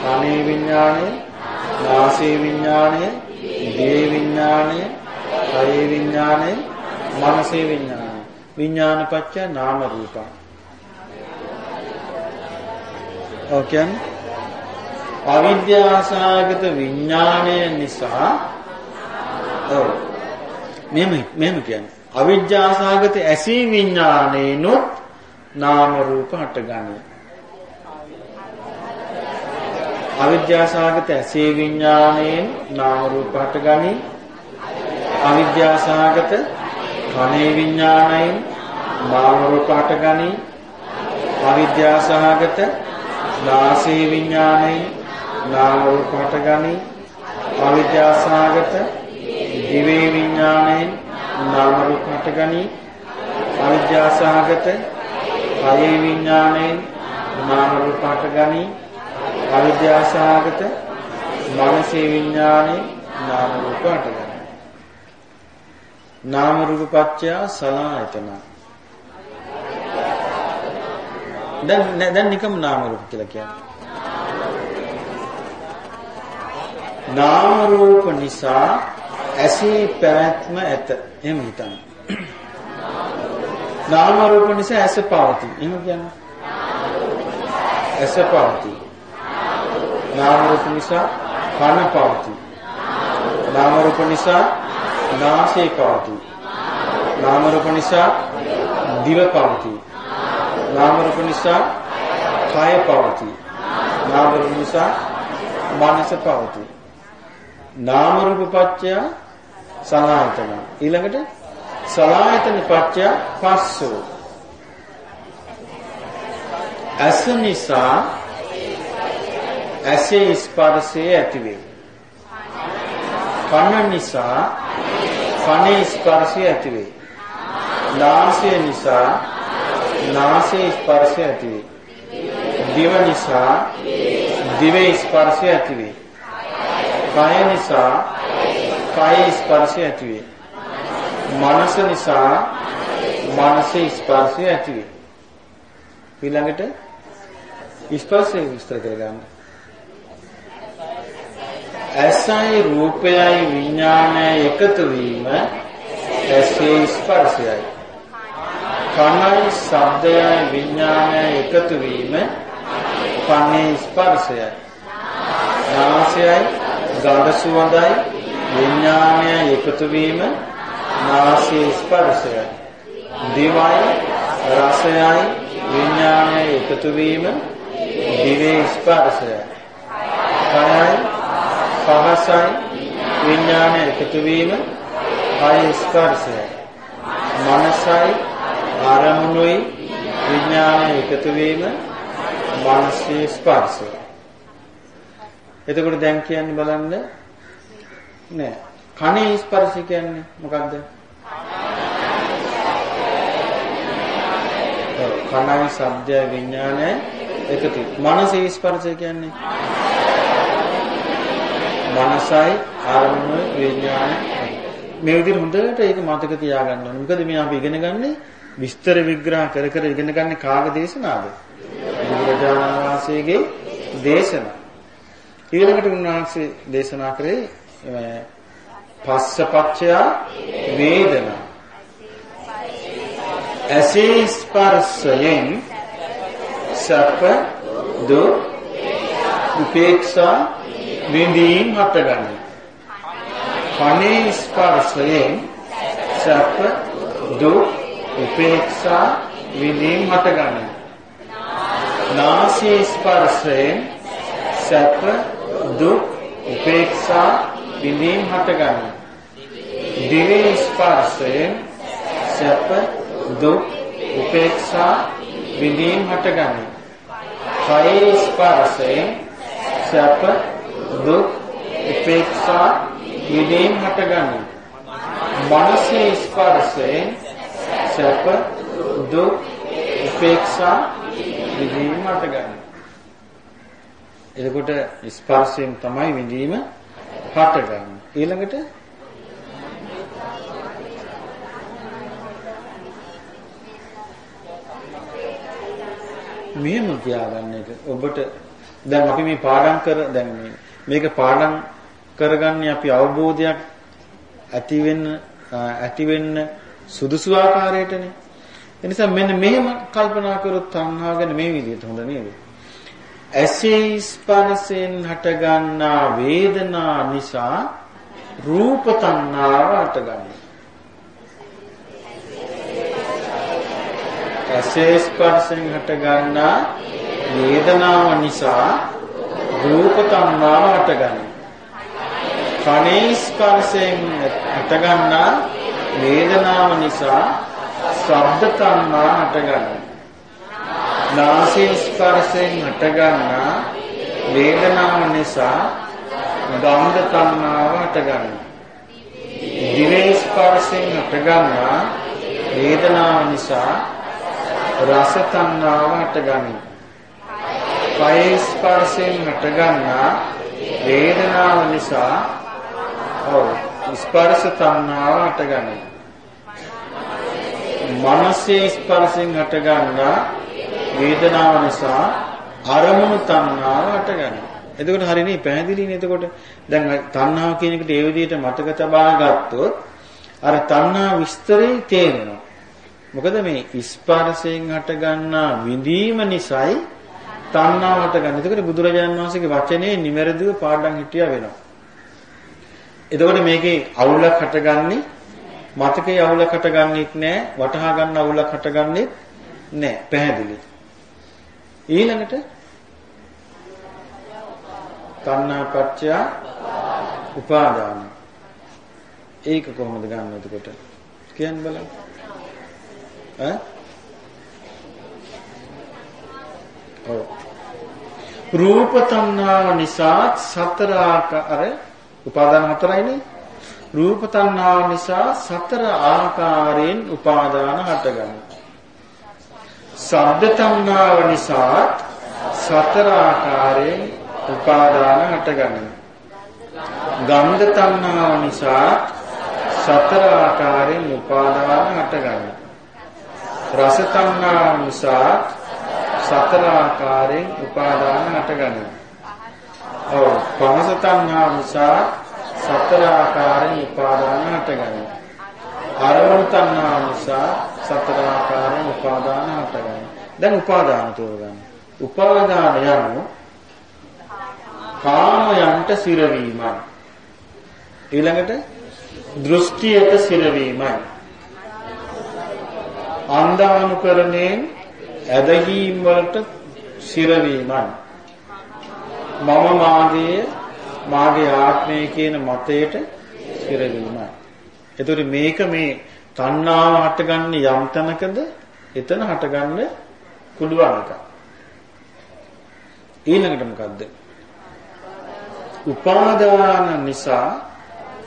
කනේ විඥානය නාසයේ විඥානය දේ විඥානය කයේ විඥානය මනසේ විඥානය. විඥානපච්ච නාම රූප. ඔකෙන් අවිද්‍යාසගත විඥානය නිසා ඔව් මෙහෙම මෙහෙම කියන්නේ. අවිද්‍යාසගත ඇසී විඥානේනොත් නාම රූප හටගන්නේ අවිද්‍යාසගත ඇසේ විඥාණයෙන් නාම රූප හටගනි අවිද්‍යාසගත කනේ විඥාණයෙන් නාම රූප හටගනි අවිද්‍යාසගත නාසයේ විඥාණයෙන් නාම රූප හටගනි අවිද්‍යාසගත දිවේ විඥාණයෙන් නාම රූප හටගනි අවිද්‍යාසගත කයේ විඥාණයෙන් නාම රූප හටගනි අවිද්‍යාසහගත මනසේ විඥානේ නාම රූප හටගන්නවා. නාම රූප පත්‍ය සලආයතන. දැන් දැන් නිකම් නාම රූප කියලා කියන්නේ. නාම රූප නිසා ඇසේ පැවැත්ම ඇත. එහෙම හිතන්න. නාම රූප නිසා ඇස පවතී. එහෙම කියන්නේ. ඇස පවතී. නාම රූප නිසා කන පවතී. නාම රූප නිසා නාසය පවතී. නාම රූප නිසා දිව පවතී. නාම රූප නිසා කය පවතී. නාම රූප නිසා මනස පවතී. නාම රූප පත්‍ය සලආයතන. ඊළඟට සලආයතන පත්‍ය පස්සෝ. අස නිසා ඇසේ ස්පර්ශය ඇති වේ. කන නිසා කනේ ස්පර්ශය ඇති වේ. නාසය නිසා නාසයේ ස්පර්ශය ඇති වේ. දිව නිසා දිවේ ස්පර්ශය ඇති වේ. කය නිසා කය ස්පර්ශය ඇති වේ. මනස නිසා මනසේ ස්පර්ශය ඇති වේ. ඊළඟට ස්පර්ශය විස්තර කරගන්න. ඇසයි රූපයයි විඥානයයි එකතු වීම ඇසේ ස්පර්ශයයි. කනයි ශබ්දයයි විඥානයයි එකතු වීම කනේ ස්පර්ශයයි. නාසයයි ගඳ සුවඳයි විඥානයයි එකතු වීම නාසයේ ස්පර්ශයයි. දිවයි රසයයි විඥානයයි එකතු වීම දිවේ ස්පර්ශයයි. කයයි පහසයි විඥානය එකතු වීම කය ස්පර්ශයයි. මනසයි ආරමුණුයි විඥානය එකතු වීම මානසික ස්පර්ශය. එතකොට දැන් කියන්නේ බලන්න නෑ. කනේ ස්පර්ශය කියන්නේ මොකද්ද? කනයි ශබ්දය විඥානය එකතු. මනසේ ස්පර්ශය කියන්නේ මනසයි ආරමුණ විඥාන මේ විදිහට හොඳට ඒක මතක තියාගන්න ඕනේ. මොකද මේ අපි ඉගෙන ගන්නේ විස්තර විග්‍රහ කර කර ඉගෙන ගන්නේ කාගේ දේශනාවද? බුදුරජාණන් වහන්සේගේ දේශනා. ඊළඟට උන්වහන්සේ දේශනා කරේ පස්සපච්චය වේදනා. ඇසේ ස්පර්ශයෙන් සැප දුක් උපේක්ෂා විඳීම් හටගන්නේ. කනේ ස්පර්ශයෙන් සැප දුක් උපේක්ෂා විඳීම් හටගන්නේ. නාසයේ ස්පර්ශයෙන් සැප දුක් උපේක්ෂා විඳීම් හටගන්නේ. දිවේ ස්පර්ශයෙන් සැප දුක් උපේක්ෂා විඳීම් හටගන්නේ. කයේ ස්පර්ශයෙන් සැප දුක් උපේක්ෂා විදීම් හටගනී. මනසේ ස්පර්ශයෙන් සැප දුක් උපේක්ෂා විදීම් හටගනී. එතකොට ස්පර්ශයෙන් තමයි විඳීම හටගන්නේ. ඊළඟට මෙහෙම තියාගන්න එක ඔබට දැන් අපි මේ පාඩම් කර දැන් මේ මේක පාඩම් කරගන්නේ අපි අවබෝධයක් ඇති වෙන්න ඇති වෙන්න සුදුසු ආකාරයටනේ. ඒ නිසා මෙන්න මෙහෙම කල්පනා කරොත් තණ්හා ගැන මේ විදිහට හොඳ නේද? ඇසේ ස්පර්ශයෙන් හටගන්නා වේදනා නිසා රූප තණ්හාව හටගන්නවා. ඇසේ ස්පර්ශයෙන් හටගන්නා වේදනාව නිසා රූප තණ්හාව හටගන්නවා. කනේ ස්පර්ශයෙන් හටගන්නා වේදනාව නිසා ශබ්ද තණ්හා හටගන්නවා. නාසයේ ස්පර්ශයෙන් හටගන්නා වේදනාව නිසා ගන්ධ තණ්හාව හටගන්නවා. දිවේ ස්පර්ශයෙන් හටගන්නා වේදනාව නිසා රස තණ්හාව හටගන්නවා. කය ස්පර්ශයෙන් හටගන්නා වේදනාව නිසා ඔව් ස්පර්ශ තණ්හාව හටගන්නේ. මනසේ ස්පර්ශයෙන් හටගන්නා වේදනාව නිසා අරමුණු තණ්හාව හටගන්නේ. එතකොට හරිනේ පැහැදිලිනේ එතකොට දැන් තණ්හාව කියන එකට ඒ විදිහට මතක තබා ගත්තොත් අර තණ්හා විස්තරේ තේරෙනවා. මොකද මේ ස්පර්ශයෙන් හටගන්නා විඳීම නිසායි තණ්හාවට ගන්න. එතකොට බුදුරජාණන් වහන්සේගේ වචනේ නිවැරදිව පාඩම් හිටියා වෙනවා. එතකොට මේකේ අවුලක් හටගන්නේ මතකයේ අවුලක් හටගන්නේත් නැහැ, වටහා ගන්න අවුලක් හටගන්නේත් නැහැ. පැහැදිලි. ඊළඟට තණ්හා පත්‍ය උපාදාන. ඒක කොහොමද ගන්න එතකොට? කියන්න බලන්න. ඈ ඔව්. රූප තණ්හාව නිසා සතර ආකාර උපාදාන හතරයිනේ. රූප තණ්හාව නිසා සතර ආකාරයෙන් උපාදාන හටගන්නවා. ශබ්ද තණ්හාව නිසා සතර ආකාරයෙන් උපාදාන හටගන්නවා. ගන්ධ තණ්හාව නිසා සතර ආකාරයෙන් උපාදාන හටගන්නවා. රස තණ්හාව නිසා සතර ආකාරයෙන් උපාදාන හටගන්නවා. ඔව් පහස තණ්හාව නිසා සතර ආකාරයෙන් උපාදාන හටගන්නවා. අරමුණු තණ්හාව නිසා සතර ආකාරයෙන් උපාදාන හටගන්නවා. දැන් උපාදාන තෝරගන්න. උපාදාන යනු කාමයන්ට සිරවීමයි. ඊළඟට දෘෂ්ටියට සිරවීමයි. අන්ධානුකරණයෙන් ඇදහිීම් වලට සිරවීමයි. මම මාගේ මාගේ ආත්මය කියන මතයට සිරවීමයි. එතකොට මේක මේ තණ්හාව හටගන්නේ යම් තැනකද එතන හටගන්න පුළුවන් එක. ඊළඟට මොකද්ද? උපාදාන නිසා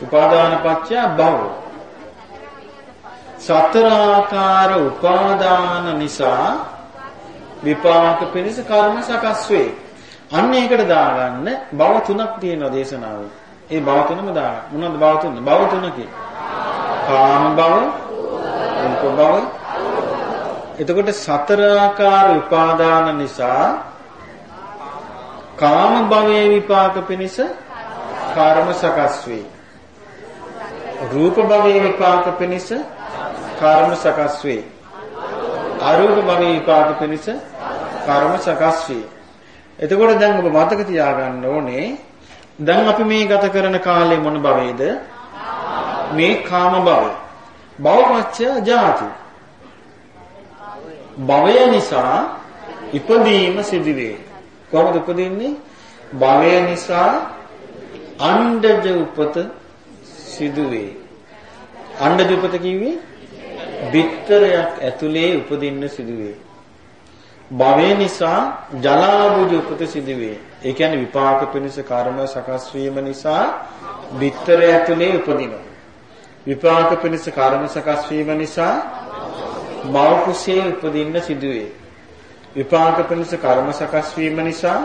උපාදාන පත්‍ය භව සතර උපාදාන නිසා විපාක පිණිස කර්ම සකස් වේ. අන්න ඒකට දාගන්න භව තුනක් තියෙනවා දේශනාවේ. ඒ භව තුනම දා මොනවද භව තුන? භව තුනකේ. කාම භව, රූප භව. එතකොට සතර ආකාර උපාදාන නිසා කාම භවයේ විපාක පිණිස කර්ම සකස් වේ. රූප භවයේ විපාක පිණිස කර්ම සකස් වේ. අරූප භවයේ විපාක පිණිස කර්ම සකස් වේ. එතකොට දැන් ඔබ මතක තියාගන්න ඕනේ දැන් අපි මේ ගත කරන කාලේ මොන භවයේද? මේ කාම භවය. භවපච්චය ජාති. භවය නිසා ඉපදීම සිදුවේ. කොහොමද උපදින්නේ? භවය නිසා අණ්ඩජ උපත සිදුවේ. අණ්ඩජ උපත කිව්වේ බිත්තරයක් ඇතුලේ උපදින්න සිදුවේ. භවය නිසා ජලාබුජ උපත සිදුවේ. ඒ කියන්නේ විපාක පිණිස කර්ම සකස් වීම නිසා බිත්තරය ඇතුලේ උපදිනවා. විපාක පිණිස කර්ම සකස් වීම නිසා මව කුසේ උපදින්න සිදුවේ. විපාක පිණිස කර්ම සකස් වීම නිසා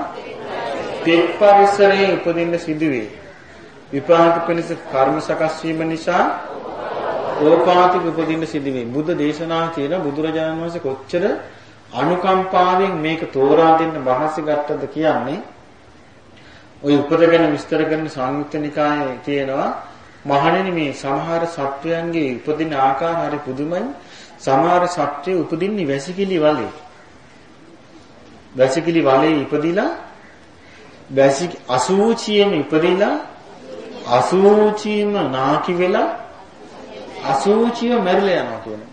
පෙත් පරිසරයේ උපදින්න සිදුවේ. විපාක පිණිස කර්ම සකස් වීම නිසා ඕපාතික උපදින්න සිදුවේ. බුද්ධ දේශනා කියන බුදුරජාණන් වහන්සේ කොච්චර අනුකම්පාවෙන් මේක තෝරා දෙන්න මහසි ගත්තද කියන්නේ ওই උපදගෙන විස්තර කරන සංයුක්ත නිකායේ තියෙනවා මහණෙනි මේ සමහර සත්වයන්ගේ උපදින ආකාර හරි පුදුමයි. සමහර සත්වය උපදින්නේ වැසිකිලි වලේ. වැසිකිලි වලේ ඉපදිලා වැසි අසූචියෙන් ඉපදිලා අසූචියම නාකි වෙලා අසූචිය මැරිලා යනවා කියනවා.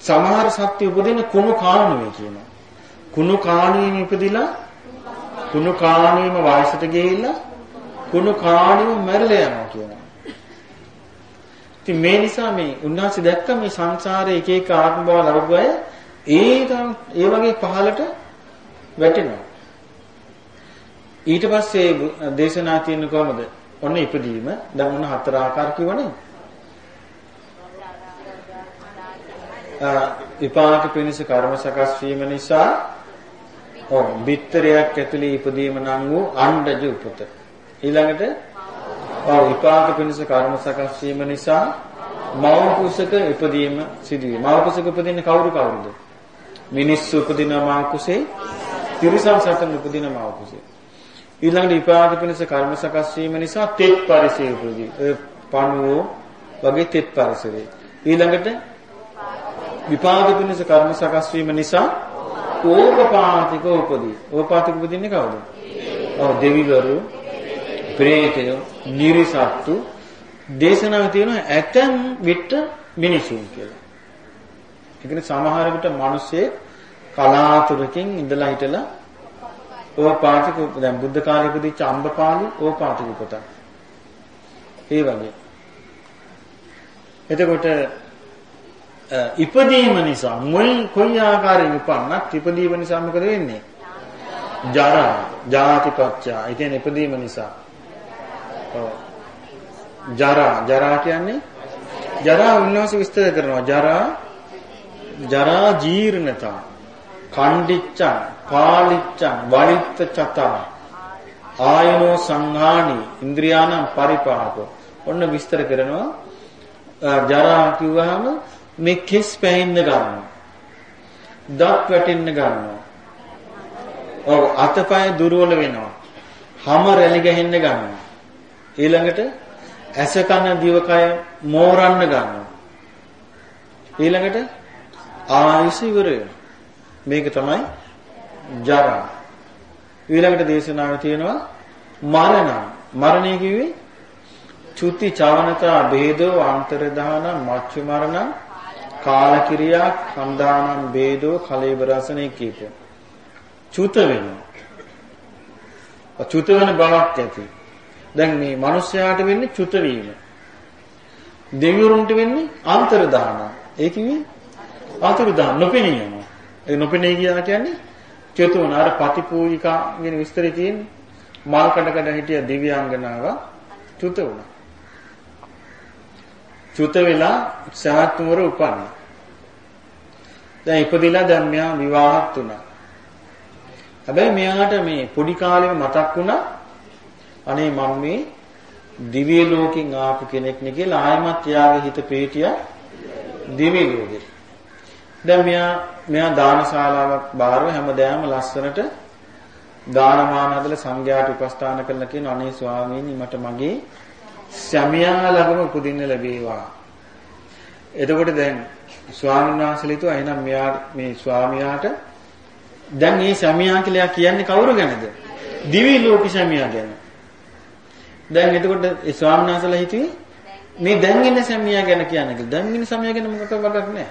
සමහර සත්‍ය උපදින කුණු කාණුවේ කියනවා. කුණු කාණුවේ ඉපදිලා කුණු කාණුවේම වයසට ගිහිල්ලා කුණු කාණුවේ මැරිලා යනවා කියනවා. ඉතින් මේ නිසා මේ උන්වහන්සේ දැක්ක මේ සංසාරයේ එක එක ආත්ම භව ලැබුව අය ඒ ඒ වගේ පහලට වැටෙනවා. ඊට පස්සේ දේශනා තියෙන කොහමද? ඔන්න ඉපදීම දැන් ඔන්න හතර ආකාර කිව්වනේ. විපාක පිණිස කර්ම සකස් වීම නිසා ඔව් බිත්තරයක් ඇතුලේ ඉපදීම නම් වූ අණ්ඩජ උපත. ඊළඟට ඔව් විපාක පිණිස කර්ම සකස් වීම නිසා මව කුසක ඉපදීම සිදුවේ. මව කුසක උපදින්නේ කවුරු කවුරුද? මිනිස්සු උපදින මව කුසේ, තිරිසන් සතන් උපදින මව කුසේ. ඊළඟට විපාක පිණිස කර්ම සකස් වීම නිසා තෙත් පරිසරය උපදී. ඒ පණුවෝ වගේ තෙත් පරිසරය. ඊළඟට විපාක පිණිස කර්ම සකස් වීම නිසා ඕපපාතික උපදී. ඕපපාතික උපදින්නේ කවුද? ඔව් දෙවිවරු, ප්‍රේතයෝ, නිරිසත්තු දේශනාවේ තියෙන ඇතම් විට මිනිසුන් කියලා. ඒ කියන්නේ සමහර විට මිනිස්සේ කලාතුරකින් ඉඳලා හිටලා ඕපාතික දැන් බුද්ධ කාලේ ඉපදිච්ච අම්බපාලි ඕපාතික උපතක්. ඒ වගේ. එතකොට ඉපදීම නිසා මුල් කොයි ආකාරයෙන් උපන්නත් ඉපදීම නිසා මොකද වෙන්නේ? ජරා, ජාතිපත්‍ය. ඒ කියන්නේ ඉපදීම නිසා. ඔව්. ජරා. ජරා කියන්නේ ජරා උන්වහන්සේ විස්තර කරනවා. ජරා ජරා ජීර්ණතා කණ්ඩිච්ඡං පාලිච්ඡං වලිත්ත චතා ආයනෝ සංහානි ඉන්ද්‍රියානම් පරිපාකෝ. ඔන්න විස්තර කරනවා. ජරා කිව්වහම මේ කෙස් පැහෙන්න ගන්නවා. දත් වැටෙන්න ගන්නවා. ඔව් අතපය දුර්වල වෙනවා. හැම රැලි ගහෙන්න ගන්නවා. ඊළඟට ඇස කන දිවකය මෝරන්න ගන්නවා. ඊළඟට ආයුෂ ඉවර වෙනවා. මේක තමයි ජරා. ඊළඟට දේශනාවේ තියෙනවා මරණ. මරණය කිව්වේ චුති චවනතා ભેදෝ අන්තරදාන මච්චු මරණ කාලකිරියා කන්දානම් ભેදෝ කලේබරසනේ කියපෝ චුත වෙනවා. චුත වෙන බවක් ඇති. දැන් මේ මිනිස්යාට වෙන්නේ චුත වීම දෙවිවරුන්ට වෙන්නේ අන්තරදාන ඒ කිව්වේ අන්තරදාන නොපෙනී යනවා ඒ නොපෙනී ගියා කියන්නේ චතුවන අර පටිපූජිකා කියන විස්තරේ තියෙන්නේ මල් කඩ කඩ හිටිය දිව්‍යාංගනාව චුත වුණා. චුත වෙලා සාත්තුමර උපන්නා. දැන් ඉපදිලා දැන් මෙයා විවාහත් වුණා. හැබැයි මෙයාට මේ පොඩි කාලෙම මතක් වුණා අනේ මම මේ දිව්‍ය ලෝකෙන් ආපු කෙනෙක් නේ කියලා ආයමත් යාගේ හිත ප්‍රීතිය දිව්‍ය ලෝකෙ. දැන් මෙයා මෙයා දානශාලාවක් බාරව හැමදාම ලස්සනට දානමාන හදලා සංඝයාට උපස්ථාන කරලා කියන අනේ ස්වාමීනි මට මගේ සැමියා ළඟම උපදින්න ලැබේවා. එතකොට දැන් ස්වාමීන් වහන්සේලා හිතුවා එහෙනම් මෙයා මේ ස්වාමියාට දැන් මේ සැමියා කියලා කියන්නේ කවුරු ගැනද? දිවි ලෝක සැමියා ගැන. දැන් එතකොට ඒ ස්වාමීන් වහන්සේලා හිතුවේ මේ දැන් ඉන්න සැමියා ගැන කියන්නේ කියලා. දැන් ඉන්න සැමියා ගැන මොකක්ද වඩක් නැහැ.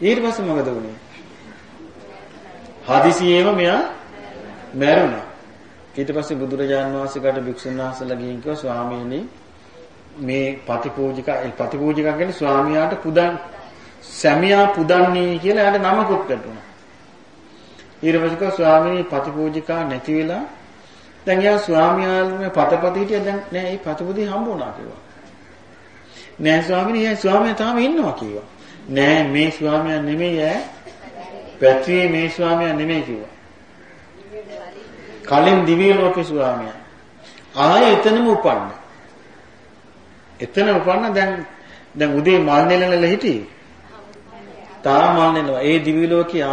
ඊට පස්සේ මොකද වුනේ? හදිසියෙම මෙයා මැරුණා. ඊට පස්සේ බුදුරජාන් වහන්සේකට භික්ෂුන් වහන්සේලා ගිහින් කිව්වා ස්වාමීනි මේ පටිපූජිකා ඒ පටිපූජිකා කියන්නේ ස්වාමියාට පුදන් සැමියා පුදන්නේ කියලා එයාට නමකුත් වැටුණා. ඊට පස්සේ කිව්වා ස්වාමීනි පටිපූජිකා නැති වෙලා දැන් යා ස්වාමියාගේ පතපත හිටිය දැන් නෑ ඒ පතපොදී හම්බ වුණා කිව්වා. නෑ ස්වාමීනි යා ස්වාමියා තාම ඉන්නවා කිව්වා. නෑ මේ ස්වාමියා නෙමෙයි ඈ. පැත්‍රියේ මේ ස්වාමියා නෙමෙයි කිව්වා. කලින් දිව්‍ය ලෝකේ ස්වාමියා. ආයෙ එතනම උපන්න. එතන උපන්න දැන් දැන් උදේ මල් නෙලනල හිටියේ. තාම මල් නෙලනවා. ඒ දිව්‍ය ලෝකේ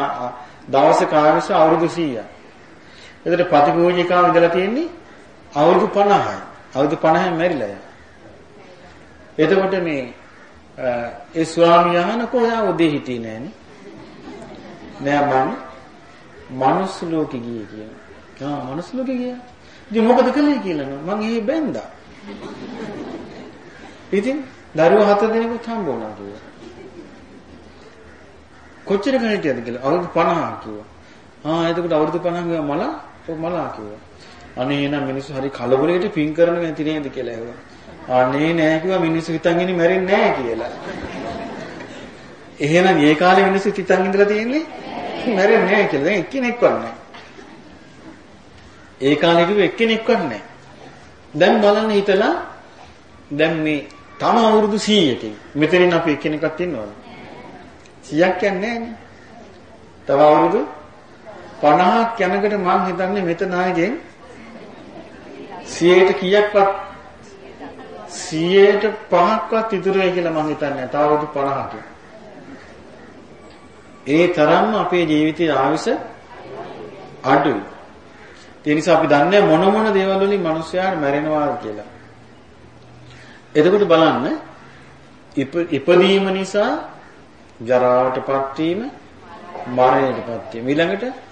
දවසක ආයුෂ අවුරුදු 100ක්. එතකොට ප්‍රතිපූජිකාව ඉඳලා තියෙන්නේ අවුරුදු 50යි. අවුරුදු 50න් මැරිලා යනවා. එතකොට මේ ඒ ස්වාමියා අහනකො එයා උදේ හිටියේ නෑනේ. නෑ මම මනුස්ස ලෝකෙ ගියේ කියනවා. ආ මනුස්ස ලෝකෙ ගියා. ඉතින් මොකද කළේ කියලා නෝ මං එහෙ බැන්දා. ඉතින් දරුවෝ හත දෙනෙකුත් හම්බ වුණා කිව්වා. කොච්චර කණිටියද කියලා අවුරුදු 50 කිව්වා. ආ එතකොට අවුරුදු 50 ගියා මල ඔව් මලා කිව්වා. අනේ එහෙනම් මිනිස්සු හරි කලබලයකට පින් කරන නැති නේද කියලා ඇහුවා. අනේ නෑ කිව්වා මිනිස්සු හිතන් ඉන්නේ මැරෙන්නේ නෑ කියලා. එහෙනම් ඒ කාලේ මිනිස්සු හිතන් ඉඳලා තියෙන්නේ මැරෙන්නේ නෑ කියලා. දැන් එක්කෙනෙක්වත් නෑ. ඒ කාලේ කිව්ව එක්කෙනෙක්වත් නෑ. දැන් බලන්න හිතලා දැන් මේ තම අවුරුදු 100කින් මෙතනින් අපි එක්කෙනෙක්වත් ඉන්නවද? 100ක් යන්නේ නෑනේ. තව අවුරුදු 50ක් යනකොට මම හිතන්නේ මෙතන ආගෙන් 100ට කීයක්වත් 100ට 5ක්වත් ඉතුරු වෙයි කියලා මම හිතන්නේ. තව අවුරුදු 50ක. ඒ තරම්ම අපේ ජීවිතයේ ආවිස අඩුයි. ඒ නිසා අපි දන්නේ මොන මොන දේවල් වලින් මිනිස්යාට මැරෙනවා කියලා. එතකොට බලන්න ඉපදීම නිසා ජරාවටපත් වීම මරණයටපත් වීම ඊළඟට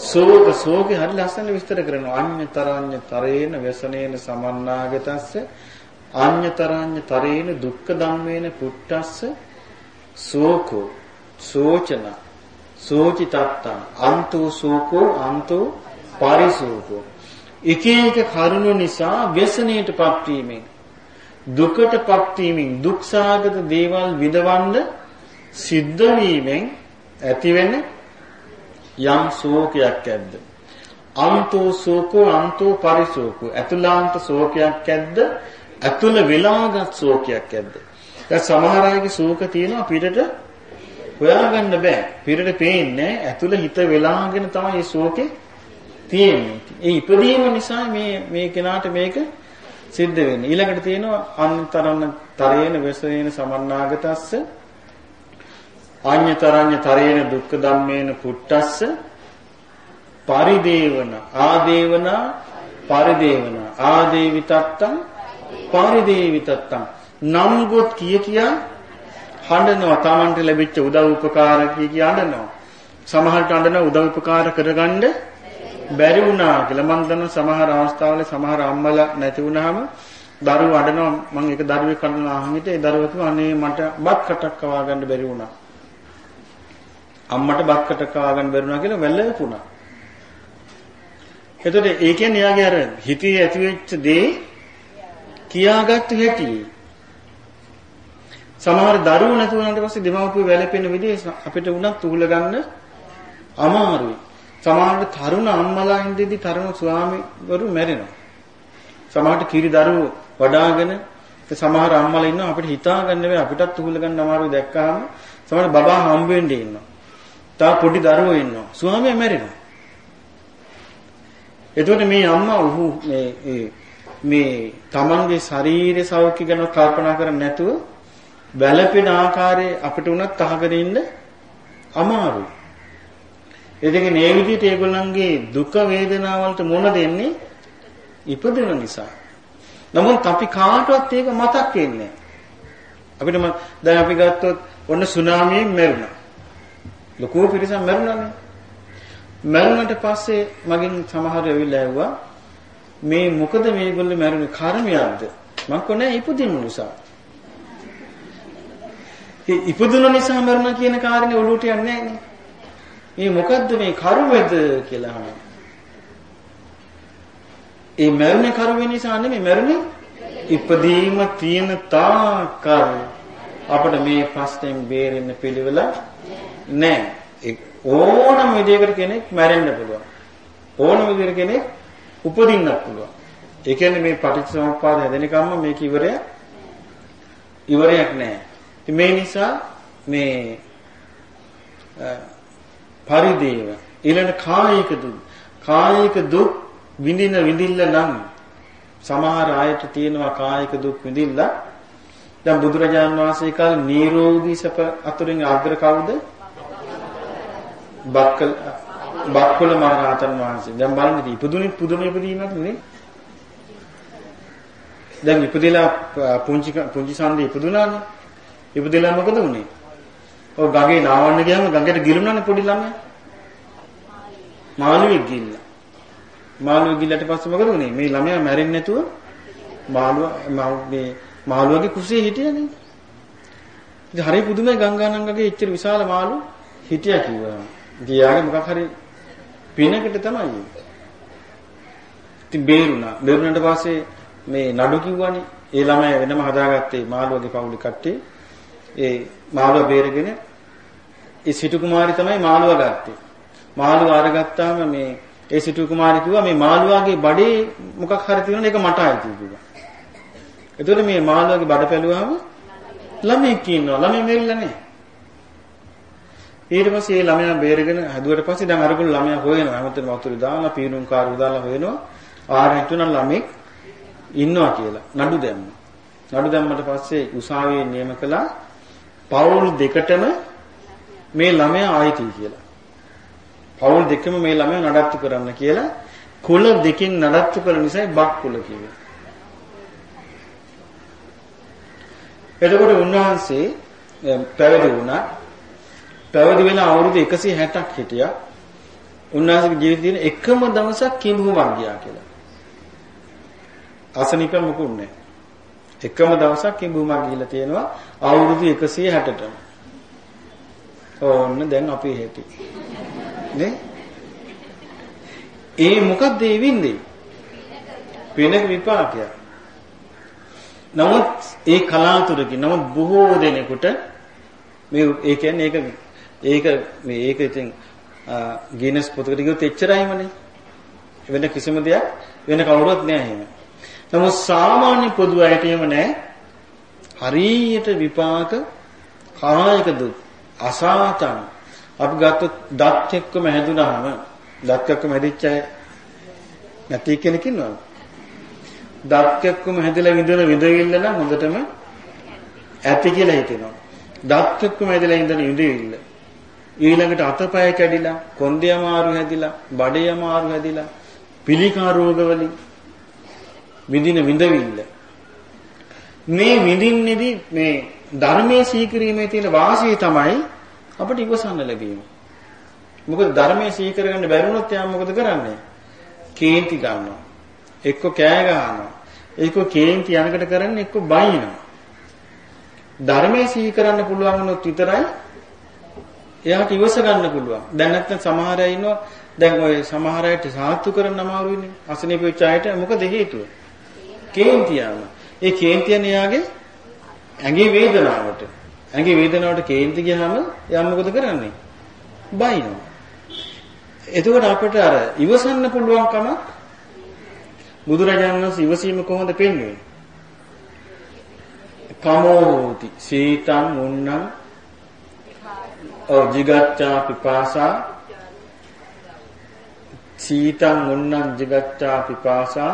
සෝක සෝකේ හරි ලස්සන විස්තර කරනවා. අඤ්‍යතරඤ්‍ය තරේන වසනේන සමන්නාගතස්ස අඤ්‍යතරඤ්‍ය තරේන දුක්ඛ ධම්මේන පුට්ටස්ස සෝකෝ සෝචන සෝචිතත්තං අන්තෝ සෝකෝ අන්තෝ පරිසෝකෝ. එක එක කරුණු නිසා ව්‍යසනයටපත් වීමෙන් දුකටපත් වීමෙන් දුක්සාගත දේවල් විඳවන්න සිද්ධ වීමෙන් ඇතිවෙන යම් ශෝකයක් ඇද්ද අන්තෝ ශෝකෝ අන්තෝ පරිශෝකෝ අතුලාන්ත ශෝකයක් ඇද්ද ඇතුළ වෙලාගත් ශෝකයක් ඇද්ද? දැන් සමහර අයගේ ශෝක තියෙනවා පිටට හොයාගන්න බෑ. පිටට පේන්නේ ඇතුළ හිත වෙලාගෙන තමයි මේ ශෝකේ තියෙන්නේ. ඒ ඉපදීම නිසා මේ මේ කෙනාට මේක සිද්ධ වෙන්නේ. ඊළඟට තියෙනවා අන්තරණ තරේන වෙසේන සමන්නාගතස්ස ආඤ්‍යතරඤ්‍ය තරේන දුක්ඛ ධම්මේන පුට්ටස්ස පරිදේවන ආදේවන පරිදේවන ආදේවිතත්තං පරිදේවිතත්තං. නම් ගොත් කිය කියා හඬනවා. Tamanට ලැබිච්ච උදව් උපකාර කිය කියා හඬනවා. සමහරට හඬන උදව් උපකාර කරගන්න බැරි වුණා කියලා. මම දන්න සමහර අවස්ථාවල සමහර අම්මලා නැති වුණාම දරුවෝ අඬනවා. මම එක දරුවෙක් අඬනවා අහමිට ඒ දරුවා කිව්වා අනේ මට බත් කටක් කවා ගන්න බැරි වුණා. අම්මට බත් කටක් කවා ගන්න බැරි වුණා කියලා වැළපුණා එතකොට ඒ කියන්නේ යාගේ අර හිතේ ඇති වෙච්ච දේ කියාගත්තු හැටි. සමහර දරුවෝ නැති වුණාට පස්සේ දෙමව්පියෝ වැළපෙන විදිහ අපිට උනත් උහුල ගන්න අමාරුයි. සමහර තරුණ අම්මලා ඉඳිදි තරුණ ස්වාමීවරු මැරෙනවා. සමහරට කිරි දරුවෝ වඩාගෙන සමහර අම්මලා ඉන්නවා අපිට හිතා ගන්න බැහැ අපිටත් උහුල ගන්න අමාරුයි දැක්කහම සමහර බබා හම්බ වෙන්නේ ඉන්නවා. තා පොඩි දරුවෝ ඉන්නවා. ස්වාමියා මැරෙනවා. එතකොට මේ අම්මා උහු මේ මේ Tamanගේ ශරීරයේ සෞඛ්‍ය ගැන කල්පනා කරන්නේ නැතුව වැළපෙන ආකාරයේ අපිට උනත් අහගෙන ඉන්න අමාරුයි. ඉතින් මේ විදිහට ඒගොල්ලන්ගේ දුක වේදනාවලට මුහුණ දෙන්නේ ඉපදෙන නිසා. නමුත් අපි කාටවත් ඒක මතක් වෙන්නේ අපිට දැන් අපි ගත්තොත් ඔන්න සුනාමියෙන් මැරුණා. ලොකු පිරිසක් මැරුණානේ. මැරුණට පස්සේ මගෙන් සමහර වෙවිලා ඇහුවා මේ මොකද මේගොල්ලෝ මැරුණේ? කර්මයක්ද? මං කොනේ ඉපදින්න නිසා. ඒ ඉපදුන නිසා මරුණා කියන කාරණේ ඔලුවට යන්නේ නැහැ මේ මොකද්ද මේ කර්මද කියලා අහනවා. ඒ මරුණේ කර්ම නිසා නෙමෙයි මරුණේ ඉපදීම තියෙන තාකල් අපිට මේ ප්‍රශ්නෙන් බේරෙන්න පිළිවෙල නැහැ ඕනම විදිහකට කෙනෙක් මැරෙන්න පුළුවන්. ඕනම විදිහකට කෙනෙක් උපදින්නත් පුළුවන්. ඒ කියන්නේ මේ පටිච්චසමුප්පාද හැදෙනකම්ම මේක ඉවරය ඉවරයක් නෑ. මේ නිසා මේ පරිදේව ඊළඟ කායික දුක් කායික දුක් විඳින විඳිල්ල නම් සමහර අයට තියෙනවා කායික දුක් විඳින්න දැන් බුදුරජාන් වහන්සේ කාල නිරෝගී සප අතුරින් අග්‍ර කවුද බක්කල බක්කුල මහරහතන් වහන්සේ. දැන් බලන්න ඉතින් ඉපදුනේ පුදුම ඉපදීමක් නේ. දැන් ඉපදිලා පුංචි පුංචි සම්දේ ඉපදුනානේ. ඉපදිලා මොකද වුනේ? ඔව් ගඟේ නාවන්න ගියාම ගඟට ගිරුණානේ පොඩි ළමයා. මාළුවෙක් ගිල්ලා. මාළුවෙක් ගිල්ලට පස්සේ මොකද වුනේ? මේ ළමයා මැරෙන්නේ නැතුව මාළුවා මේ මාළුවගේ කුසේ හිටියනේ. ඉතින් හරි පුදුමයි ගංගානංගගේ එච්චර විශාල මාළු හිටියා කිව්වා. ගියාගේ මොකක් හරි පිනකට තමයි. ඉතින් බේරුණා. බේරුණාට පස්සේ මේ නඩු කිව්වනේ. ඒ ළමයා වෙනම හදාගත්තේ මාළුවගේ පවුලේ කට්ටිය. ඒ මාළුව බේරගෙන ඒ සිටු කුමාරි තමයි මාළුව ගත්තේ. මාළුව අරගත්තාම මේ ඒ සිටු කුමාරි කිව්වා මේ මාළුවාගේ බඩේ මොකක් හරි තියෙනවා ඒක මට අයිති කිව්වා. එතකොට මේ මාළුවාගේ බඩ පැලුවාම ළමෙක් ඉන්නවා. ළමෙ මෙරිලා නැහැ. ඊට පස්සේ මේ ළමයා බේරගෙන හැදුවට පස්සේ දැන් අරගොල්ල ළමයා හොයනවා හැමතැනම වතුර දාලා පීනුම් කාරු දාලා හොයනවා ආරෙන් තුන ළමෙක් ඉන්නවා කියලා නඩු දැම්මා. නඩු දැම්මට පස්සේ උසාවියේ නියම කළා පවුල් දෙකටම මේ ළමයා ආйти කියලා. පවුල් දෙකම මේ ළමයා නඩත්තු කරන්න කියලා කුල දෙකෙන් නඩත්තු කරන නිසා බක් කුල කියනවා. එතකොට උන්වහන්සේ පැවිදි වුණා පැවිදි වෙලා අවුරුදු 160ක් හිටියා. උන්වහන්සේගේ ජීවිතේ තියෙන එකම දවසක් කිඹුමක් ගියා කියලා. අසනීප මොකුත් නැහැ. එකම දවසක් කිඹුමක් ගිහිල්ලා තියෙනවා අවුරුදු 160ටම. ඕන්න දැන් අපි හැටි. නේ? ඒ මොකක්ද ඒ වින්දේ? වෙනක විපාකයක්. නමුත් ඒ කලාතුරකින් නමුත් බොහෝ දෙනෙකුට මේ ඒ කියන්නේ ඒක ඒක මේ ඒක ඉතින් ගිනස් පොතකට ගියොත් එච්චරයිමනේ. වෙන කිසිම දෙයක් වෙන කවුරුවත් නෑ එහෙම. නමුත් සාමාන්‍ය පොදු අයට එහෙම නැහැ. හරියට විපාක කායික දුක් අසාතන අපි ගත්තොත් දත් එක්කම හැදුනහම දත් එක්කම හැදිච්ච අය නැති කෙනෙක් ඉන්නවද? දත් එක්කම හැදලා විඳින විඳවිල්ල නම් හොඳටම ඇති කියලා හිතෙනවා. දත් එක්කම හැදලා ඉඳන විඳවිල්ල. ඊළඟට අතපය කැඩිලා, කොන්දේ අමාරු හැදිලා, බඩේ අමාරු හැදිලා, පිළිකා රෝග වලින් විඳින විඳවිල්ල. මේ විඳින්නේදී මේ ධර්මයේ සීකරීමේ තියෙන වාසිය තමයි අපිට ඉවසන්න ලැබීම. මොකද ධර්මයේ සීකර ගන්න බැරි වුණොත් යා මොකද කරන්නේ? කේන්ති ගන්නවා. එක්ක කෑ ගන්නවා. එක්ක කේන්ති යනකට කරන්නේ එක්ක බයිනවා. ධර්මයේ සීකරන්න පුළුවන් වුණොත් විතරයි එයාට ඉවස ගන්න පුළුවන්. දැන් නැත්නම් සමහර අය ඉන්නවා දැන් ඔය සමහර අයට සාත්තු කරන්න අමාරුයිනේ. අසනීප වෙච්ච අයට මොකද හේතුව? කේන්තියම. ඒ කේන්තියන එයාගේ ඇඟේ වේදනාවට. ඇඟේ වේදනාවට කේන්ති ගියාම එයා මොකද කරන්නේ? බයිනවා. එතකොට අපිට අර ඉවසන්න පුළුවන් කමක් බුදුරජාණන් වහන්සේ ඉවසීම කොහොමද පෙන්වන්නේ? කමෝති සීතං මුන්නං ඔව් jigaccha pipasa සීතං මුන්නං jigaccha pipasa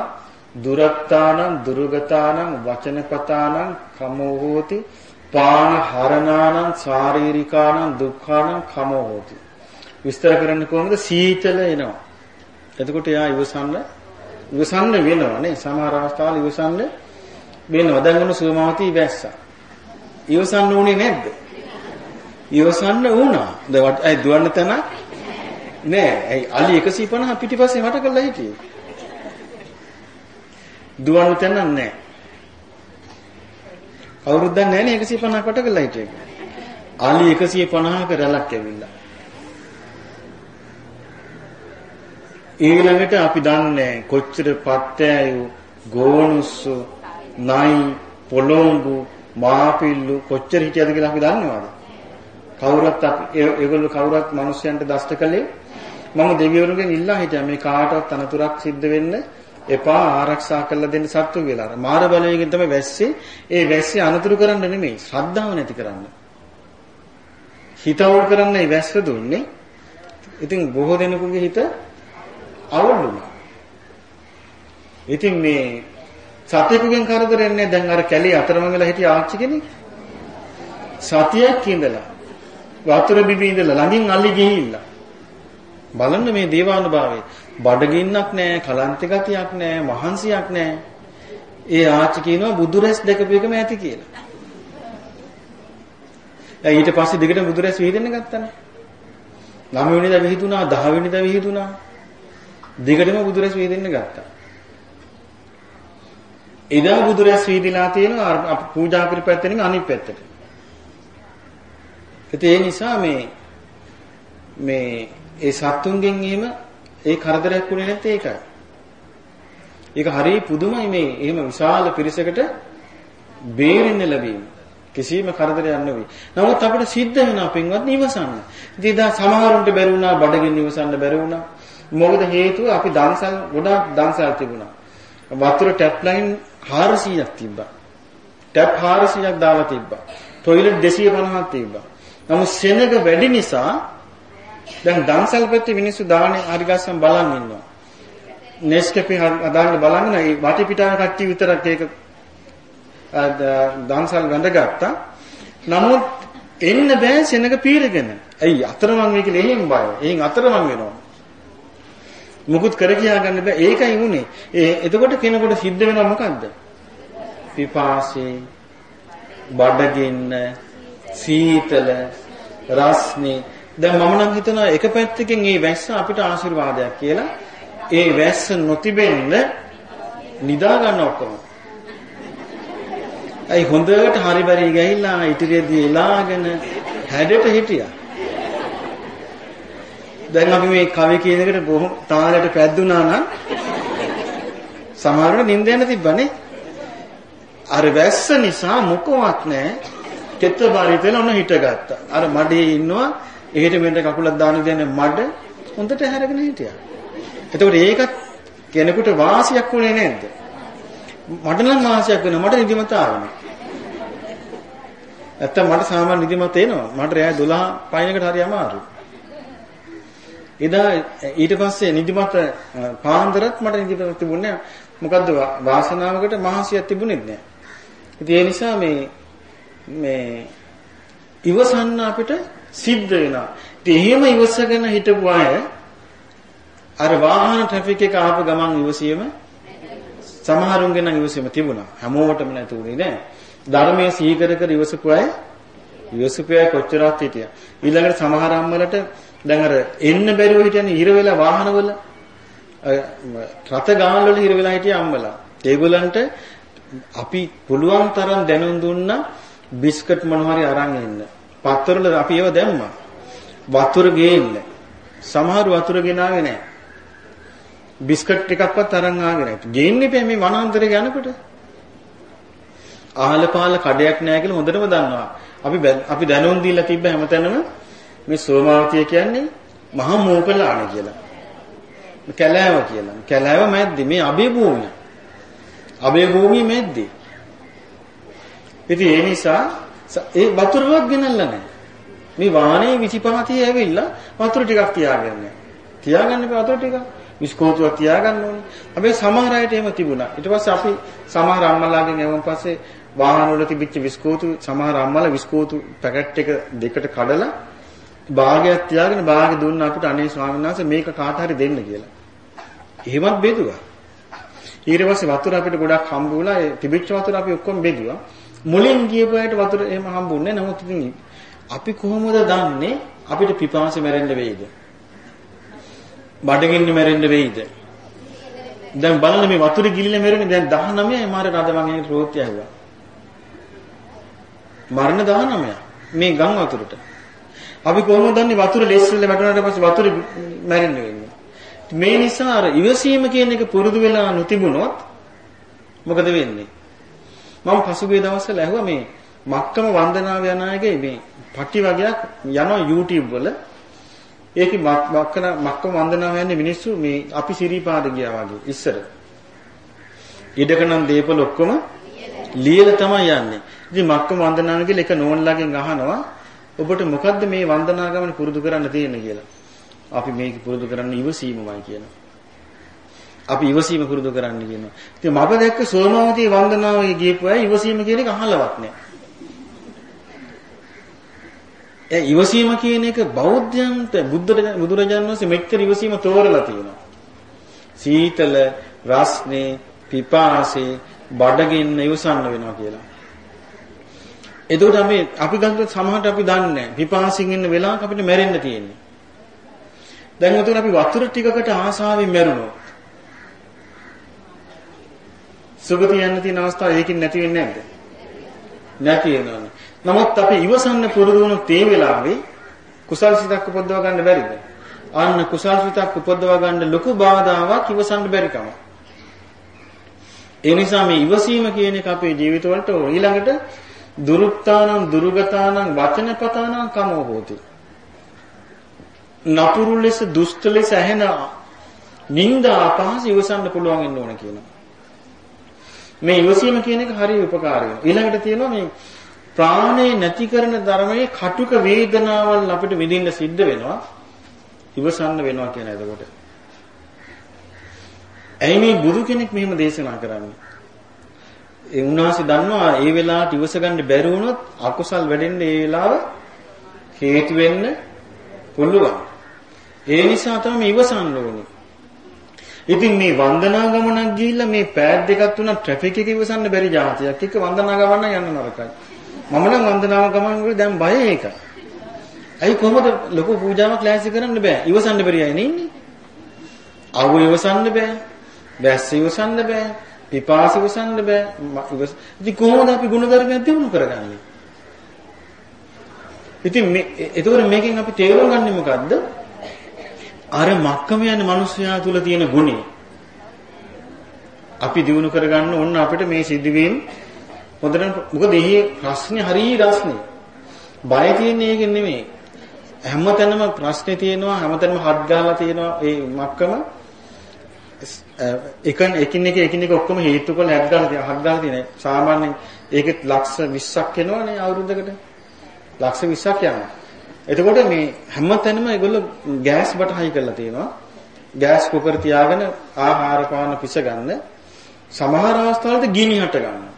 දුරත්තානං දුර්ගතානං වචනපතානං කමෝ හෝති පාන හරණානං ශාරීරිකානං දුක්ඛානං කමෝ හෝති. විස්තර කරන්නේ කොහොමද? සීතල එනවා. එතකොට එයා ඉවසන්න ඉවසන්න වෙනවා නේ? සමහර අවස්ථාවල ඉවසන්න වෙනවා. දැන් උණු සුවමාවතී වැස්සා. ඉවසන්න උනේ නැද්ද? ඉවසන්න වුණා දැන් අය දුවන්න තැන නෑ ඇයි අලි 150 පිටිපස්සේ වට කරලා හිටියේ දුවන්න තැනක් නැහැ. කවුරුත් දන්නේ නැහැ නේ 150ක් වට කරලා හිටියේ. ආලි 150ක රැලක් ඇවිල්ලා. ඊළඟට අපි දන්නේ කොච්චර පත්තෑයු ගෝනුස්සු නයි පොළොංගු මාපිල්ලු කොච්චර හිටියද කියලා අපි දන්නවද? කවුරුත් අපි ඒගොල්ලෝ කවුරුත් මිනිස්යන්ට දෂ්ට කළේ මම දෙවිවරුන්ගෙන් ඉල්ලා හිටියා මේ කාටවත් අනතුරක් සිද්ධ වෙන්නේ එපා ආරක්ෂා කරලා දෙන්න සත්තු කියලා. අර මාර බලයෙන් තමයි වැස්සේ. ඒ වැස්සේ අනතුරු කරන්න නෙමෙයි, ශ්‍රද්ධාව නැති කරන්න. හිතවල් කරන්නයි වැස්ස දුන්නේ. ඉතින් බොහෝ දෙනෙකුගේ හිත අවුල් වුණා. ඉතින් මේ සතියකගෙන් කරදරන්නේ දැන් අර කැලේ අතරමං වෙලා හිටිය ආච්චි කෙනෙක්. සතියක් ඉඳලා වතුර බිබී ඉඳලා ළඟින් අල්ලි ගිහිල්ලා බලන්න මේ දේවානුභාවය. බඩගින්නක් නැහැ, කලන්ත ගතියක් නැහැ, මහන්සියක් නැහැ. ඒ ආච්චි කියනවා බුදුරැස් දැකපු එකම ඇති කියලා. දැන් ඊට පස්සේ දිගට බුදුරැස් විහිදෙන්න ගත්තානේ. 9 වෙනිදා විහිදුනා, 10 වෙනිදා විහිදුනා. දිගටම බුදුරැස් විහිදෙන්න ගත්තා. එදා බුදුරැස් විහිදලා තියෙනවා පූජා කරපු පැත්තෙන් අනිත් පැත්තට. ඒ නිසා මේ මේ ඒ සත්තුන්ගෙන් එහෙම ඒ කරදරයක් වුණේ නැත්තේ ඒකයි. ඒක හරිය පුදුමයි මේ එහෙම විශාල පිරිසකට බේරෙන්න ලැබීම. කිසිම කරදරයක් නෙවෙයි. නමුත් අපිට සිද්ධ වෙනවා පින්වත් නිවසන්න. ඉතින් දා සමහරුන්ට බැරි වුණා බඩගින්න නිවසන්න බැරි වුණා. මොකද හේතුව අපි දන්සල් ගොඩාක් දන්සල් තිබුණා. වතුර ටැප් ලයින් 400ක් තිබ්බා. ටැප් 400ක් දාලා තිබ්බා. টয়ලට් 250ක් තිබ්බා. නමුත් සෙනග වැඩි නිසා දැන් දන්සල් පැත්තේ මිනිස්සු දාන්නේ හරි ගස්සන් බලන් ඉන්නවා. නෙස්කැපේ හදාන්න බලන්න ඒ වටපිටාන කට්ටිය විතරක් ඒක දන්සල් වැඳගත්තා. නමුත් එන්න බෑ සෙනඟ පීරගෙන. ඇයි අතරමං වෙයි කියලා එහෙම බය. එහෙන් අතරමං වෙනවා. මුකුත් කර කියා ගන්න බෑ. ඒකයි උනේ. ඒ එතකොට කෙනෙකුට සිද්ධ වෙනවා මොකද්ද? පිපාසයෙන් බඩගින්න සීතල රස්නේ දැන් මම නම් හිතනවා එක පැත්තකින් මේ වැස්ස අපිට ආශිර්වාදයක් කියලා. ඒ වැස්ස නොතිබෙන්න නිදා ගන්න ඔක්කොම. අයි හොඳට හරි බරි ගහිලා ඉතිරියදී එලාගෙන හැඩට හිටියා. දැන් අපි මේ කවි කියන එකට බොහොම තාලෙට පැද්දුනා නම් සමහරවිට නිින්ද යන තිබ්බනේ. අර වැස්ස නිසා මොකවත් නැහැ. කෙත්ත බාරිතල ඔන්න හිටගත්තා. අර මඩේ ඉන්නවා එහෙට මෙන්න කකුලක් දාන දෙන්නේ මඩ හොඳට හැරගෙන හිටියා. එතකොට ඒකත් කෙනෙකුට වාසියක් වුණේ නැද්ද? මට නම් මාසයක් වෙනවා. මට නිදිමත ආවනේ. නැත්තම් මට සාමාන්‍ය නිදිමත එනවා. මට රෑ 12 පයින්කට හරි අමාරුයි. එදා ඊට පස්සේ නිදිමත පාන්දරත් මට නිදිමත තිබුණේ මොකද්ද වාසනාවකට මහසියක් තිබුණේ නැහැ. ඉතින් ඒ නිසා මේ මේ ඉවසන්න අපිට සිද්ධ වෙනවා. ඉතින් එහෙම ඉවසගෙන හිටපු අය අර වාහන ට්‍රැෆික් එක ආපු ගමන් ඉවසීම සමහරුන්ගේ නම් ඉවසීම තිබුණා. හැමෝටම නැතුනේ නෑ. ධර්මයේ සීකර කර ඉවසපු අය ඉවසපු අය කොච්චරක් හිටියා. ඊළඟට සමහර අම්මලට දැන් අර එන්න බැරිව හිටියන්නේ ඉර වෙලා වාහනවල රත ගාන වල ඉර වෙලා හිටිය අම්මලා. ඒගොල්ලන්ට අපි පුළුවන් තරම් දැනුම් දුන්නා බිස්කට් මොනවා හරි අරන් එන්න. පත්තරවල අපි ඒව දැම්මා. වතුර ගේන්න. සමහර වතුර ගෙනාවේ නැහැ. බිස්කට් ටිකක්වත් අරන් ආවේ නැහැ. ගේන්නේ බෑ මේ වනාන්තරේ යනකොට. අහල පහල කඩයක් නැහැ කියලා හොඳටම දන්නවා. අපි අපි දැනුම් දීලා තිබ්බ හැමතැනම මේ සෝමාවතිය කියන්නේ මහා මෝකලාණ කියලා. කැලෑව කියලා. කැලෑව මැද්දේ මේ අබේ භූමිය. අබේ භූමිය මැද්දේ. ඉතින් ඒ නිසා ඒ වතුරවත් ගෙනල්ලා නැහැ. මේ වාහනේ 25 ඇවිල්ලා වතුර ටිකක් තියාගෙන නැහැ. තියාගන්න බෑ වතුර ටිකක්. විස්කෝතුවක් තියාගන්න ඕනේ. හැබැයි සමහර අයට එහෙම තිබුණා. ඊට පස්සේ අපි සමහර අම්මලාගෙන් එවන් පස්සේ වාහන වල තිබිච්ච විස්කෝතු සමහර අම්මලා විස්කෝතු පැකට් එක දෙකට කඩලා භාගයක් තියාගෙන භාගෙ දුන්න අපිට අනේ ස්වාමීන් වහන්සේ මේක කාට හරි දෙන්න කියලා. එහෙමත් බෙදුවා. ඊට පස්සේ වතුර අපිට ගොඩක් හම්බ වුණා. ඒ තිබිච්ච වතුර අපි ඔක්කොම බෙදුවා. මුලින් ගියපු අයට වතුර එහෙම හම්බුන්නේ නැහැ. නමුත් ඉතින් අපි කොහොමද දන්නේ අපිට පිපාසය මැරෙන්න වෙයිද? බඩගින්න මැරෙන්න වෙයිද? දැන් බලන්න මේ වතුර ගිලිලා මැරෙන්නේ දැන් 19යි මාර රද මගේ රෝත්‍ය ඇහුවා. මරණ 19 මේ ගම් වතුරට. අපි කොහොමද දන්නේ වතුර ලෙස්සෙල්ල වැටුණාට පස්සේ වතුර මැරෙන්න වෙන්නේ? මේ නිසා අර ඉවසීම කියන එක පුරුදු වෙලා නොතිබුණොත් මොකද වෙන්නේ? මම පසුගිය දවස්වල ඇහුවා මේ මක්කම වන්දනාව යන අයගේ මේ පටි වගේක් යනවා YouTube වල. ඒකේ මක්කන මක්කම වන්දනාව යන්නේ මිනිස්සු මේ අපි සිරිපාද ගියා වගේ ඉස්සර. ඉඩකනම් දීපල ඔක්කොම ලියලා තමයි යන්නේ. ඉතින් මක්කම වන්දනාව කියලා එක නෝන්ලාගෙන් අහනවා. ඔබට මොකද්ද මේ වන්දනා ගමන පුරුදු කරන්න තියෙන්නේ? කියලා. අපි මේක පුරුදු කරන්න ඉවසීමමයි කියනවා අපි ඉවසීම පුරුදු කරන්න කියනවා. ඉතින් මම දැක්ක සෝමාවතී වන්දනාවේ ගියපු අය ඉවසීම කියන එක අහලවත් නැහැ. ඒ ඉවසීම කියන එක බෞද්ධයන්ට බුද්ධ බුදුරජාණන් වහන්සේ මෙච්චර ඉවසීම තෝරලා තියෙනවා. සීතල, රස්නේ, පිපාසේ, බඩගින්න ඉවසන්න වෙනවා කියලා. එතකොට අපි අපි ගන්න සමහරට අපි දන්නේ නැහැ. පිපාසින් ඉන්න වෙලාවක අපිට මැරෙන්න තියෙන්නේ. දැන් උතුර අපි වතුර ටිකකට ආසාවෙන් මැරුණොත් සුගතිය යන්න තියෙන අවස්ථාව ඒකින් නැති වෙන්නේ නැද්ද? නැති වෙනවනේ. නමුත් අපි ඉවසන්න පුරුදු වුණු තේ වෙලාවේ කුසල් සිතක් උපදව ගන්න බැරිද? අන්න කුසල් සිතක් උපදව ගන්න ලොකු බාධාවක් ඉවසන්න බැරි කම. ඒ නිසා මේ ඉවසීම කියන එක අපේ ජීවිතවලට ඊළඟට දුරුත්තානම් දුරුගතානම් වචනපතානම් කමෝ හෝති. නපුරු ලෙස දුෂ්ට ලෙස ඇහෙන නිന്ദා අපහාස ඉවසන්න පුළුවන් වෙන්න ඕන කියනවා. මේ ඉවසීම කියන එක හරිය උපකාරී වෙනවා. ඊළඟට තියෙනවා මේ ප්‍රාණය නැති කරන ධර්මයේ කටුක වේදනාවල් අපිට විඳින්න සිද්ධ වෙනවා. ඉවසන්න වෙනවා කියන එතකොට. ඇයි මේ බුදු කෙනෙක් මෙහෙම දේශනා කරන්නේ? ඒ උන්වහන්සේ දන්නවා ඒ වෙලාවට ඉවස ගන්න බැරි වුණොත් අකුසල් වැඩෙන්න ඒ වෙලාව හේතු වෙන්න පුළුවන්. ඒ නිසා තමයි ඉවසන්න ඕනේ. ඉතින් මේ වන්දනා ගමනක් ගිහිල්ලා මේ පෑඩ් දෙකක් තුනක් ට්‍රැෆික් එක ඉවසන්න බැරි જાතියක් එක්ක වන්දනා ගමන යන්න නරකයි. මම නම් වන්දනාව ගමන් වල දැන් බය ඒක. ඇයි කොහොමද ලොකු පූජාවක් ලෑස්ති කරන්න බෑ. ඉවසන්න බැරි අය නේ අවු ඉවසන්න බෑ. බැස්ස ඉවසන්න බෑ. පිපාස ඉවසන්න බෑ. ඉවස. ඉතින් කොහොමද අපි ගුණධර්මයක් දිනු කරගන්නේ? ඉතින් මේ එතකොට මේකෙන් අපි තේරුම් ගන්නේ මොකද්ද? අර මක්කම යන මිනිස්යා තුල තියෙන ගුණය අපි දිනු කරගන්න ඕන අපිට මේ සිද්ධවීම්. හොඳට මොකද එහි ප්‍රශ්නේ හරිය රස්නේ. බය තියෙන්නේ ඒකෙන් නෙමෙයි. හැමතැනම ප්‍රශ්නේ තියෙනවා හැමතැනම හත් ගාලා තියෙනවා ඒ මක්කම. එක එකින් එක එකින් එක ඔක්කොම හේතු කරලා හැක් ගන්න තියෙන හක් ගන්න තියෙන සාමාන්‍යයෙන් ඒකෙත් ලක්ෂ 20ක් එනවනේ අවුරුද්දකට. ලක්ෂ 20ක් යනවා. එතකොට මේ හැම තැනම ඒගොල්ලෝ ගෑස් බට හයි කරලා තියෙනවා. ගෑස් කුකර් තියාගෙන ආහාර පාන පිස ගන්න සමහර අවස්ථාවලට ගිනි හට ගන්නවා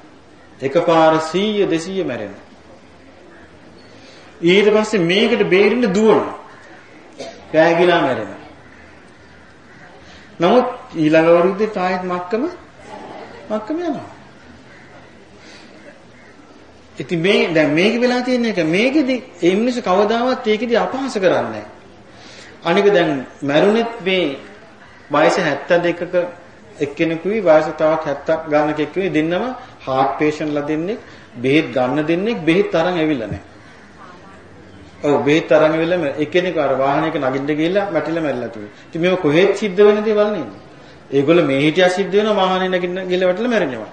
එකපාර 100 200 මැරෙනවා ඊට පස්සේ මේකට බේරෙන්න දුවනවා පෑගිලා මැරෙනවා නමුත් ඊළඟ අවුරුද්දේ තායිත් මක්කම මක්කම යනවා. ඉතින් මේ දැන් මේක වෙලා තියෙන එක මේකෙදි ඒ මිනිස්සු කවදාවත් ඒකෙදි අපහාස කරන්නේ නැහැ. අනික දැන් මැරුණෙත් මේ වයස 72ක එක්කෙනෙකුයි වයස තවත් 70 ගන්නක එක්කෙනෙකුයි දෙන්නම heart patientලා දෙන්නේ බෙහෙත් ගන්න දෙන්නේ බෙහෙත් තරම් ඇවිල්ලා නැහැ. ඔව් බෙහෙත් අරන් ඉවිල්ලා එක්කෙනෙක් අර වාහනයක නගින්න ගිහිල්ලා වැටිලා මැරිලා තිබුණා. ඉතින් මේක කොහෙත් සිද්ධ වෙන දේවල් නේද? ඒගොල්ලෝ මේ හිටියා සිද්ධ වෙනවා වාහනේ නගින්න ගිහිල්ලා වැටිලා මැරෙනවා.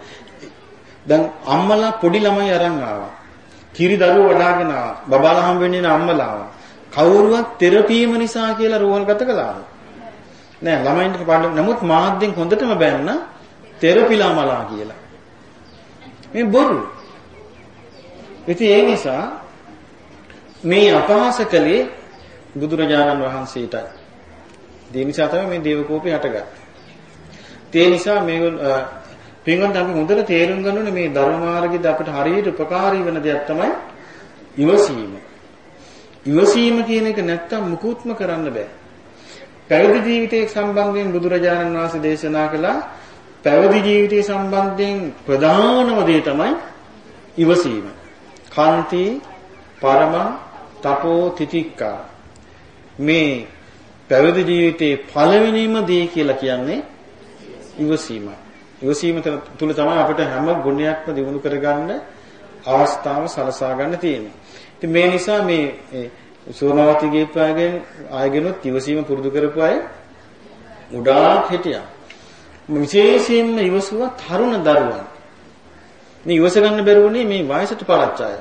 දැන් අම්මලා පොඩි ළමයි අරන් ආවා. කිරි දරුවෝ වඩාගෙන ආවා. බබාලා හම් වෙන්නේ නැ අම්මලා ආවා. කවුරුවත් තෙරපීම නිසා කියලා රෝහල් ගත කළා. නෑ ළමයින්ට පාඩම් නමුත් මාධ්‍යෙන් හොඳටම බැන්න තෙරපිලා මලා කියලා. මේ බොරු. ඉතින් ඒ නිසා මේ අපහාස කළේ බුදුරජාණන් වහන්සේටයි. ඒ නිසා තමයි මේ දේවකෝපේ හටගත්තේ. ඒ නිසා මේ පින්වත් අපි හොඳට තේරුම් ගන්න ඕනේ මේ ධර්ම මාර්ගයේදී අපිට හරියට උපකාරී වෙන දෙයක් තමයි ඉවසීම. ඉවසීම කියන එක නැත්තම් මුකුත්ම කරන්න බෑ. පැවිදි ජීවිතයේ සම්බන්ධයෙන් බුදුරජාණන් වහන්සේ දේශනා කළා පැවිදි ජීවිතය සම්බන්ධයෙන් ප්‍රධානම දේ තමයි ඉවසීම. කාන්ති පරම තපෝ තිතික්කා මේ පැවිදි ජීවිතයේ පළවෙනිම දේ කියලා කියන්නේ ඉවසීම. ඉවසීම තුල තමයි අපිට හැම ගුණයක්ම දිනු කරගන්න අවස්ථාව සලසා ගන්න තියෙන්නේ. ඉතින් මේ නිසා මේ සෝමවති ගේපාගෙන් ආයගෙනුත් ඉවසීම පුරුදු කරපු අය උඩාක් හිටියා. විශේෂයෙන්ම ඉවසුවා තරුණ දරුවන්. මේ ඉවස ගන්න බැරුවනේ මේ වයසට පරච්ච අය.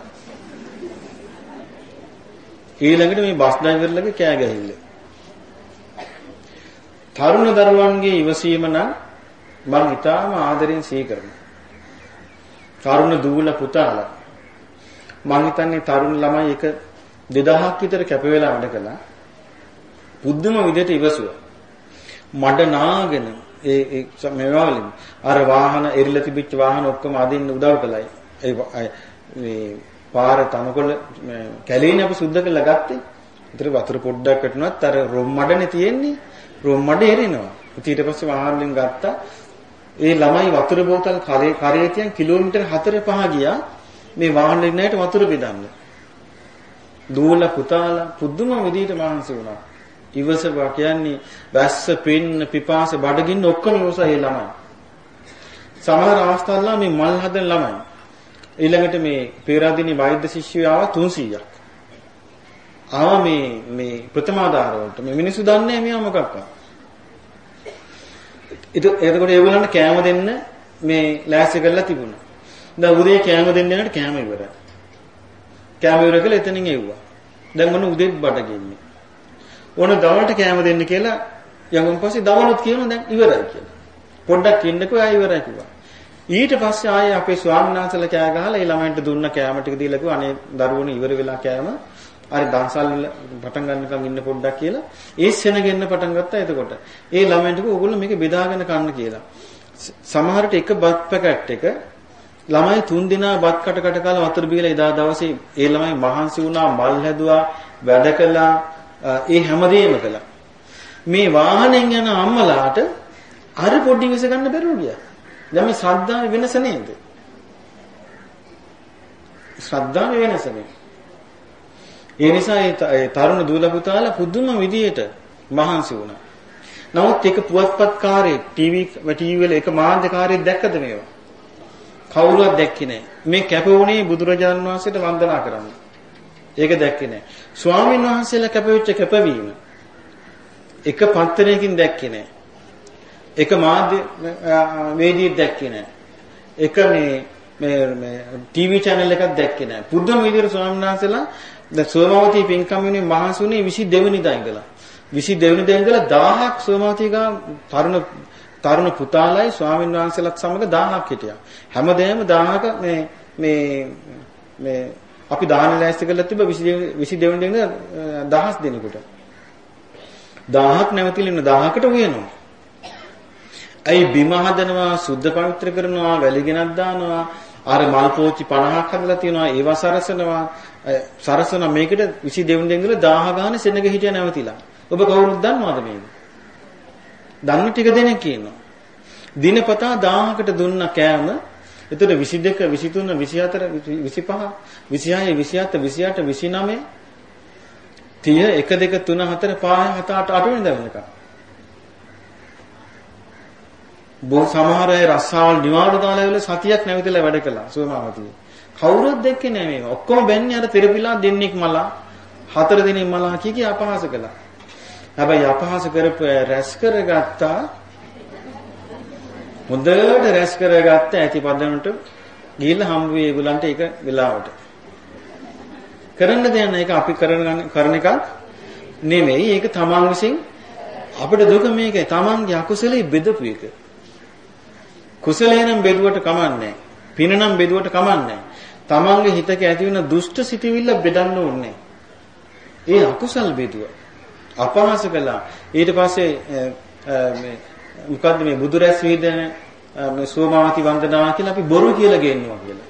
ඊළඟට මේ බස් ඩ්‍රයිවර්ලගේ කෑ ගැහිල්ල. තරුණ දරුවන්ගේ ඉවසීම නම් මම ඊටාම ආදරෙන් සිහි කරනවා. තරුණ දූල පුතාලා මම හිතන්නේ තරුණ ළමයි එක 2000ක් විතර කැප වෙලා වැඩ කළා. බුද්ධම විදිහට ඉවසුවා. මඩ නාගෙන ඒ ඒ මේවා වලින් අර වාහන එරිලා තිබිච්ච වාහන ඔක්කොම අදින්න උදව් කළයි. ඒ මේ පාර තනකොළ කැලේනේ අපි සුද්ධ කරලා ගත්තේ. ඒතර වතුර පොඩ්ඩක් වටුනත් අර රොම් මඩනේ තියෙන්නේ. රොම් මඩ එරිනවා. ඊට පස්සේ වාහනෙන් ගත්තා. ඒ ළමයි වතුර බෝතල් කරේ කරේ තියන් කිලෝමීටර් 4 5 ගියා මේ වාහනේ නැයට වතුර බෙදන්න. දූල පුතාලා පුදුම විදිහට මහන්සි වුණා. ඉවසවා කියන්නේ වැස්ස පින්න පිපාස බඩගින්න ඔක්කොම ඉවසයි ළමයි. සමහර අවස්ථාවල මේ මල් හදන ළමයි ඊළඟට මේ පේරාදෙණි වෛද්‍ය ශිෂ්‍යයෝ ආවා 300ක්. ආවා මේ මේ ප්‍රථමාදාර වලට. මේ මිනිස්සු දන්නේ මෙයා මොකක්ද? එතකොට ඒගොල්ලන්ට කෑම දෙන්න මේ ලෑස්ති කරලා තිබුණා. දැන් උදේ කෑම දෙන්න යනකොට කෑම ඉවරයි. කෑම ඉවර කළා එතනින් එව්වා. දැන් මොන උදේත් බඩ ගෙන්නේ. ඕන දවල්ට කෑම දෙන්න කියලා යමුන් පස්සේ දවල්ුත් කියනවා දැන් ඉවරයි කියලා. පොඩ්ඩක් ඉන්නකෝ ආයෙ ඉවරයි කිව්වා. ඊට පස්සේ ආයේ අපේ ස්වාමීන් වහන්සේලා කෑ ගහලා ඒ ළමයින්ට දුන්න කෑම ටික දීලා කිව්වා අනේ දරුවනේ ඉවර වෙලා කෑම හරි දන්සල් පටන් ගන්නකම් ඉන්න පොඩ්ඩක් කියලා. ඒ සෙනගෙන්න පටන් ගත්තා එතකොට. ඒ ළමයින්ට කිව්වා ඕගොල්ලෝ මේක බෙදාගෙන කන්න කියලා. සමහරට එක බත් පැකට් එක ළමයි තුන් දිනා බත් කට කට කාලා වතුර බීලා එදා දවසේ ඒ ළමයි මහන්සි වුණා මල් හැදුවා වැඩ කළා ඒ හැමදේම කළා. මේ වාහනෙන් යන අම්මලාට අර පොඩි විස ගන්න බැරුව ගියා. දැන් මේ ශ්‍රද්ධාවේ වෙනස නේද? ශ්‍රද්ධාවේ වෙනස නේ. ඒ නිසා ඒ තරුණ දූල පුතාලා පුදුම විදියට මහන්සි වුණා. නමුත් ඒක පුවත්පත්කාරයෙක් ටීවී ටීවී වල එක මාධ්‍යකාරයෙක් දැක්කද මේවා? කවුරුවත් දැක්කේ නැහැ. මේ කැපවුණේ බුදුරජාණන් වහන්සේට වන්දනා කරන්න. ඒක දැක්කේ නැහැ. ස්වාමීන් වහන්සේලා කැපවෙච්ච කැපවීම එක පත්තරයකින් දැක්කේ නැහැ. එක මාධ්‍ය වේදිකයක් දැක්කේ නැහැ. එක මේ මේ මේ ටීවී channel එකක් දැක්කේ නැහැ. පුදුම විදිහට ස්වාමීන් වහන්සේලා දැන් සෝමවතී පින්කම්යුනේ මහසුනේ 22 වෙනිදා ඉඳලා 22 වෙනිදා ඉඳලා 1000ක් සෝමවතී ගා තරුණ තරුණ පුතාලයි ස්වාමින් වහන්සේලාත් සමග 1000ක් හිටියා. හැමදේම 1000ක මේ මේ මේ අපි දාන ලෑස්ති කරලා තිබ්බ 22 22 වෙනිදා දහස් දෙනෙකුට. 1000ක් නැවතිලා ඉන්න 1000කට උයනවා. ඇයි බිම හදනවා, සුද්ධ පවිත්‍ර කරනවා, වැලි ගෙනත් දානවා, අර මල් පෝච්චි 50ක් හදලා තියෙනවා, ඒවා සරසනවා. සරසන මේකට 22 වෙනිදා ඉඳලා 1000 ගානේ සෙනග හිටියා නැවතිලා. ඔබ කවුරුත් දන්නවද මේක? දන්න ටික දෙනෙක් ඉන්නවා. දිනපතා 1000කට දුන්න කෑම එතකොට 22 23 24 25 26 27 28 29 30 1 2 3 4 5 7 8 8 වෙනිදා වෙනකම් බොහෝ සමහර අය රස්සාවල් නිවාඩු දාලා ඉවල සතියක් නැවිතලා වැඩ කළා සුවමාවතිය. කවුරුත් දැක්කේ නෑ මේක. ඔක්කොම බැන්නේ අර තිරපිලා දෙන්නෙක් මලා හතර දිනෙක මලා කිය කී අපහාස කළා. හැබැයි අපහාස කරපු රැස් කරගත්තා හොඳට රැස් කරගත්ත ඇති පදනට ගිහිල්ලා හම්බ වෙයි ඒගොල්ලන්ට ඒක වෙලාවට. කරන්න දෙයක් නැහැ ඒක අපි කරන කරන එකක් නෙමෙයි ඒක තමන් විසින් අපිට දුක මේකයි තමන්ගේ අකුසලයේ බෙදපු එක. කුසලේ නම් බෙදුවට කමන්නේ පින නම් බෙදුවට කමන්නේ තමන්ගේ හිතක ඇති වෙන දුෂ්ට සිතිවිල්ල බෙදන්න ඕනේ. ඒ අකුසල් බෙදුව. අපහාස කළා. ඊට පස්සේ මේ මොකද්ද මේ බුදුරැස් වේදන මේ සෝමාවති වන්දනාව කියලා අපි බොරු කියලා ගේනවා කියලා.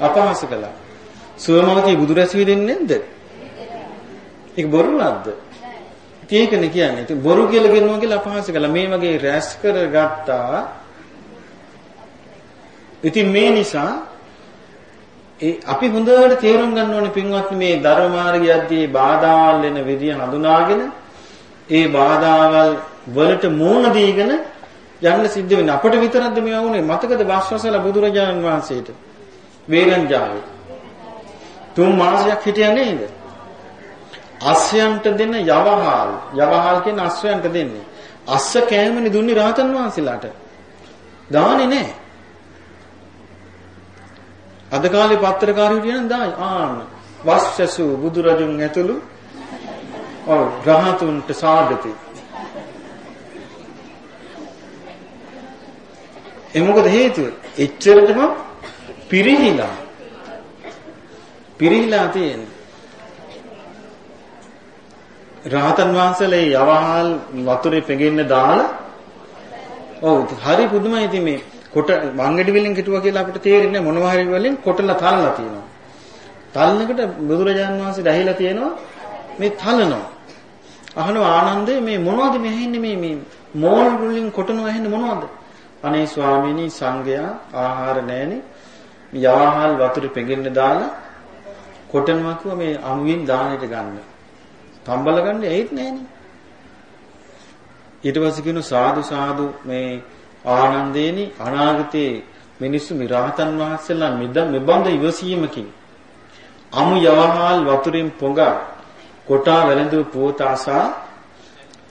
අපහාස කළා. සෝමාවති බුදුරැස් වේදෙන්නේ නැද්ද? ඒක බොරු නැද්ද? ඉතින් ඒකනේ කියන්නේ. ඉතින් බොරු කියලා ගේනවා කියලා අපහාස කළා. මේ වගේ රැස් කරගත්තා. ඉතින් මේ නිසා ඒ අපි හොඳට තේරුම් ගන්න ඕනේ පින්වත්නි මේ ධර්ම මාර්ගයදී බාධාවල් වෙන විදිය හඳුනාගෙන ඒ බාධාවල් වලට මූණ දීගෙන යන්න සිද්ධ වෙන්නේ. අපිට විතරක්ද මේවා වුනේ? මතකද වාස්වසල බුදුරජාණන් වහන්සේට? වේගංජාවේ තුන් මාසයක් හිටියා නේද? අස්යන්ට දෙන යවහාල්. යවහාල් කියන අස්වැයන්ට දෙන්නේ. අස්ස කෑමනේ දුන්නේ රහතන් වහන්සේලාට. දාන්නේ නැහැ අද කාලේ පත්‍රකාරයෝ කියන දායි ආන්න වස්සසු බුදුරජුන් ඇතුළු ඔව් රහතුන්ට සාදති ඒ මොකද හේතුව? එච්චරටම පිරිහිලා. පිරිහිලා තියෙන්නේ. රහතන් වහන්සේලා යවහල් වතුරේ පෙගෙන්න දාලා ඔව් හරි පුදුමයි ඉතින් මේ කොට වංගෙඩි වලින් හිටුවා කියලා අපිට තේරෙන්නේ මොනවා හරි වලින් කොටලා තල්ලා තියෙනවා. තල්නකට බුදුරජාන් වහන්සේ දැහිලා තියෙනවා මේ තලනවා. අහනවා ආනන්දේ මේ මොනවද මේ ඇහෙන්නේ මේ මේ මෝල් වලින් කොටනවා ඇහෙන්නේ මොනවද? අනේ ස්වාමීනි සංඝයා ආහාර නැහෙනේ. යාහල් වතුර පෙගෙන්න දාලා කොටනවා කිව්වා මේ අමුවින් දානෙට ගන්න. තම්බල ගන්න ඒත් නැහෙනේ. ඊට පස්සේ කියනවා සාදු සාදු මේ ආනන්දේනි අනාගතේ මිනිස්සු මිරහතන් වහන්සේලා මිද මෙබඳ ඉවසීමකින් අමු යවහල් වතුරින් පොඟා කොටා වැළඳු පෝතාසා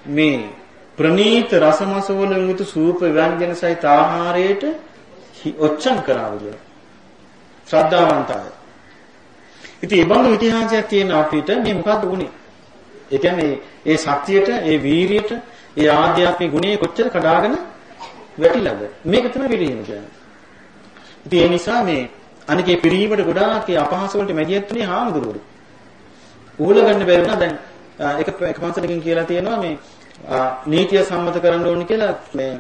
මේ ප්‍රනීත රසමස වලින් යුතු සූප ව්‍යංජන සහිත ආහාරයට ඔච්චම් කරාවිල. ශ්‍රද්ධාවන්තය. ඉතින් මේ බඳු ඉතිහාසයක් තියෙන අපිට මේ මොකද්ද උනේ? ඒ කියන්නේ ඒ ශක්තියට, ඒ වීරියට, ඒ ආධ්‍යාත්මික ගුණේ කොච්චර කඩාගෙන වැටිලාද? මේක තමයි පිළිහිම කියන්නේ. ඉතින් ඒ නිසා මේ අනිකේ පිළිහිමට ගොඩාක් ඒ අපහාස වලට මැදිහත් වුණේ හාමුදුරුවෝ. උහුල ගන්න බැරි වුණා දැන් එක එක පන්සලකින් කියලා තියෙනවා මේ නීතිය සම්මත කරන්න ඕනේ කියලා මේ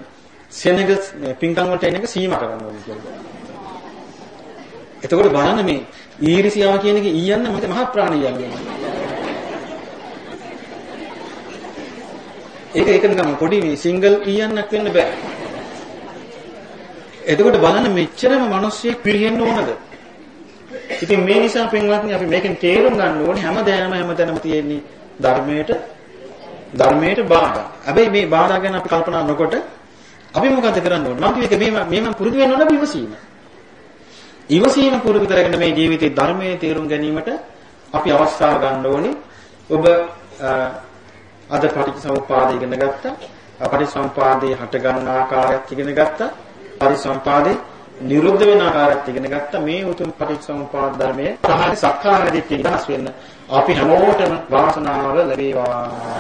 සෙනග මේ පින්කම් වලට එන එක සීමා කරන්න ඕනේ කියලා. එතකොට බලන්න මේ ඊරිසියාව කියන එක ඊයන්න මත මහ ප්‍රාණියක් ඒක ඒක නිකන් පොඩි මේ සිංගල් ඊයන්නක් වෙන්න බෑ. එතකොට බලන්න මෙච්චරම මිනිස්සෙක් පිරිහෙන්න ඕනද? ඉතින් මේ නිසා පින්වත්නි අපි මේකෙන් තේරුම් ගන්න ඕනේ හැමදේම හැමතැනම තියෙන්නේ ධර්මයට ධර්මයට බාධා. හැබැයි මේ බාධා ගැන අපි කල්පනා නොකොට අපි මොකද කරන්න ඕනේ? මම කියේක මේ මේ මම පුරුදු වෙන්න ඕන ඉවසීම. ඉවසීම පුරුදු කරගෙන මේ ජීවිතේ ධර්මයේ තේරුම් ගැනීමට අපි අවස්ථාව ගන්න ඕනේ. ඔබ අද පටිච්චසමුප්පාදය ඉගෙන ගත්තා. පටිච්චසමුපාදයේ හට ගන්න ආකාරයත් ඉගෙන ගත්තා. පටිච්චසමුපාදේ නිරුද්ධ වෙන ආකාරයත් ඉගෙන ගත්තා. මේ උතුම් පටිච්චසමුපාද ධර්මයේ සහාය සක්කාය දිට්ඨිය ඉදහස් වෙන්න අපි හැමෝටම වාසනාව ලැබේවා.